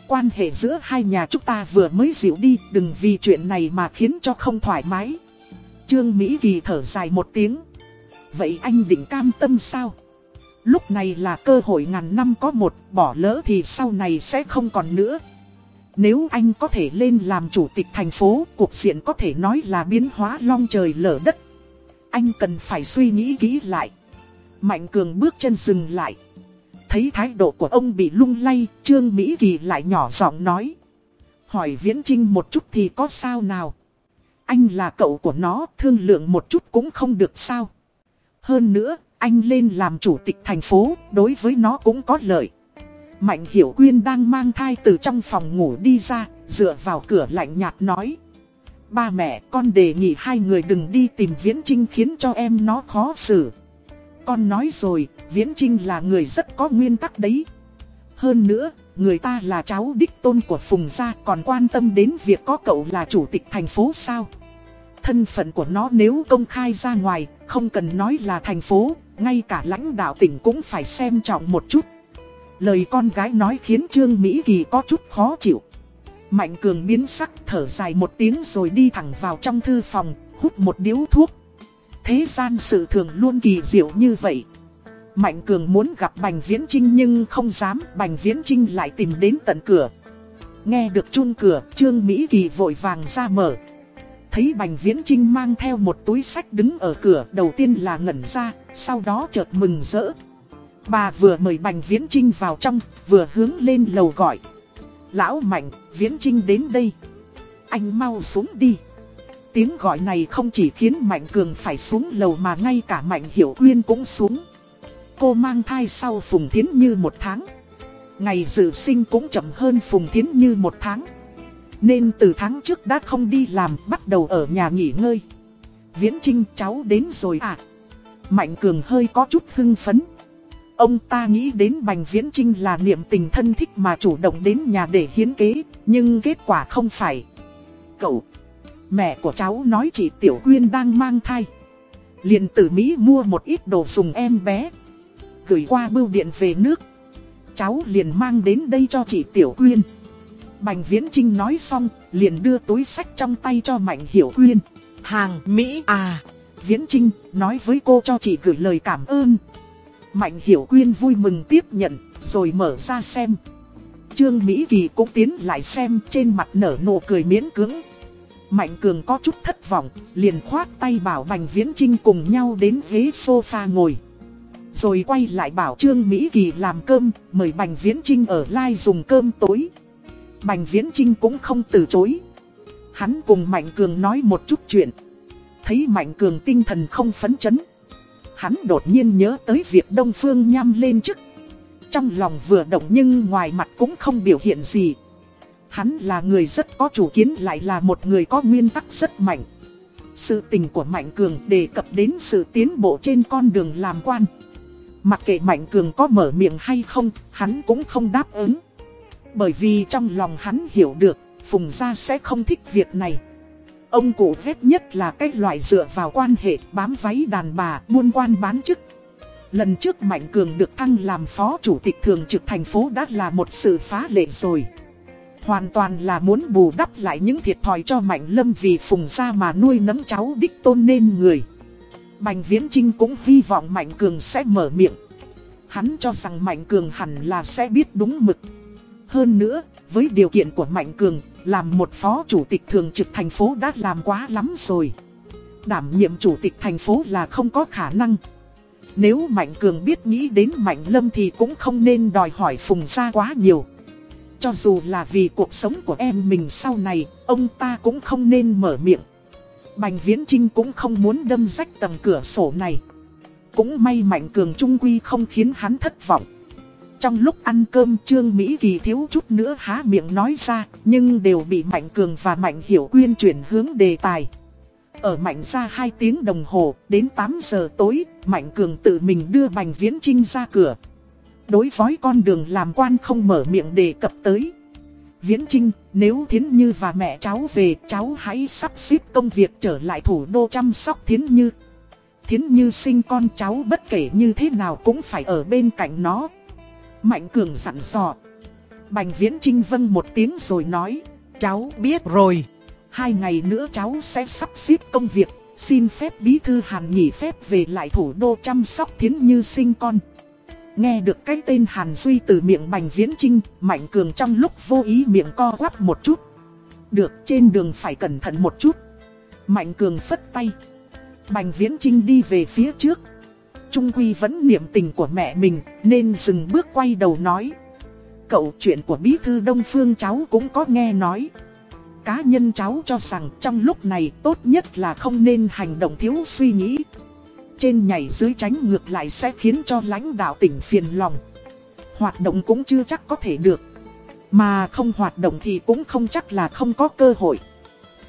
Speaker 1: Quan hệ giữa hai nhà chúng ta vừa mới dịu đi, đừng vì chuyện này mà khiến cho không thoải mái. Trương Mỹ Kỳ thở dài một tiếng. Vậy anh định cam tâm sao? Lúc này là cơ hội ngàn năm có một, bỏ lỡ thì sau này sẽ không còn nữa. Nếu anh có thể lên làm chủ tịch thành phố, cuộc diện có thể nói là biến hóa long trời lở đất. Anh cần phải suy nghĩ kỹ lại. Mạnh Cường bước chân dừng lại. Thấy thái độ của ông bị lung lay, Trương Mỹ Kỳ lại nhỏ giọng nói. Hỏi Viễn Trinh một chút thì có sao nào? Anh là cậu của nó, thương lượng một chút cũng không được sao. Hơn nữa, anh lên làm chủ tịch thành phố, đối với nó cũng có lợi. Mạnh Hiểu Quyên đang mang thai từ trong phòng ngủ đi ra, dựa vào cửa lạnh nhạt nói. Ba mẹ, con đề nghị hai người đừng đi tìm Viễn Trinh khiến cho em nó khó xử. Con nói rồi, Viễn Trinh là người rất có nguyên tắc đấy. Hơn nữa, người ta là cháu đích tôn của Phùng Gia còn quan tâm đến việc có cậu là chủ tịch thành phố sao. Thân phận của nó nếu công khai ra ngoài, không cần nói là thành phố, ngay cả lãnh đạo tỉnh cũng phải xem trọng một chút. Lời con gái nói khiến Trương Mỹ Kỳ có chút khó chịu. Mạnh Cường biến sắc thở dài một tiếng rồi đi thẳng vào trong thư phòng, hút một điếu thuốc. Thế gian sự thường luôn kỳ diệu như vậy. Mạnh Cường muốn gặp Bành Viễn Trinh nhưng không dám, Bành Viễn Trinh lại tìm đến tận cửa. Nghe được chun cửa, Trương Mỹ Kỳ vội vàng ra mở. Thấy Bành Viễn Trinh mang theo một túi sách đứng ở cửa, đầu tiên là ngẩn ra, sau đó chợt mừng rỡ. Bà vừa mời Bành Viễn Trinh vào trong, vừa hướng lên lầu gọi. Lão Mạnh, Viễn Trinh đến đây. Anh mau xuống đi. Tiếng gọi này không chỉ khiến Mạnh Cường phải xuống lầu mà ngay cả Mạnh Hiểu Quyên cũng xuống. Cô mang thai sau Phùng Thiến Như một tháng. Ngày dự sinh cũng chậm hơn Phùng Thiến Như một tháng. Nên từ tháng trước đã không đi làm bắt đầu ở nhà nghỉ ngơi. Viễn Trinh cháu đến rồi à? Mạnh Cường hơi có chút hưng phấn. Ông ta nghĩ đến Bành Viễn Trinh là niệm tình thân thích mà chủ động đến nhà để hiến kế, nhưng kết quả không phải. Cậu, mẹ của cháu nói chị Tiểu Quyên đang mang thai. liền từ Mỹ mua một ít đồ dùng em bé. Gửi qua bưu điện về nước. Cháu liền mang đến đây cho chị Tiểu Quyên. Bành Viễn Trinh nói xong, liền đưa túi sách trong tay cho Mạnh Hiểu Quyên.
Speaker 2: Hàng Mỹ à.
Speaker 1: Viễn Trinh nói với cô cho chị gửi lời cảm ơn. Mạnh Hiểu Quyên vui mừng tiếp nhận, rồi mở ra xem. Trương Mỹ Kỳ cũng tiến lại xem trên mặt nở nụ cười miễn cưỡng. Mạnh Cường có chút thất vọng, liền khoát tay bảo Bành Viễn Trinh cùng nhau đến ghế sofa ngồi. Rồi quay lại bảo Trương Mỹ Kỳ làm cơm, mời Bành Viễn Trinh ở lai dùng cơm tối. Bành Viễn Trinh cũng không từ chối. Hắn cùng Mạnh Cường nói một chút chuyện. Thấy Mạnh Cường tinh thần không phấn chấn. Hắn đột nhiên nhớ tới việc Đông Phương nhăm lên chức. Trong lòng vừa động nhưng ngoài mặt cũng không biểu hiện gì. Hắn là người rất có chủ kiến lại là một người có nguyên tắc rất mạnh. Sự tình của Mạnh Cường đề cập đến sự tiến bộ trên con đường làm quan. Mặc kệ Mạnh Cường có mở miệng hay không, hắn cũng không đáp ứng. Bởi vì trong lòng hắn hiểu được, Phùng Gia sẽ không thích việc này. Ông cụ vết nhất là cái loại dựa vào quan hệ bám váy đàn bà, buôn quan bán chức. Lần trước Mạnh Cường được thăng làm phó chủ tịch thường trực thành phố đã là một sự phá lệ rồi. Hoàn toàn là muốn bù đắp lại những thiệt thòi cho Mạnh Lâm vì Phùng Gia mà nuôi nấng cháu đích tôn nên người. Bành Viễn Trinh cũng hy vọng Mạnh Cường sẽ mở miệng. Hắn cho rằng Mạnh Cường hẳn là sẽ biết đúng mực. Hơn nữa, với điều kiện của Mạnh Cường, làm một phó chủ tịch thường trực thành phố đã làm quá lắm rồi. Đảm nhiệm chủ tịch thành phố là không có khả năng. Nếu Mạnh Cường biết nghĩ đến Mạnh Lâm thì cũng không nên đòi hỏi Phùng Gia quá nhiều. Cho dù là vì cuộc sống của em mình sau này, ông ta cũng không nên mở miệng. Bành Viễn Trinh cũng không muốn đâm rách tầng cửa sổ này. Cũng may Mạnh Cường Trung Quy không khiến hắn thất vọng. Trong lúc ăn cơm Trương Mỹ Kỳ thiếu chút nữa há miệng nói ra, nhưng đều bị Mạnh Cường và Mạnh Hiểu Quyên chuyển hướng đề tài. Ở Mạnh ra 2 tiếng đồng hồ, đến 8 giờ tối, Mạnh Cường tự mình đưa Bành Viễn Trinh ra cửa. Đối với con đường làm quan không mở miệng đề cập tới. Viễn Trinh, nếu Thiến Như và mẹ cháu về, cháu hãy sắp xếp công việc trở lại thủ đô chăm sóc Thiến Như. Thiến Như sinh con cháu bất kể như thế nào cũng phải ở bên cạnh nó. Mạnh Cường dặn dò. Bành Viễn Trinh vâng một tiếng rồi nói. Cháu biết rồi. Hai ngày nữa cháu sẽ sắp xếp công việc. Xin phép bí thư Hàn nghỉ phép về lại thủ đô chăm sóc Thiến Như sinh con. Nghe được cái tên Hàn Duy từ miệng Bành Viễn Trinh, Mạnh Cường trong lúc vô ý miệng co quắp một chút. Được trên đường phải cẩn thận một chút. Mạnh Cường phất tay. Bành Viễn Trinh đi về phía trước. Trung Quy vẫn niệm tình của mẹ mình, nên dừng bước quay đầu nói. Cậu chuyện của bí thư Đông Phương cháu cũng có nghe nói. Cá nhân cháu cho rằng trong lúc này tốt nhất là không nên hành động thiếu suy nghĩ. trên nhảy dưới tránh ngược lại sẽ khiến cho lãnh đạo tỉnh phiền lòng. Hoạt động cũng chưa chắc có thể được. Mà không hoạt động thì cũng không chắc là không có cơ hội.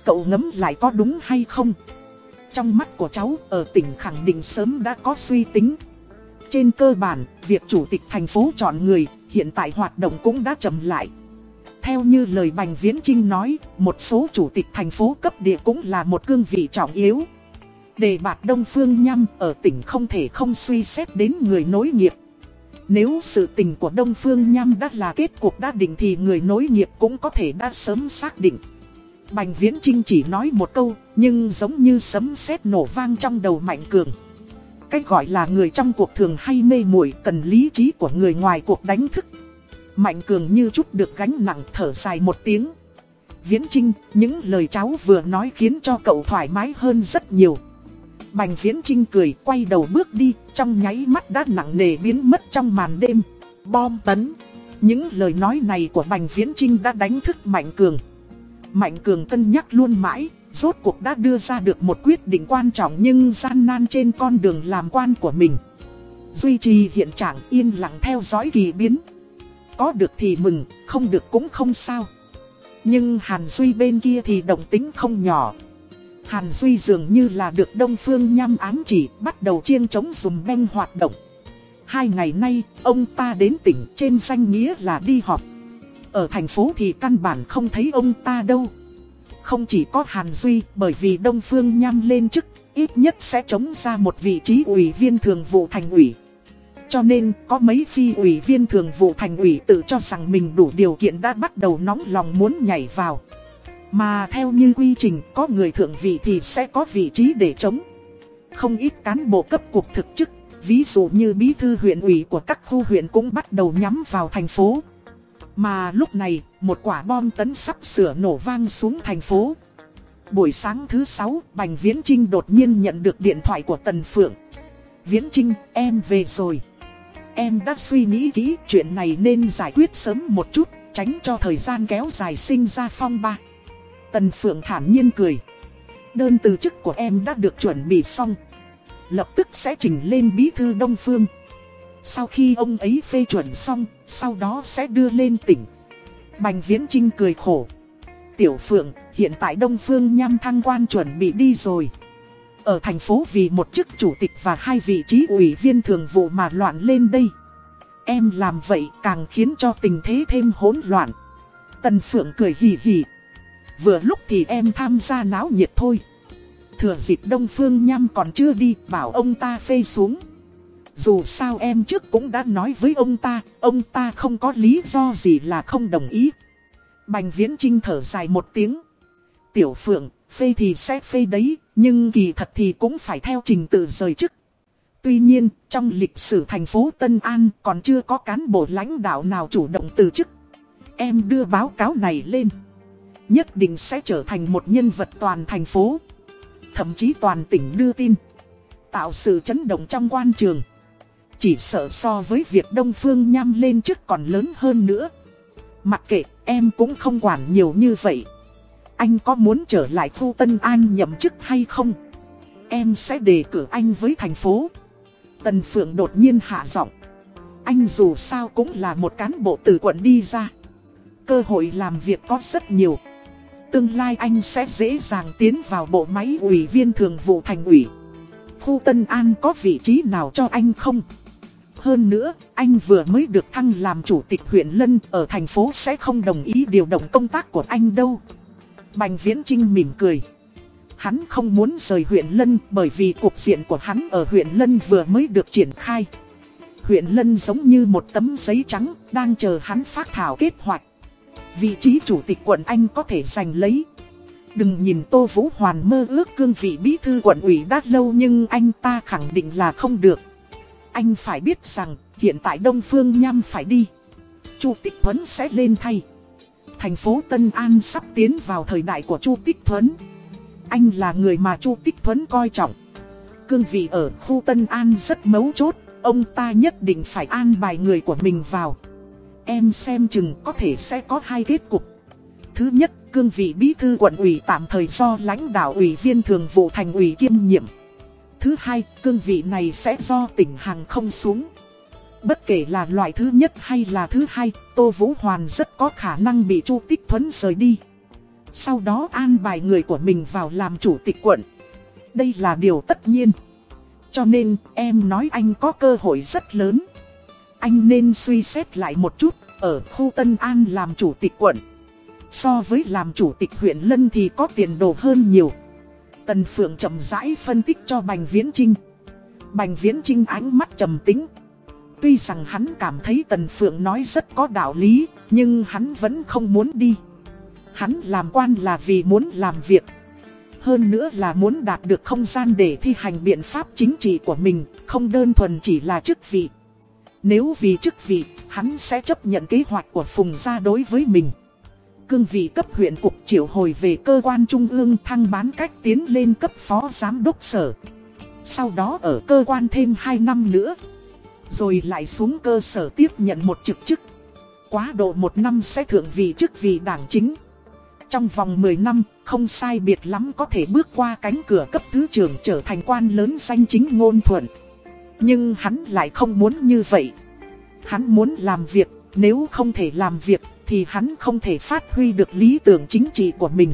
Speaker 1: Cậu ngấm lại có đúng hay không? Trong mắt của cháu, ở tỉnh khẳng định sớm đã có suy tính. Trên cơ bản, việc chủ tịch thành phố chọn người, hiện tại hoạt động cũng đã chậm lại. Theo như lời Bành Viễn Trinh nói, một số chủ tịch thành phố cấp địa cũng là một cương vị trọng yếu. Đề bạt Đông Phương Nhâm ở tỉnh không thể không suy xét đến người nối nghiệp. Nếu sự tình của Đông Phương Nhâm đã là kết cuộc đã định thì người nối nghiệp cũng có thể đã sớm xác định. Bành Viễn Trinh chỉ nói một câu, nhưng giống như sấm sét nổ vang trong đầu Mạnh Cường. Cách gọi là người trong cuộc thường hay mê muội cần lý trí của người ngoài cuộc đánh thức. Mạnh Cường như chút được gánh nặng thở dài một tiếng. Viễn Trinh, những lời cháu vừa nói khiến cho cậu thoải mái hơn rất nhiều. Bành Viễn Trinh cười quay đầu bước đi, trong nháy mắt đã nặng nề biến mất trong màn đêm. Bom tấn. Những lời nói này của Bành Viễn Trinh đã đánh thức Mạnh Cường. Mạnh Cường cân nhắc luôn mãi, rốt cuộc đã đưa ra được một quyết định quan trọng nhưng gian nan trên con đường làm quan của mình. Duy trì hiện trạng yên lặng theo dõi kỳ biến. Có được thì mừng, không được cũng không sao. Nhưng Hàn Duy bên kia thì động tính không nhỏ. Hàn Duy dường như là được Đông Phương nhăm ám chỉ bắt đầu chiêng chống dùm beng hoạt động. Hai ngày nay, ông ta đến tỉnh trên danh nghĩa là đi họp. Ở thành phố thì căn bản không thấy ông ta đâu. Không chỉ có Hàn Duy bởi vì Đông Phương nhăm lên chức, ít nhất sẽ chống ra một vị trí ủy viên thường vụ thành ủy. Cho nên có mấy phi ủy viên thường vụ thành ủy tự cho rằng mình đủ điều kiện đã bắt đầu nóng lòng muốn nhảy vào. Mà theo như quy trình có người thượng vị thì sẽ có vị trí để chống. Không ít cán bộ cấp cuộc thực chức, ví dụ như bí thư huyện ủy của các khu huyện cũng bắt đầu nhắm vào thành phố. Mà lúc này, một quả bom tấn sắp sửa nổ vang xuống thành phố. Buổi sáng thứ sáu, Bành Viễn Trinh đột nhiên nhận được điện thoại của Tần Phượng. Viễn Trinh, em về rồi. Em đã suy nghĩ kỹ chuyện này nên giải quyết sớm một chút, tránh cho thời gian kéo dài sinh ra phong ba. Tần Phượng thản nhiên cười. Đơn từ chức của em đã được chuẩn bị xong. Lập tức sẽ trình lên bí thư Đông Phương. Sau khi ông ấy phê chuẩn xong, sau đó sẽ đưa lên tỉnh. Bành Viễn Trinh cười khổ. Tiểu Phượng, hiện tại Đông Phương Nham thăng quan chuẩn bị đi rồi. Ở thành phố vì một chức chủ tịch và hai vị trí ủy viên thường vụ mà loạn lên đây. Em làm vậy càng khiến cho tình thế thêm hỗn loạn. Tần Phượng cười hì hì. Vừa lúc thì em tham gia náo nhiệt thôi. Thừa dịp Đông Phương Nham còn chưa đi, bảo ông ta phê xuống. Dù sao em trước cũng đã nói với ông ta, ông ta không có lý do gì là không đồng ý. Bành Viễn Trinh thở dài một tiếng. Tiểu Phượng, phê thì sẽ phê đấy, nhưng kỳ thật thì cũng phải theo trình tự rời chức. Tuy nhiên, trong lịch sử thành phố Tân An còn chưa có cán bộ lãnh đạo nào chủ động từ chức. Em đưa báo cáo này lên. Nhất định sẽ trở thành một nhân vật toàn thành phố. Thậm chí toàn tỉnh đưa tin. Tạo sự chấn động trong quan trường. Chỉ sợ so với việc Đông Phương nhăm lên chức còn lớn hơn nữa. Mặc kệ, em cũng không quản nhiều như vậy. Anh có muốn trở lại khu Tân An nhậm chức hay không? Em sẽ đề cử anh với thành phố. Tần Phượng đột nhiên hạ giọng. Anh dù sao cũng là một cán bộ từ quận đi ra. Cơ hội làm việc có rất nhiều. Tương lai anh sẽ dễ dàng tiến vào bộ máy ủy viên thường vụ thành ủy. Khu Tân An có vị trí nào cho anh không? Hơn nữa, anh vừa mới được thăng làm chủ tịch huyện Lân ở thành phố sẽ không đồng ý điều động công tác của anh đâu. Bành Viễn Trinh mỉm cười. Hắn không muốn rời huyện Lân bởi vì cuộc diện của hắn ở huyện Lân vừa mới được triển khai. Huyện Lân giống như một tấm giấy trắng đang chờ hắn phát thảo kết hoạch. Vị trí chủ tịch quận Anh có thể giành lấy. Đừng nhìn Tô Vũ Hoàn mơ ước cương vị bí thư quận ủy đã lâu nhưng anh ta khẳng định là không được. Anh phải biết rằng hiện tại Đông Phương Nham phải đi. Chu Tích Thuấn sẽ lên thay. Thành phố Tân An sắp tiến vào thời đại của Chu Tích Thuấn. Anh là người mà Chu Tích Thuấn coi trọng. Cương vị ở khu Tân An rất mấu chốt, ông ta nhất định phải an bài người của mình vào. Em xem chừng có thể sẽ có hai kết cục. Thứ nhất, cương vị bí thư quận ủy tạm thời do lãnh đạo ủy viên thường vụ thành ủy kiêm nhiệm thứ hai, cương vị này sẽ do tỉnh hàng không xuống. Bất kể là loại thứ nhất hay là thứ hai, Tô Vũ Hoàn rất có khả năng bị Chu Tích Thuấn rời đi. Sau đó an bài người của mình vào làm chủ tịch quận. Đây là điều tất nhiên. Cho nên em nói anh có cơ hội rất lớn. Anh nên suy xét lại một chút, ở khu Tân An làm chủ tịch quận. So với làm chủ tịch huyện Lân thì có tiền đồ hơn nhiều. Tần Phượng chậm rãi phân tích cho Bành Viễn Trinh. Bành Viễn Trinh ánh mắt trầm tính. Tuy rằng hắn cảm thấy Tần Phượng nói rất có đạo lý, nhưng hắn vẫn không muốn đi. Hắn làm quan là vì muốn làm việc. Hơn nữa là muốn đạt được không gian để thi hành biện pháp chính trị của mình, không đơn thuần chỉ là chức vị. Nếu vì chức vị, hắn sẽ chấp nhận kế hoạch của Phùng gia đối với mình. Cương vị cấp huyện cục triệu hồi về cơ quan trung ương thăng bán cách tiến lên cấp phó giám đốc sở. Sau đó ở cơ quan thêm 2 năm nữa. Rồi lại xuống cơ sở tiếp nhận một trực chức. Quá độ một năm sẽ thượng vị chức vị đảng chính. Trong vòng 10 năm, không sai biệt lắm có thể bước qua cánh cửa cấp thứ trưởng trở thành quan lớn danh chính ngôn thuận. Nhưng hắn lại không muốn như vậy. Hắn muốn làm việc, nếu không thể làm việc thì hắn không thể phát huy được lý tưởng chính trị của mình.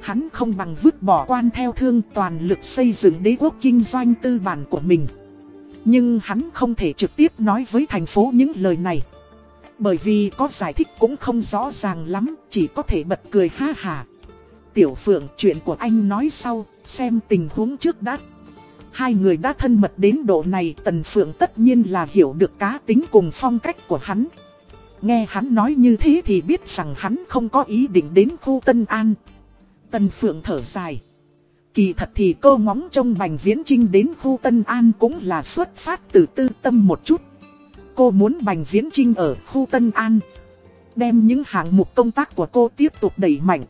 Speaker 1: Hắn không bằng vứt bỏ quan theo thương toàn lực xây dựng đế quốc kinh doanh tư bản của mình. Nhưng hắn không thể trực tiếp nói với thành phố những lời này. Bởi vì có giải thích cũng không rõ ràng lắm, chỉ có thể bật cười ha hà. Tiểu Phượng chuyện của anh nói sau, xem tình huống trước đã. Hai người đã thân mật đến độ này Tần Phượng tất nhiên là hiểu được cá tính cùng phong cách của hắn. Nghe hắn nói như thế thì biết rằng hắn không có ý định đến khu Tân An. Tần Phượng thở dài. Kỳ thật thì cô ngóng trông Bành Viễn Trinh đến khu Tân An cũng là xuất phát từ tư tâm một chút. Cô muốn Bành Viễn Trinh ở khu Tân An. Đem những hạng mục công tác của cô tiếp tục đẩy mạnh.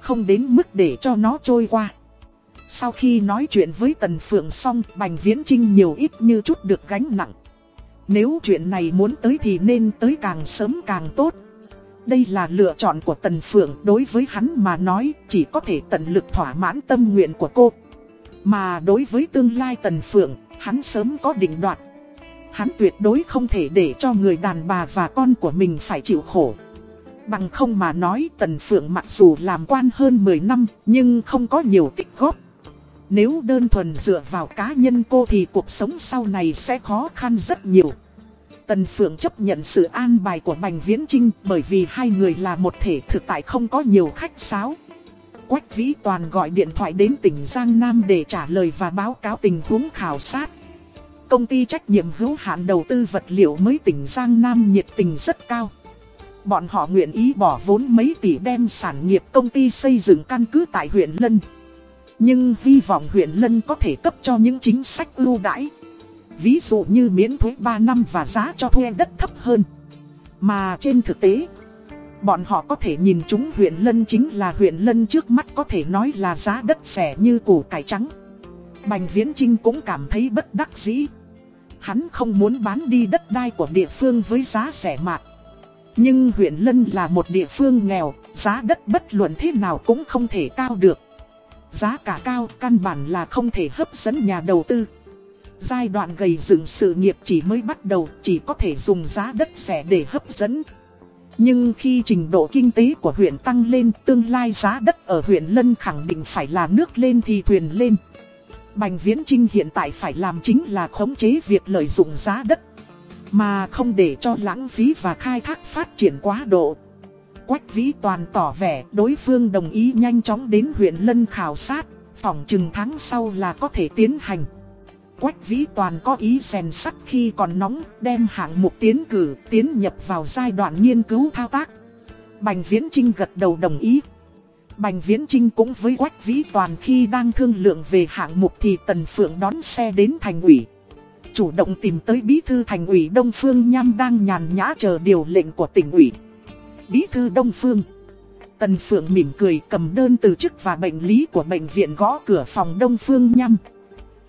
Speaker 1: Không đến mức để cho nó trôi qua. Sau khi nói chuyện với Tần Phượng xong, Bành Viễn Trinh nhiều ít như chút được gánh nặng. Nếu chuyện này muốn tới thì nên tới càng sớm càng tốt. Đây là lựa chọn của Tần Phượng đối với hắn mà nói chỉ có thể tận lực thỏa mãn tâm nguyện của cô. Mà đối với tương lai Tần Phượng, hắn sớm có định đoạt. Hắn tuyệt đối không thể để cho người đàn bà và con của mình phải chịu khổ. Bằng không mà nói Tần Phượng mặc dù làm quan hơn 10 năm nhưng không có nhiều tích góp. Nếu đơn thuần dựa vào cá nhân cô thì cuộc sống sau này sẽ khó khăn rất nhiều. Tần Phượng chấp nhận sự an bài của Bành Viễn Trinh bởi vì hai người là một thể thực tại không có nhiều khách sáo. Quách Vĩ Toàn gọi điện thoại đến tỉnh Giang Nam để trả lời và báo cáo tình huống khảo sát. Công ty trách nhiệm hữu hạn đầu tư vật liệu mới tỉnh Giang Nam nhiệt tình rất cao. Bọn họ nguyện ý bỏ vốn mấy tỷ đem sản nghiệp công ty xây dựng căn cứ tại huyện Lân. Nhưng hy vọng huyện Lân có thể cấp cho những chính sách ưu đãi. Ví dụ như miễn thuế 3 năm và giá cho thuê đất thấp hơn. Mà trên thực tế, bọn họ có thể nhìn chúng huyện Lân chính là huyện Lân trước mắt có thể nói là giá đất rẻ như củ cải trắng. Bành Viễn Trinh cũng cảm thấy bất đắc dĩ. Hắn không muốn bán đi đất đai của địa phương với giá rẻ mạt. Nhưng huyện Lân là một địa phương nghèo, giá đất bất luận thế nào cũng không thể cao được. Giá cả cao căn bản là không thể hấp dẫn nhà đầu tư. Giai đoạn gầy dựng sự nghiệp chỉ mới bắt đầu, chỉ có thể dùng giá đất rẻ để hấp dẫn. Nhưng khi trình độ kinh tế của huyện tăng lên, tương lai giá đất ở huyện Lân khẳng định phải là nước lên thì thuyền lên. Bành Viễn Trinh hiện tại phải làm chính là khống chế việc lợi dụng giá đất. Mà không để cho lãng phí và khai thác phát triển quá độ. Quách Vĩ Toàn tỏ vẻ đối phương đồng ý nhanh chóng đến huyện Lân khảo sát, phòng chừng tháng sau là có thể tiến hành. Quách Vĩ Toàn có ý rèn sắt khi còn nóng, đem hạng mục tiến cử, tiến nhập vào giai đoạn nghiên cứu thao tác. Bành Viễn Trinh gật đầu đồng ý. Bành Viễn Trinh cũng với Quách Vĩ Toàn khi đang thương lượng về hạng mục thì Tần Phượng đón xe đến thành ủy. Chủ động tìm tới bí thư thành ủy Đông Phương Nham đang nhàn nhã chờ điều lệnh của tỉnh ủy. Bí thư Đông Phương. Tần Phượng mỉm cười cầm đơn từ chức và bệnh lý của bệnh viện gõ cửa phòng Đông Phương Nham.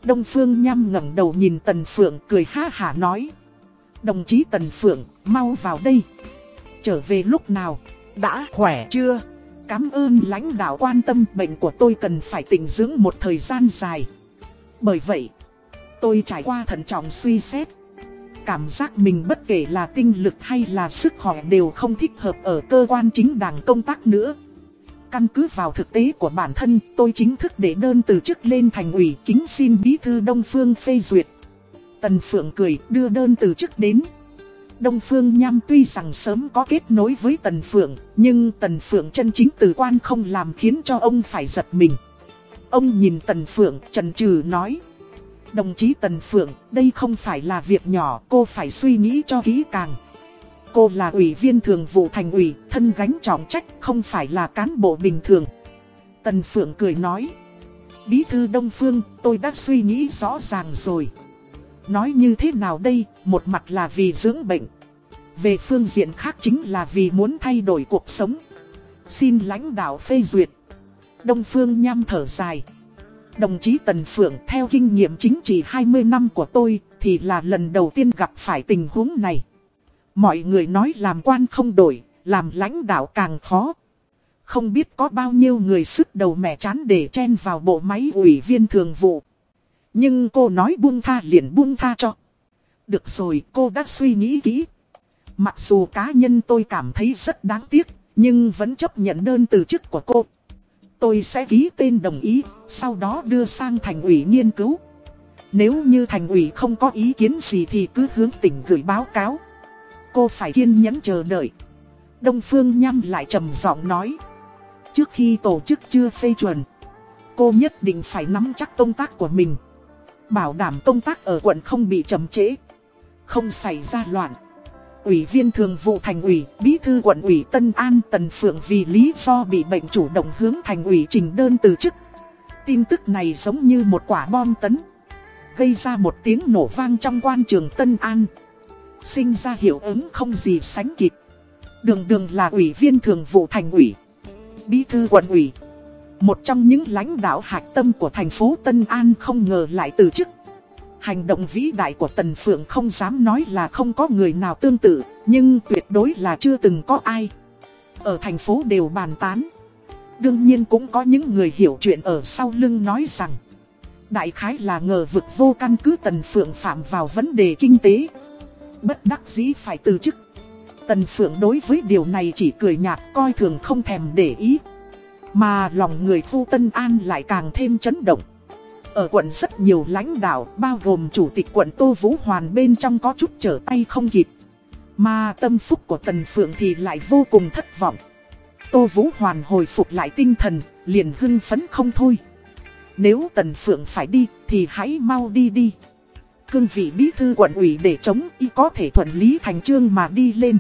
Speaker 1: Đông Phương Nham ngẩng đầu nhìn Tần Phượng cười ha hả nói. Đồng chí Tần Phượng, mau vào đây. Trở về lúc nào?
Speaker 2: Đã khỏe chưa?
Speaker 1: Cảm ơn lãnh đạo quan tâm bệnh của tôi cần phải tĩnh dưỡng một thời gian dài. Bởi vậy, tôi trải qua thận trọng suy xét. Cảm giác mình bất kể là tinh lực hay là sức khỏe đều không thích hợp ở cơ quan chính đảng công tác nữa. Căn cứ vào thực tế của bản thân, tôi chính thức để đơn từ chức lên thành ủy kính xin bí thư Đông Phương phê duyệt. Tần Phượng cười đưa đơn từ chức đến. Đông Phương Nham tuy rằng sớm có kết nối với Tần Phượng, nhưng Tần Phượng chân chính từ quan không làm khiến cho ông phải giật mình. Ông nhìn Tần Phượng trần trừ nói. Đồng chí Tần Phượng, đây không phải là việc nhỏ, cô phải suy nghĩ cho kỹ càng. Cô là ủy viên thường vụ thành ủy, thân gánh trọng trách, không phải là cán bộ bình thường. Tần Phượng cười nói. Bí thư Đông Phương, tôi đã suy nghĩ rõ ràng rồi. Nói như thế nào đây, một mặt là vì dưỡng bệnh. Về phương diện khác chính là vì muốn thay đổi cuộc sống. Xin lãnh đạo phê duyệt. Đông Phương nhăm thở dài. Đồng chí Tần Phượng theo kinh nghiệm chính trị 20 năm của tôi thì là lần đầu tiên gặp phải tình huống này. Mọi người nói làm quan không đổi, làm lãnh đạo càng khó. Không biết có bao nhiêu người sức đầu mẹ chán để chen vào bộ máy ủy viên thường vụ. Nhưng cô nói buông tha liền buông tha cho. Được rồi cô đã suy nghĩ kỹ. Mặc dù cá nhân tôi cảm thấy rất đáng tiếc, nhưng vẫn chấp nhận đơn từ chức của cô. Tôi sẽ ký tên đồng ý, sau đó đưa sang thành ủy nghiên cứu. Nếu như thành ủy không có ý kiến gì thì cứ hướng tỉnh gửi báo cáo. Cô phải kiên nhẫn chờ đợi. Đông Phương Nham lại trầm giọng nói. Trước khi tổ chức chưa phê chuẩn, cô nhất định phải nắm chắc công tác của mình. Bảo đảm công tác ở quận không bị chậm trễ, không xảy ra loạn. Ủy viên thường vụ thành ủy, bí thư quận ủy Tân An Tần Phượng vì lý do bị bệnh chủ động hướng thành ủy trình đơn từ chức. Tin tức này giống như một quả bom tấn, gây ra một tiếng nổ vang trong quan trường Tân An. Sinh ra hiệu ứng không gì sánh kịp. Đường đường là ủy viên thường vụ thành ủy, bí thư quận ủy. Một trong những lãnh đạo hạch tâm của thành phố Tân An không ngờ lại từ chức. Hành động vĩ đại của Tần Phượng không dám nói là không có người nào tương tự, nhưng tuyệt đối là chưa từng có ai. Ở thành phố đều bàn tán. Đương nhiên cũng có những người hiểu chuyện ở sau lưng nói rằng Đại khái là ngờ vực vô căn cứ Tần Phượng phạm vào vấn đề kinh tế Bất đắc dĩ phải từ chức Tần Phượng đối với điều này chỉ cười nhạt coi thường không thèm để ý Mà lòng người phu Tân An lại càng thêm chấn động ở quận rất nhiều lãnh đạo bao gồm chủ tịch quận Tô Vũ Hoàn bên trong có chút trở tay không kịp Mà tâm phúc của Tần Phượng thì lại vô cùng thất vọng Tô Vũ Hoàn hồi phục lại tinh thần, liền hưng phấn không thôi. Nếu Tần Phượng phải đi, thì hãy mau đi đi. Cương vị bí thư quận ủy để chống y có thể thuận lý thành trương mà đi lên.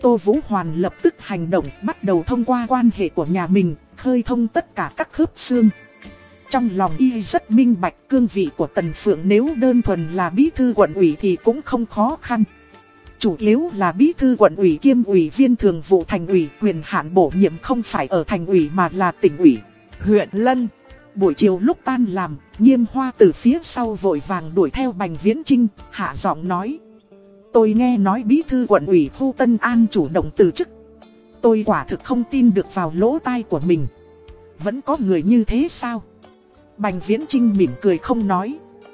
Speaker 1: Tô Vũ Hoàn lập tức hành động bắt đầu thông qua quan hệ của nhà mình, khơi thông tất cả các khớp xương. Trong lòng y rất minh bạch cương vị của Tần Phượng nếu đơn thuần là bí thư quận ủy thì cũng không khó khăn. Chủ yếu là bí thư quận ủy kiêm ủy viên thường vụ thành ủy quyền hạn bổ nhiệm không phải ở thành ủy mà là tỉnh ủy, huyện Lân. Buổi chiều lúc tan làm, nghiêm hoa từ phía sau vội vàng đuổi theo Bành Viễn Trinh, hạ giọng nói. Tôi nghe nói bí thư quận ủy Phu Tân An chủ động từ chức. Tôi quả thực không tin được vào lỗ tai của mình. Vẫn có người như thế sao? Bành Viễn Trinh mỉm cười không nói.